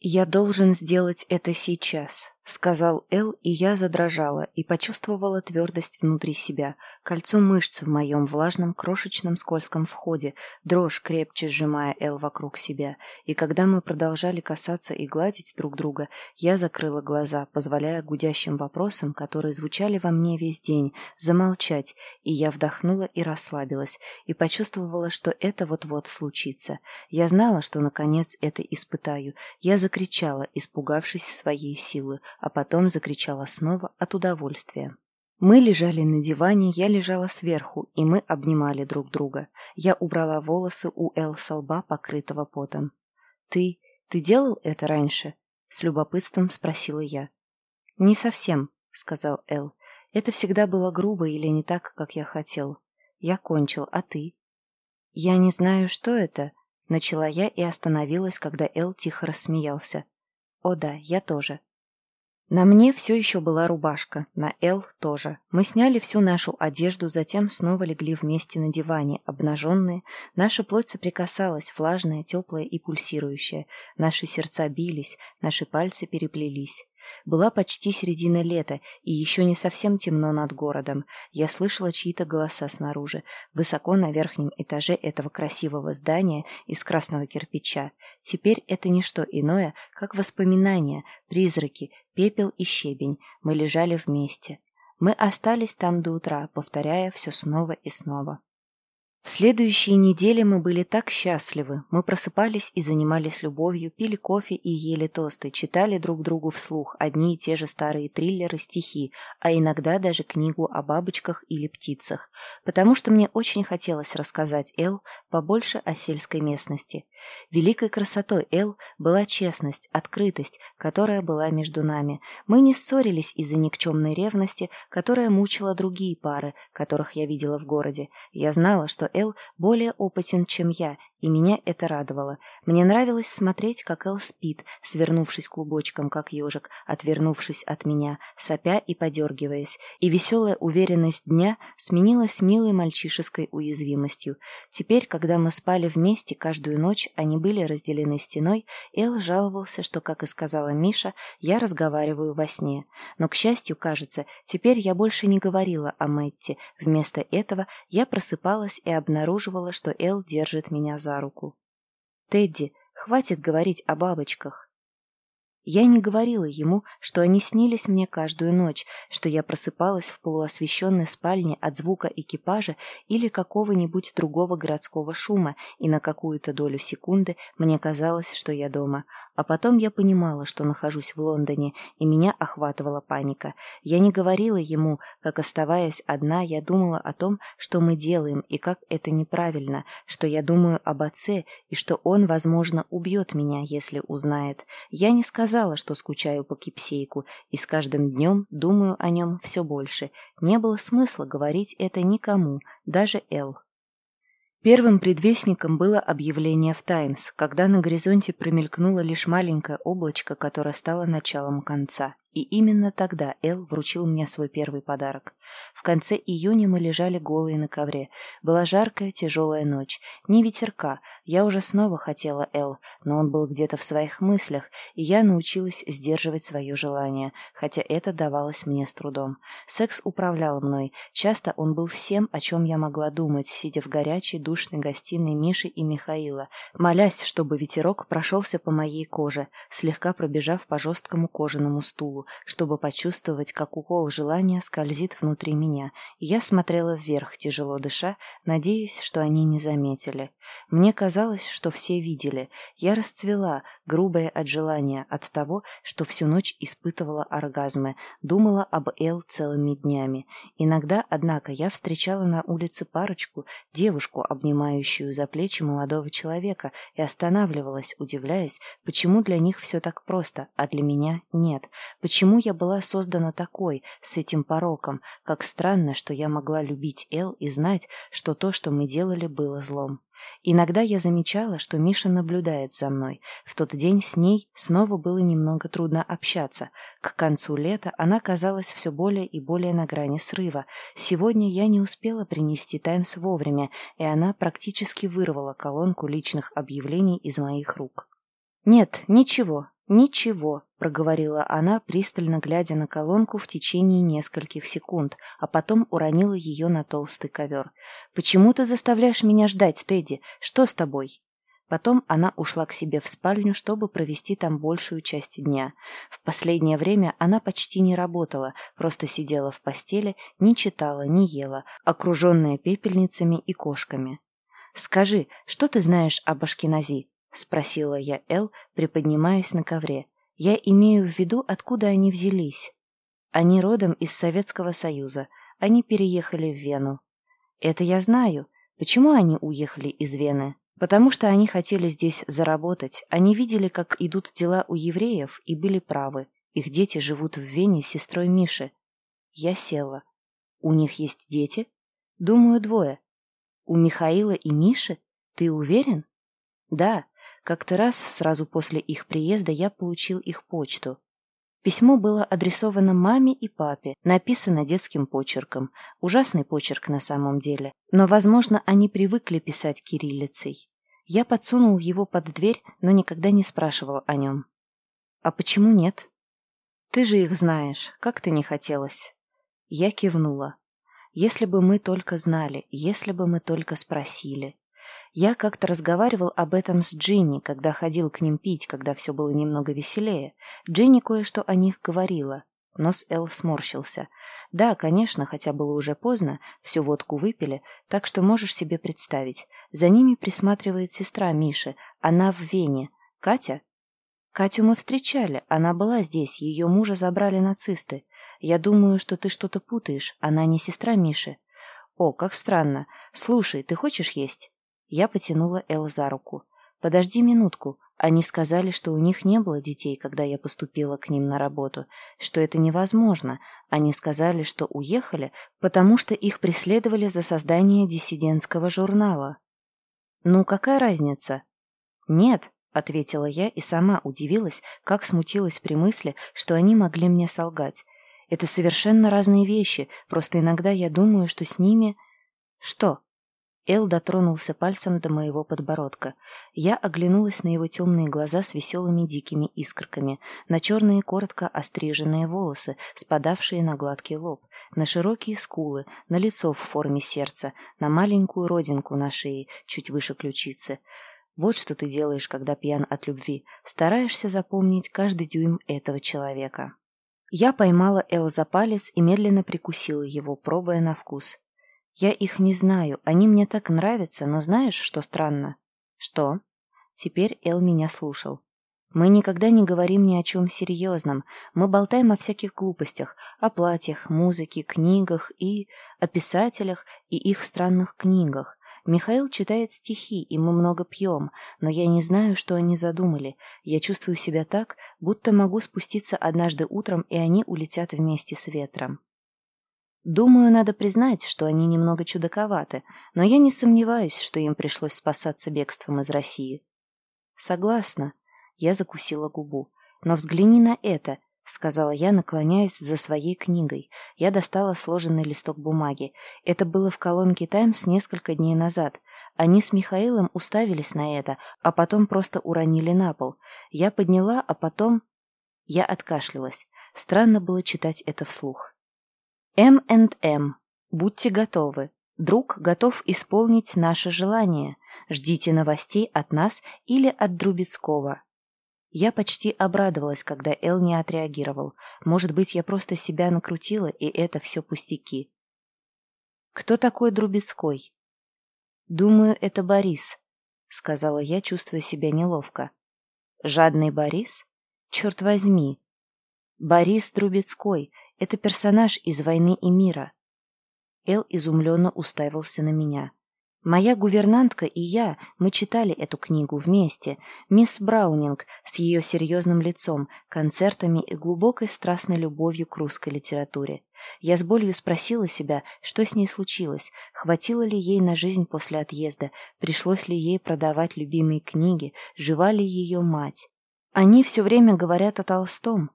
[SPEAKER 1] «Я должен сделать это сейчас», сказал Эл, и я задрожала и почувствовала твердость внутри себя, кольцо мышц в моем влажном, крошечном, скользком входе, дрожь, крепче сжимая Эл вокруг себя. И когда мы продолжали касаться и гладить друг друга, я закрыла глаза, позволяя гудящим вопросам, которые звучали во мне весь день, замолчать, и я вдохнула и расслабилась, и почувствовала, что это вот-вот случится. Я знала, что, наконец, это испытаю. Я закричала, испугавшись своей силы, а потом закричала снова от удовольствия. Мы лежали на диване, я лежала сверху, и мы обнимали друг друга. Я убрала волосы у Эл со лба, покрытого потом. «Ты... ты делал это раньше?» — с любопытством спросила я. «Не совсем», — сказал Эл. «Это всегда было грубо или не так, как я хотел. Я кончил, а ты?» «Я не знаю, что это», — начала я и остановилась, когда Эл тихо рассмеялся. «О да, я тоже». На мне все еще была рубашка, на Эл тоже. Мы сняли всю нашу одежду, затем снова легли вместе на диване, обнаженные. Наша плоть соприкасалась, влажная, теплая и пульсирующая. Наши сердца бились, наши пальцы переплелись. Была почти середина лета, и еще не совсем темно над городом. Я слышала чьи-то голоса снаружи, высоко на верхнем этаже этого красивого здания из красного кирпича. Теперь это не что иное, как воспоминания, призраки, пепел и щебень. Мы лежали вместе. Мы остались там до утра, повторяя все снова и снова. В следующие недели мы были так счастливы. Мы просыпались и занимались любовью, пили кофе и ели тосты, читали друг другу вслух одни и те же старые триллеры, стихи, а иногда даже книгу о бабочках или птицах, потому что мне очень хотелось рассказать Эл побольше о сельской местности. Великой красотой Эл была честность, открытость, которая была между нами. Мы не ссорились из-за никчемной ревности, которая мучила другие пары, которых я видела в городе. Я знала, что Эл более опытен, чем я, и меня это радовало. Мне нравилось смотреть, как Эл спит, свернувшись клубочком, как ежик, отвернувшись от меня, сопя и подергиваясь, и веселая уверенность дня сменилась милой мальчишеской уязвимостью. Теперь, когда мы спали вместе каждую ночь, они были разделены стеной, Эл жаловался, что, как и сказала Миша, я разговариваю во сне. Но, к счастью, кажется, теперь я больше не говорила о Мэтти. Вместо этого я просыпалась и обнаруживала, что Эл держит меня за руку. «Тедди, хватит говорить о бабочках. Я не говорила ему, что они снились мне каждую ночь, что я просыпалась в полуосвещенной спальне от звука экипажа или какого-нибудь другого городского шума, и на какую-то долю секунды мне казалось, что я дома. А потом я понимала, что нахожусь в Лондоне, и меня охватывала паника. Я не говорила ему, как оставаясь одна, я думала о том, что мы делаем, и как это неправильно, что я думаю об отце, и что он, возможно, убьет меня, если узнает. Я не сказала, сказала, что скучаю по кипсейку, и с каждым днем думаю о нем все больше. Не было смысла говорить это никому, даже Эл. Первым предвестником было объявление в «Таймс», когда на горизонте промелькнуло лишь маленькое облачко, которое стало началом конца. И именно тогда Эл вручил мне свой первый подарок. В конце июня мы лежали голые на ковре. Была жаркая, тяжелая ночь. Ни ветерка. Я уже снова хотела Эл, но он был где-то в своих мыслях, и я научилась сдерживать свое желание, хотя это давалось мне с трудом. Секс управлял мной. Часто он был всем, о чем я могла думать, сидя в горячей, душной гостиной Миши и Михаила, молясь, чтобы ветерок прошелся по моей коже, слегка пробежав по жесткому кожаному стулу, чтобы почувствовать, как укол желания скользит внутри меня, я смотрела вверх, тяжело дыша, надеясь, что они не заметили. Мне казалось, что все видели. Я расцвела, грубая от желания, от того, что всю ночь испытывала оргазмы, думала об Эл целыми днями. Иногда, однако, я встречала на улице парочку, девушку, обнимающую за плечи молодого человека, и останавливалась, удивляясь, почему для них все так просто, а для меня нет. Почему Почему я была создана такой, с этим пороком? Как странно, что я могла любить Эл и знать, что то, что мы делали, было злом. Иногда я замечала, что Миша наблюдает за мной. В тот день с ней снова было немного трудно общаться. К концу лета она казалась все более и более на грани срыва. Сегодня я не успела принести «Таймс» вовремя, и она практически вырвала колонку личных объявлений из моих рук. «Нет, ничего», «Ничего», — проговорила она, пристально глядя на колонку в течение нескольких секунд, а потом уронила ее на толстый ковер. «Почему ты заставляешь меня ждать, Тедди? Что с тобой?» Потом она ушла к себе в спальню, чтобы провести там большую часть дня. В последнее время она почти не работала, просто сидела в постели, не читала, не ела, окруженная пепельницами и кошками. «Скажи, что ты знаешь об Ашкенази?» — спросила я Эл, приподнимаясь на ковре. «Я имею в виду, откуда они взялись. Они родом из Советского Союза. Они переехали в Вену. Это я знаю. Почему они уехали из Вены? Потому что они хотели здесь заработать. Они видели, как идут дела у евреев, и были правы. Их дети живут в Вене с сестрой Миши. Я села. У них есть дети? Думаю, двое. У Михаила и Миши? Ты уверен? Да, как-то раз, сразу после их приезда, я получил их почту. Письмо было адресовано маме и папе, написано детским почерком. Ужасный почерк на самом деле. Но, возможно, они привыкли писать кириллицей. Я подсунул его под дверь, но никогда не спрашивал о нем. «А почему нет?» «Ты же их знаешь, как ты не хотелось?» Я кивнула. «Если бы мы только знали, если бы мы только спросили». Я как-то разговаривал об этом с Джинни, когда ходил к ним пить, когда все было немного веселее. Джинни кое-что о них говорила. Нос Эл сморщился. Да, конечно, хотя было уже поздно, всю водку выпили, так что можешь себе представить. За ними присматривает сестра Миши, она в Вене. Катя? Катю мы встречали, она была здесь, ее мужа забрали нацисты. Я думаю, что ты что-то путаешь, она не сестра Миши. О, как странно. Слушай, ты хочешь есть? Я потянула Эл за руку. «Подожди минутку. Они сказали, что у них не было детей, когда я поступила к ним на работу, что это невозможно. Они сказали, что уехали, потому что их преследовали за создание диссидентского журнала». «Ну, какая разница?» «Нет», — ответила я и сама удивилась, как смутилась при мысли, что они могли мне солгать. «Это совершенно разные вещи, просто иногда я думаю, что с ними...» «Что?» Эл дотронулся пальцем до моего подбородка. Я оглянулась на его темные глаза с веселыми дикими искорками, на черные коротко остриженные волосы, спадавшие на гладкий лоб, на широкие скулы, на лицо в форме сердца, на маленькую родинку на шее, чуть выше ключицы. Вот что ты делаешь, когда пьян от любви. Стараешься запомнить каждый дюйм этого человека. Я поймала Эл за палец и медленно прикусила его, пробуя на вкус. Я их не знаю, они мне так нравятся, но знаешь, что странно? Что? Теперь Эл меня слушал. Мы никогда не говорим ни о чем серьезном. Мы болтаем о всяких глупостях, о платьях, музыке, книгах и... о писателях и их странных книгах. Михаил читает стихи, и мы много пьем, но я не знаю, что они задумали. Я чувствую себя так, будто могу спуститься однажды утром, и они улетят вместе с ветром. Думаю, надо признать, что они немного чудаковаты, но я не сомневаюсь, что им пришлось спасаться бегством из России. Согласна. Я закусила губу. Но взгляни на это, сказала я, наклоняясь за своей книгой. Я достала сложенный листок бумаги. Это было в колонке «Таймс» несколько дней назад. Они с Михаилом уставились на это, а потом просто уронили на пол. Я подняла, а потом... Я откашлялась. Странно было читать это вслух. М&М. Будьте готовы. Друг готов исполнить наше желание. Ждите новостей от нас или от Друбецкого. Я почти обрадовалась, когда Эл не отреагировал. Может быть, я просто себя накрутила, и это все пустяки. «Кто такой Друбецкой?» «Думаю, это Борис», — сказала я, чувствуя себя неловко. «Жадный Борис? Черт возьми, Борис Друбецкой — это персонаж из «Войны и мира». Эл изумленно уставился на меня. Моя гувернантка и я, мы читали эту книгу вместе. Мисс Браунинг с ее серьезным лицом, концертами и глубокой страстной любовью к русской литературе. Я с болью спросила себя, что с ней случилось, хватило ли ей на жизнь после отъезда, пришлось ли ей продавать любимые книги, жива ли ее мать. Они все время говорят о Толстом,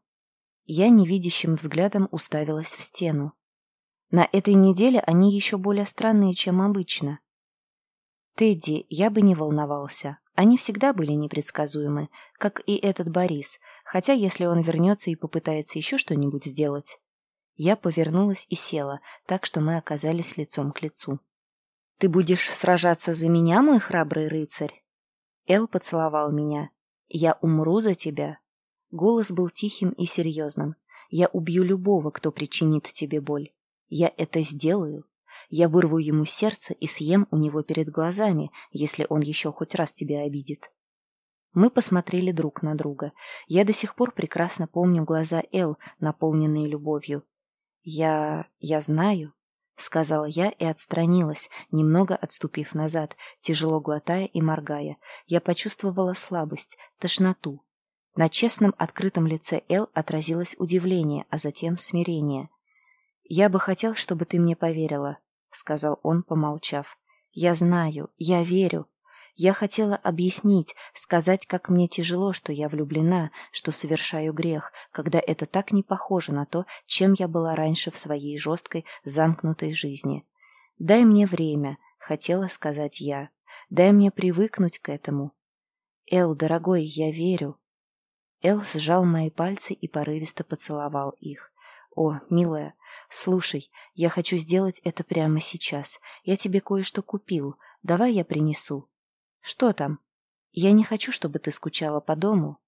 [SPEAKER 1] я невидящим взглядом уставилась в стену. На этой неделе они еще более странные, чем обычно. Тедди, я бы не волновался. Они всегда были непредсказуемы, как и этот Борис, хотя если он вернется и попытается еще что-нибудь сделать. Я повернулась и села, так что мы оказались лицом к лицу. «Ты будешь сражаться за меня, мой храбрый рыцарь?» Эл поцеловал меня. «Я умру за тебя». Голос был тихим и серьезным. «Я убью любого, кто причинит тебе боль. Я это сделаю. Я вырву ему сердце и съем у него перед глазами, если он еще хоть раз тебя обидит». Мы посмотрели друг на друга. Я до сих пор прекрасно помню глаза Эл, наполненные любовью. «Я... я знаю», — сказала я и отстранилась, немного отступив назад, тяжело глотая и моргая. Я почувствовала слабость, тошноту. На честном открытом лице Эл отразилось удивление, а затем смирение. «Я бы хотел, чтобы ты мне поверила», — сказал он, помолчав. «Я знаю, я верю, я хотела объяснить, сказать, как мне тяжело, что я влюблена, что совершаю грех, когда это так не похоже на то, чем я была раньше в своей жесткой, замкнутой жизни. «Дай мне время», — хотела сказать я. «Дай мне привыкнуть к этому». «Эл, дорогой, я верю». Эл сжал мои пальцы и порывисто поцеловал их. «О, милая, слушай, я хочу сделать это прямо сейчас. Я тебе кое-что купил. Давай я принесу». «Что там? Я не хочу, чтобы ты скучала по дому».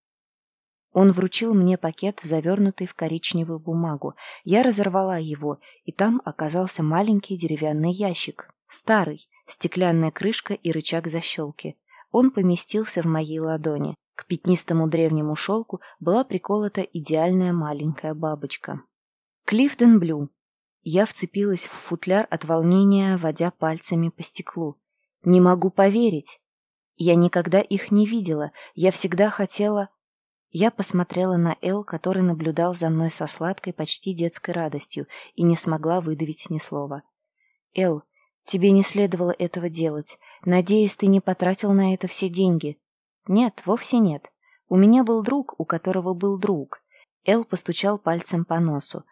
[SPEAKER 1] Он вручил мне пакет, завернутый в коричневую бумагу. Я разорвала его, и там оказался маленький деревянный ящик. Старый, стеклянная крышка и рычаг защелки. Он поместился в моей ладони. К пятнистому древнему шелку была приколота идеальная маленькая бабочка. Клифтон Блю. Я вцепилась в футляр от волнения, водя пальцами по стеклу. «Не могу поверить!» Я никогда их не видела, я всегда хотела... Я посмотрела на Эл, который наблюдал за мной со сладкой, почти детской радостью, и не смогла выдавить ни слова. «Эл, тебе не следовало этого делать. Надеюсь, ты не потратил на это все деньги». «Нет, вовсе нет. У меня был друг, у которого был друг». Эл постучал пальцем по носу.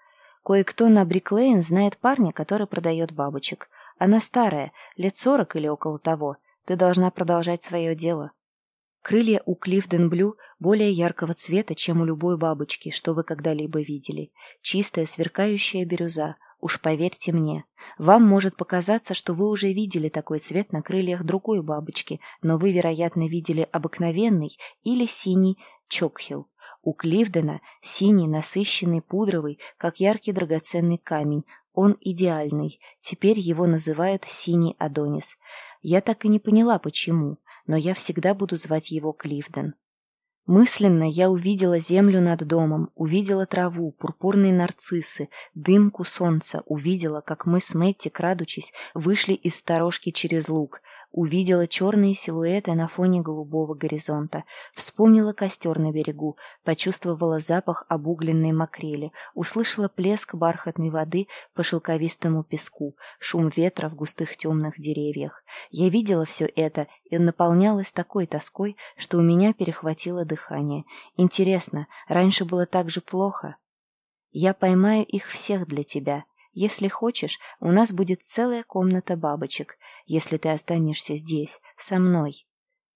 [SPEAKER 1] «Кое-кто на Бриклейн знает парня, который продает бабочек. Она старая, лет сорок или около того. Ты должна продолжать свое дело. Крылья у Клифден Блю более яркого цвета, чем у любой бабочки, что вы когда-либо видели. Чистая, сверкающая бирюза. Уж поверьте мне. Вам может показаться, что вы уже видели такой цвет на крыльях другой бабочки, но вы, вероятно, видели обыкновенный или синий чокхилл. У Кливдена синий, насыщенный, пудровый, как яркий драгоценный камень. Он идеальный. Теперь его называют синий Адонис. Я так и не поняла, почему, но я всегда буду звать его Кливден. Мысленно я увидела землю над домом, увидела траву, пурпурные нарциссы, дымку солнца, увидела, как мы с Мэтти, крадучись, вышли из сторожки через луг, увидела черные силуэты на фоне голубого горизонта, вспомнила костер на берегу, почувствовала запах обугленной макрели, услышала плеск бархатной воды по шелковистому песку, шум ветра в густых темных деревьях. Я видела все это и наполнялась такой тоской, что у меня перехватило дыхание. Интересно, раньше было так же плохо? Я поймаю их всех для тебя. Если хочешь, у нас будет целая комната бабочек, если ты останешься здесь, со мной.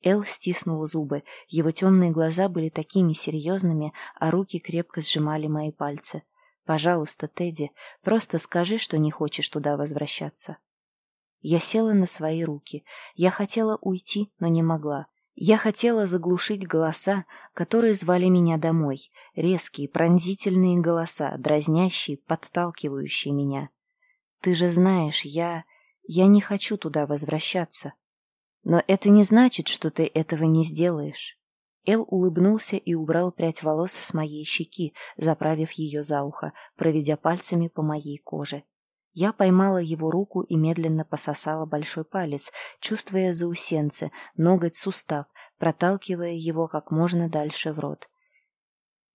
[SPEAKER 1] Эл стиснул зубы, его темные глаза были такими серьезными, а руки крепко сжимали мои пальцы. «Пожалуйста, Тедди, просто скажи, что не хочешь туда возвращаться». Я села на свои руки. Я хотела уйти, но не могла. Я хотела заглушить голоса, которые звали меня домой, резкие, пронзительные голоса, дразнящие, подталкивающие меня. Ты же знаешь, я... я не хочу туда возвращаться. Но это не значит, что ты этого не сделаешь. Эл улыбнулся и убрал прядь волос с моей щеки, заправив ее за ухо, проведя пальцами по моей коже. Я поймала его руку и медленно пососала большой палец, чувствуя заусенцы, ноготь, сустав, проталкивая его как можно дальше в рот.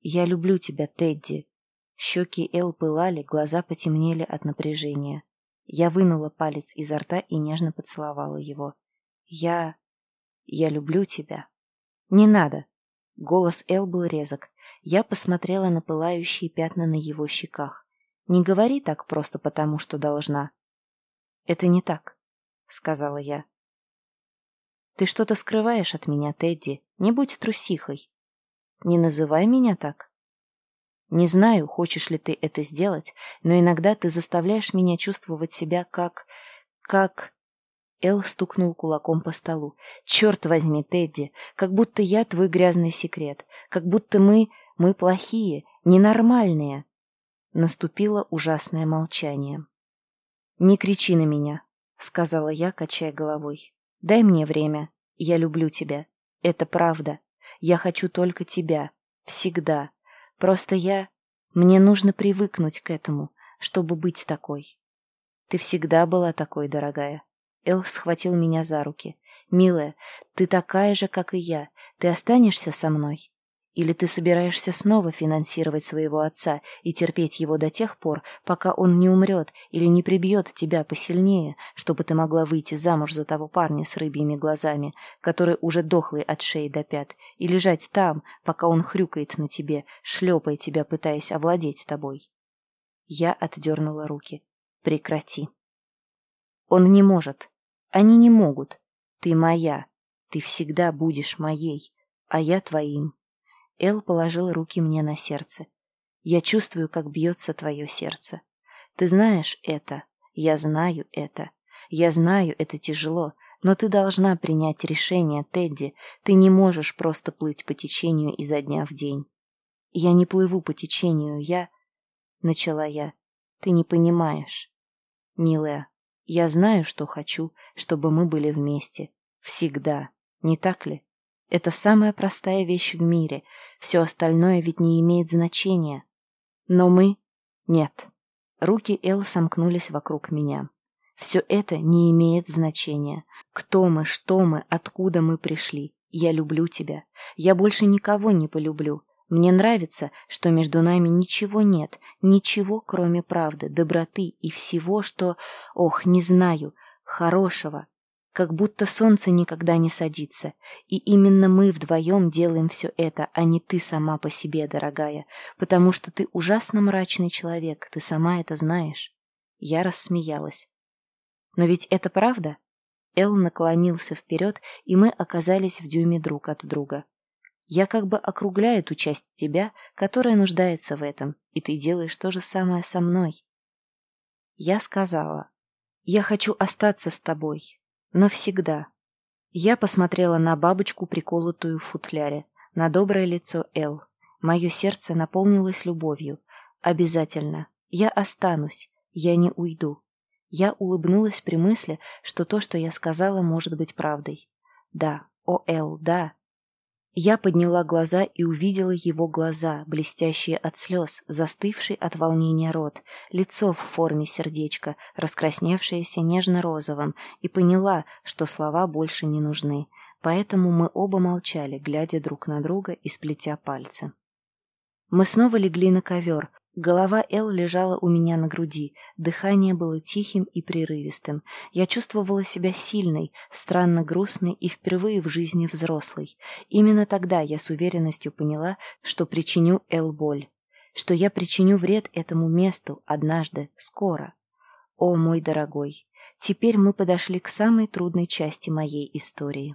[SPEAKER 1] «Я люблю тебя, Тедди!» Щеки Эл пылали, глаза потемнели от напряжения. Я вынула палец изо рта и нежно поцеловала его. «Я... я люблю тебя!» «Не надо!» Голос Эл был резок. Я посмотрела на пылающие пятна на его щеках. Не говори так просто потому, что должна. Это не так, сказала я. Ты что-то скрываешь от меня, Тедди. Не будь трусихой. Не называй меня так. Не знаю, хочешь ли ты это сделать, но иногда ты заставляешь меня чувствовать себя как... как... Эл стукнул кулаком по столу. «Черт возьми, Тедди, как будто я твой грязный секрет, как будто мы... мы плохие, ненормальные». Наступило ужасное молчание. «Не кричи на меня», — сказала я, качая головой. «Дай мне время. Я люблю тебя. Это правда. Я хочу только тебя. Всегда. Просто я... Мне нужно привыкнуть к этому, чтобы быть такой. Ты всегда была такой, дорогая. Эл схватил меня за руки. «Милая, ты такая же, как и я. Ты останешься со мной? Или ты собираешься снова финансировать своего отца и терпеть его до тех пор, пока он не умрет или не прибьет тебя посильнее, чтобы ты могла выйти замуж за того парня с рыбьими глазами, который уже дохлый от шеи до пят, и лежать там, пока он хрюкает на тебе, шлепая тебя, пытаясь овладеть тобой?» Я отдернула руки. «Прекрати». Он не может. Они не могут. Ты моя. Ты всегда будешь моей, а я твоим. Эл положил руки мне на сердце. Я чувствую, как бьется твое сердце. Ты знаешь это. Я знаю это. Я знаю, это тяжело, но ты должна принять решение, Тедди. Ты не можешь просто плыть по течению изо дня в день. Я не плыву по течению, я... Начала я. Ты не понимаешь. Милая, я знаю, что хочу, чтобы мы были вместе. Всегда. Не так ли? Это самая простая вещь в мире. Все остальное ведь не имеет значения. Но мы... Нет. Руки Эл сомкнулись вокруг меня. Все это не имеет значения. Кто мы, что мы, откуда мы пришли. Я люблю тебя. Я больше никого не полюблю. Мне нравится, что между нами ничего нет, ничего, кроме правды, доброты и всего, что, ох, не знаю, хорошего. Как будто солнце никогда не садится. И именно мы вдвоем делаем все это, а не ты сама по себе, дорогая, потому что ты ужасно мрачный человек, ты сама это знаешь. Я рассмеялась. Но ведь это правда? Эл наклонился вперед, и мы оказались в дюйме друг от друга. Я как бы округляю ту часть тебя, которая нуждается в этом, и ты делаешь то же самое со мной. Я сказала, я хочу остаться с тобой. Навсегда. Я посмотрела на бабочку, приколотую в футляре, на доброе лицо Эл. Мое сердце наполнилось любовью. Обязательно. Я останусь. Я не уйду. Я улыбнулась при мысли, что то, что я сказала, может быть правдой. Да, о, Эл, да, я подняла глаза и увидела его глаза, блестящие от слез, застывший от волнения рот, лицо в форме сердечка, раскрасневшееся нежно-розовым, и поняла, что слова больше не нужны. Поэтому мы оба молчали, глядя друг на друга и сплетя пальцы. Мы снова легли на ковер, Голова Эл лежала у меня на груди, дыхание было тихим и прерывистым. Я чувствовала себя сильной, странно грустной и впервые в жизни взрослой. Именно тогда я с уверенностью поняла, что причиню Эл боль. Что я причиню вред этому месту однажды, скоро. О, мой дорогой, теперь мы подошли к самой трудной части моей истории.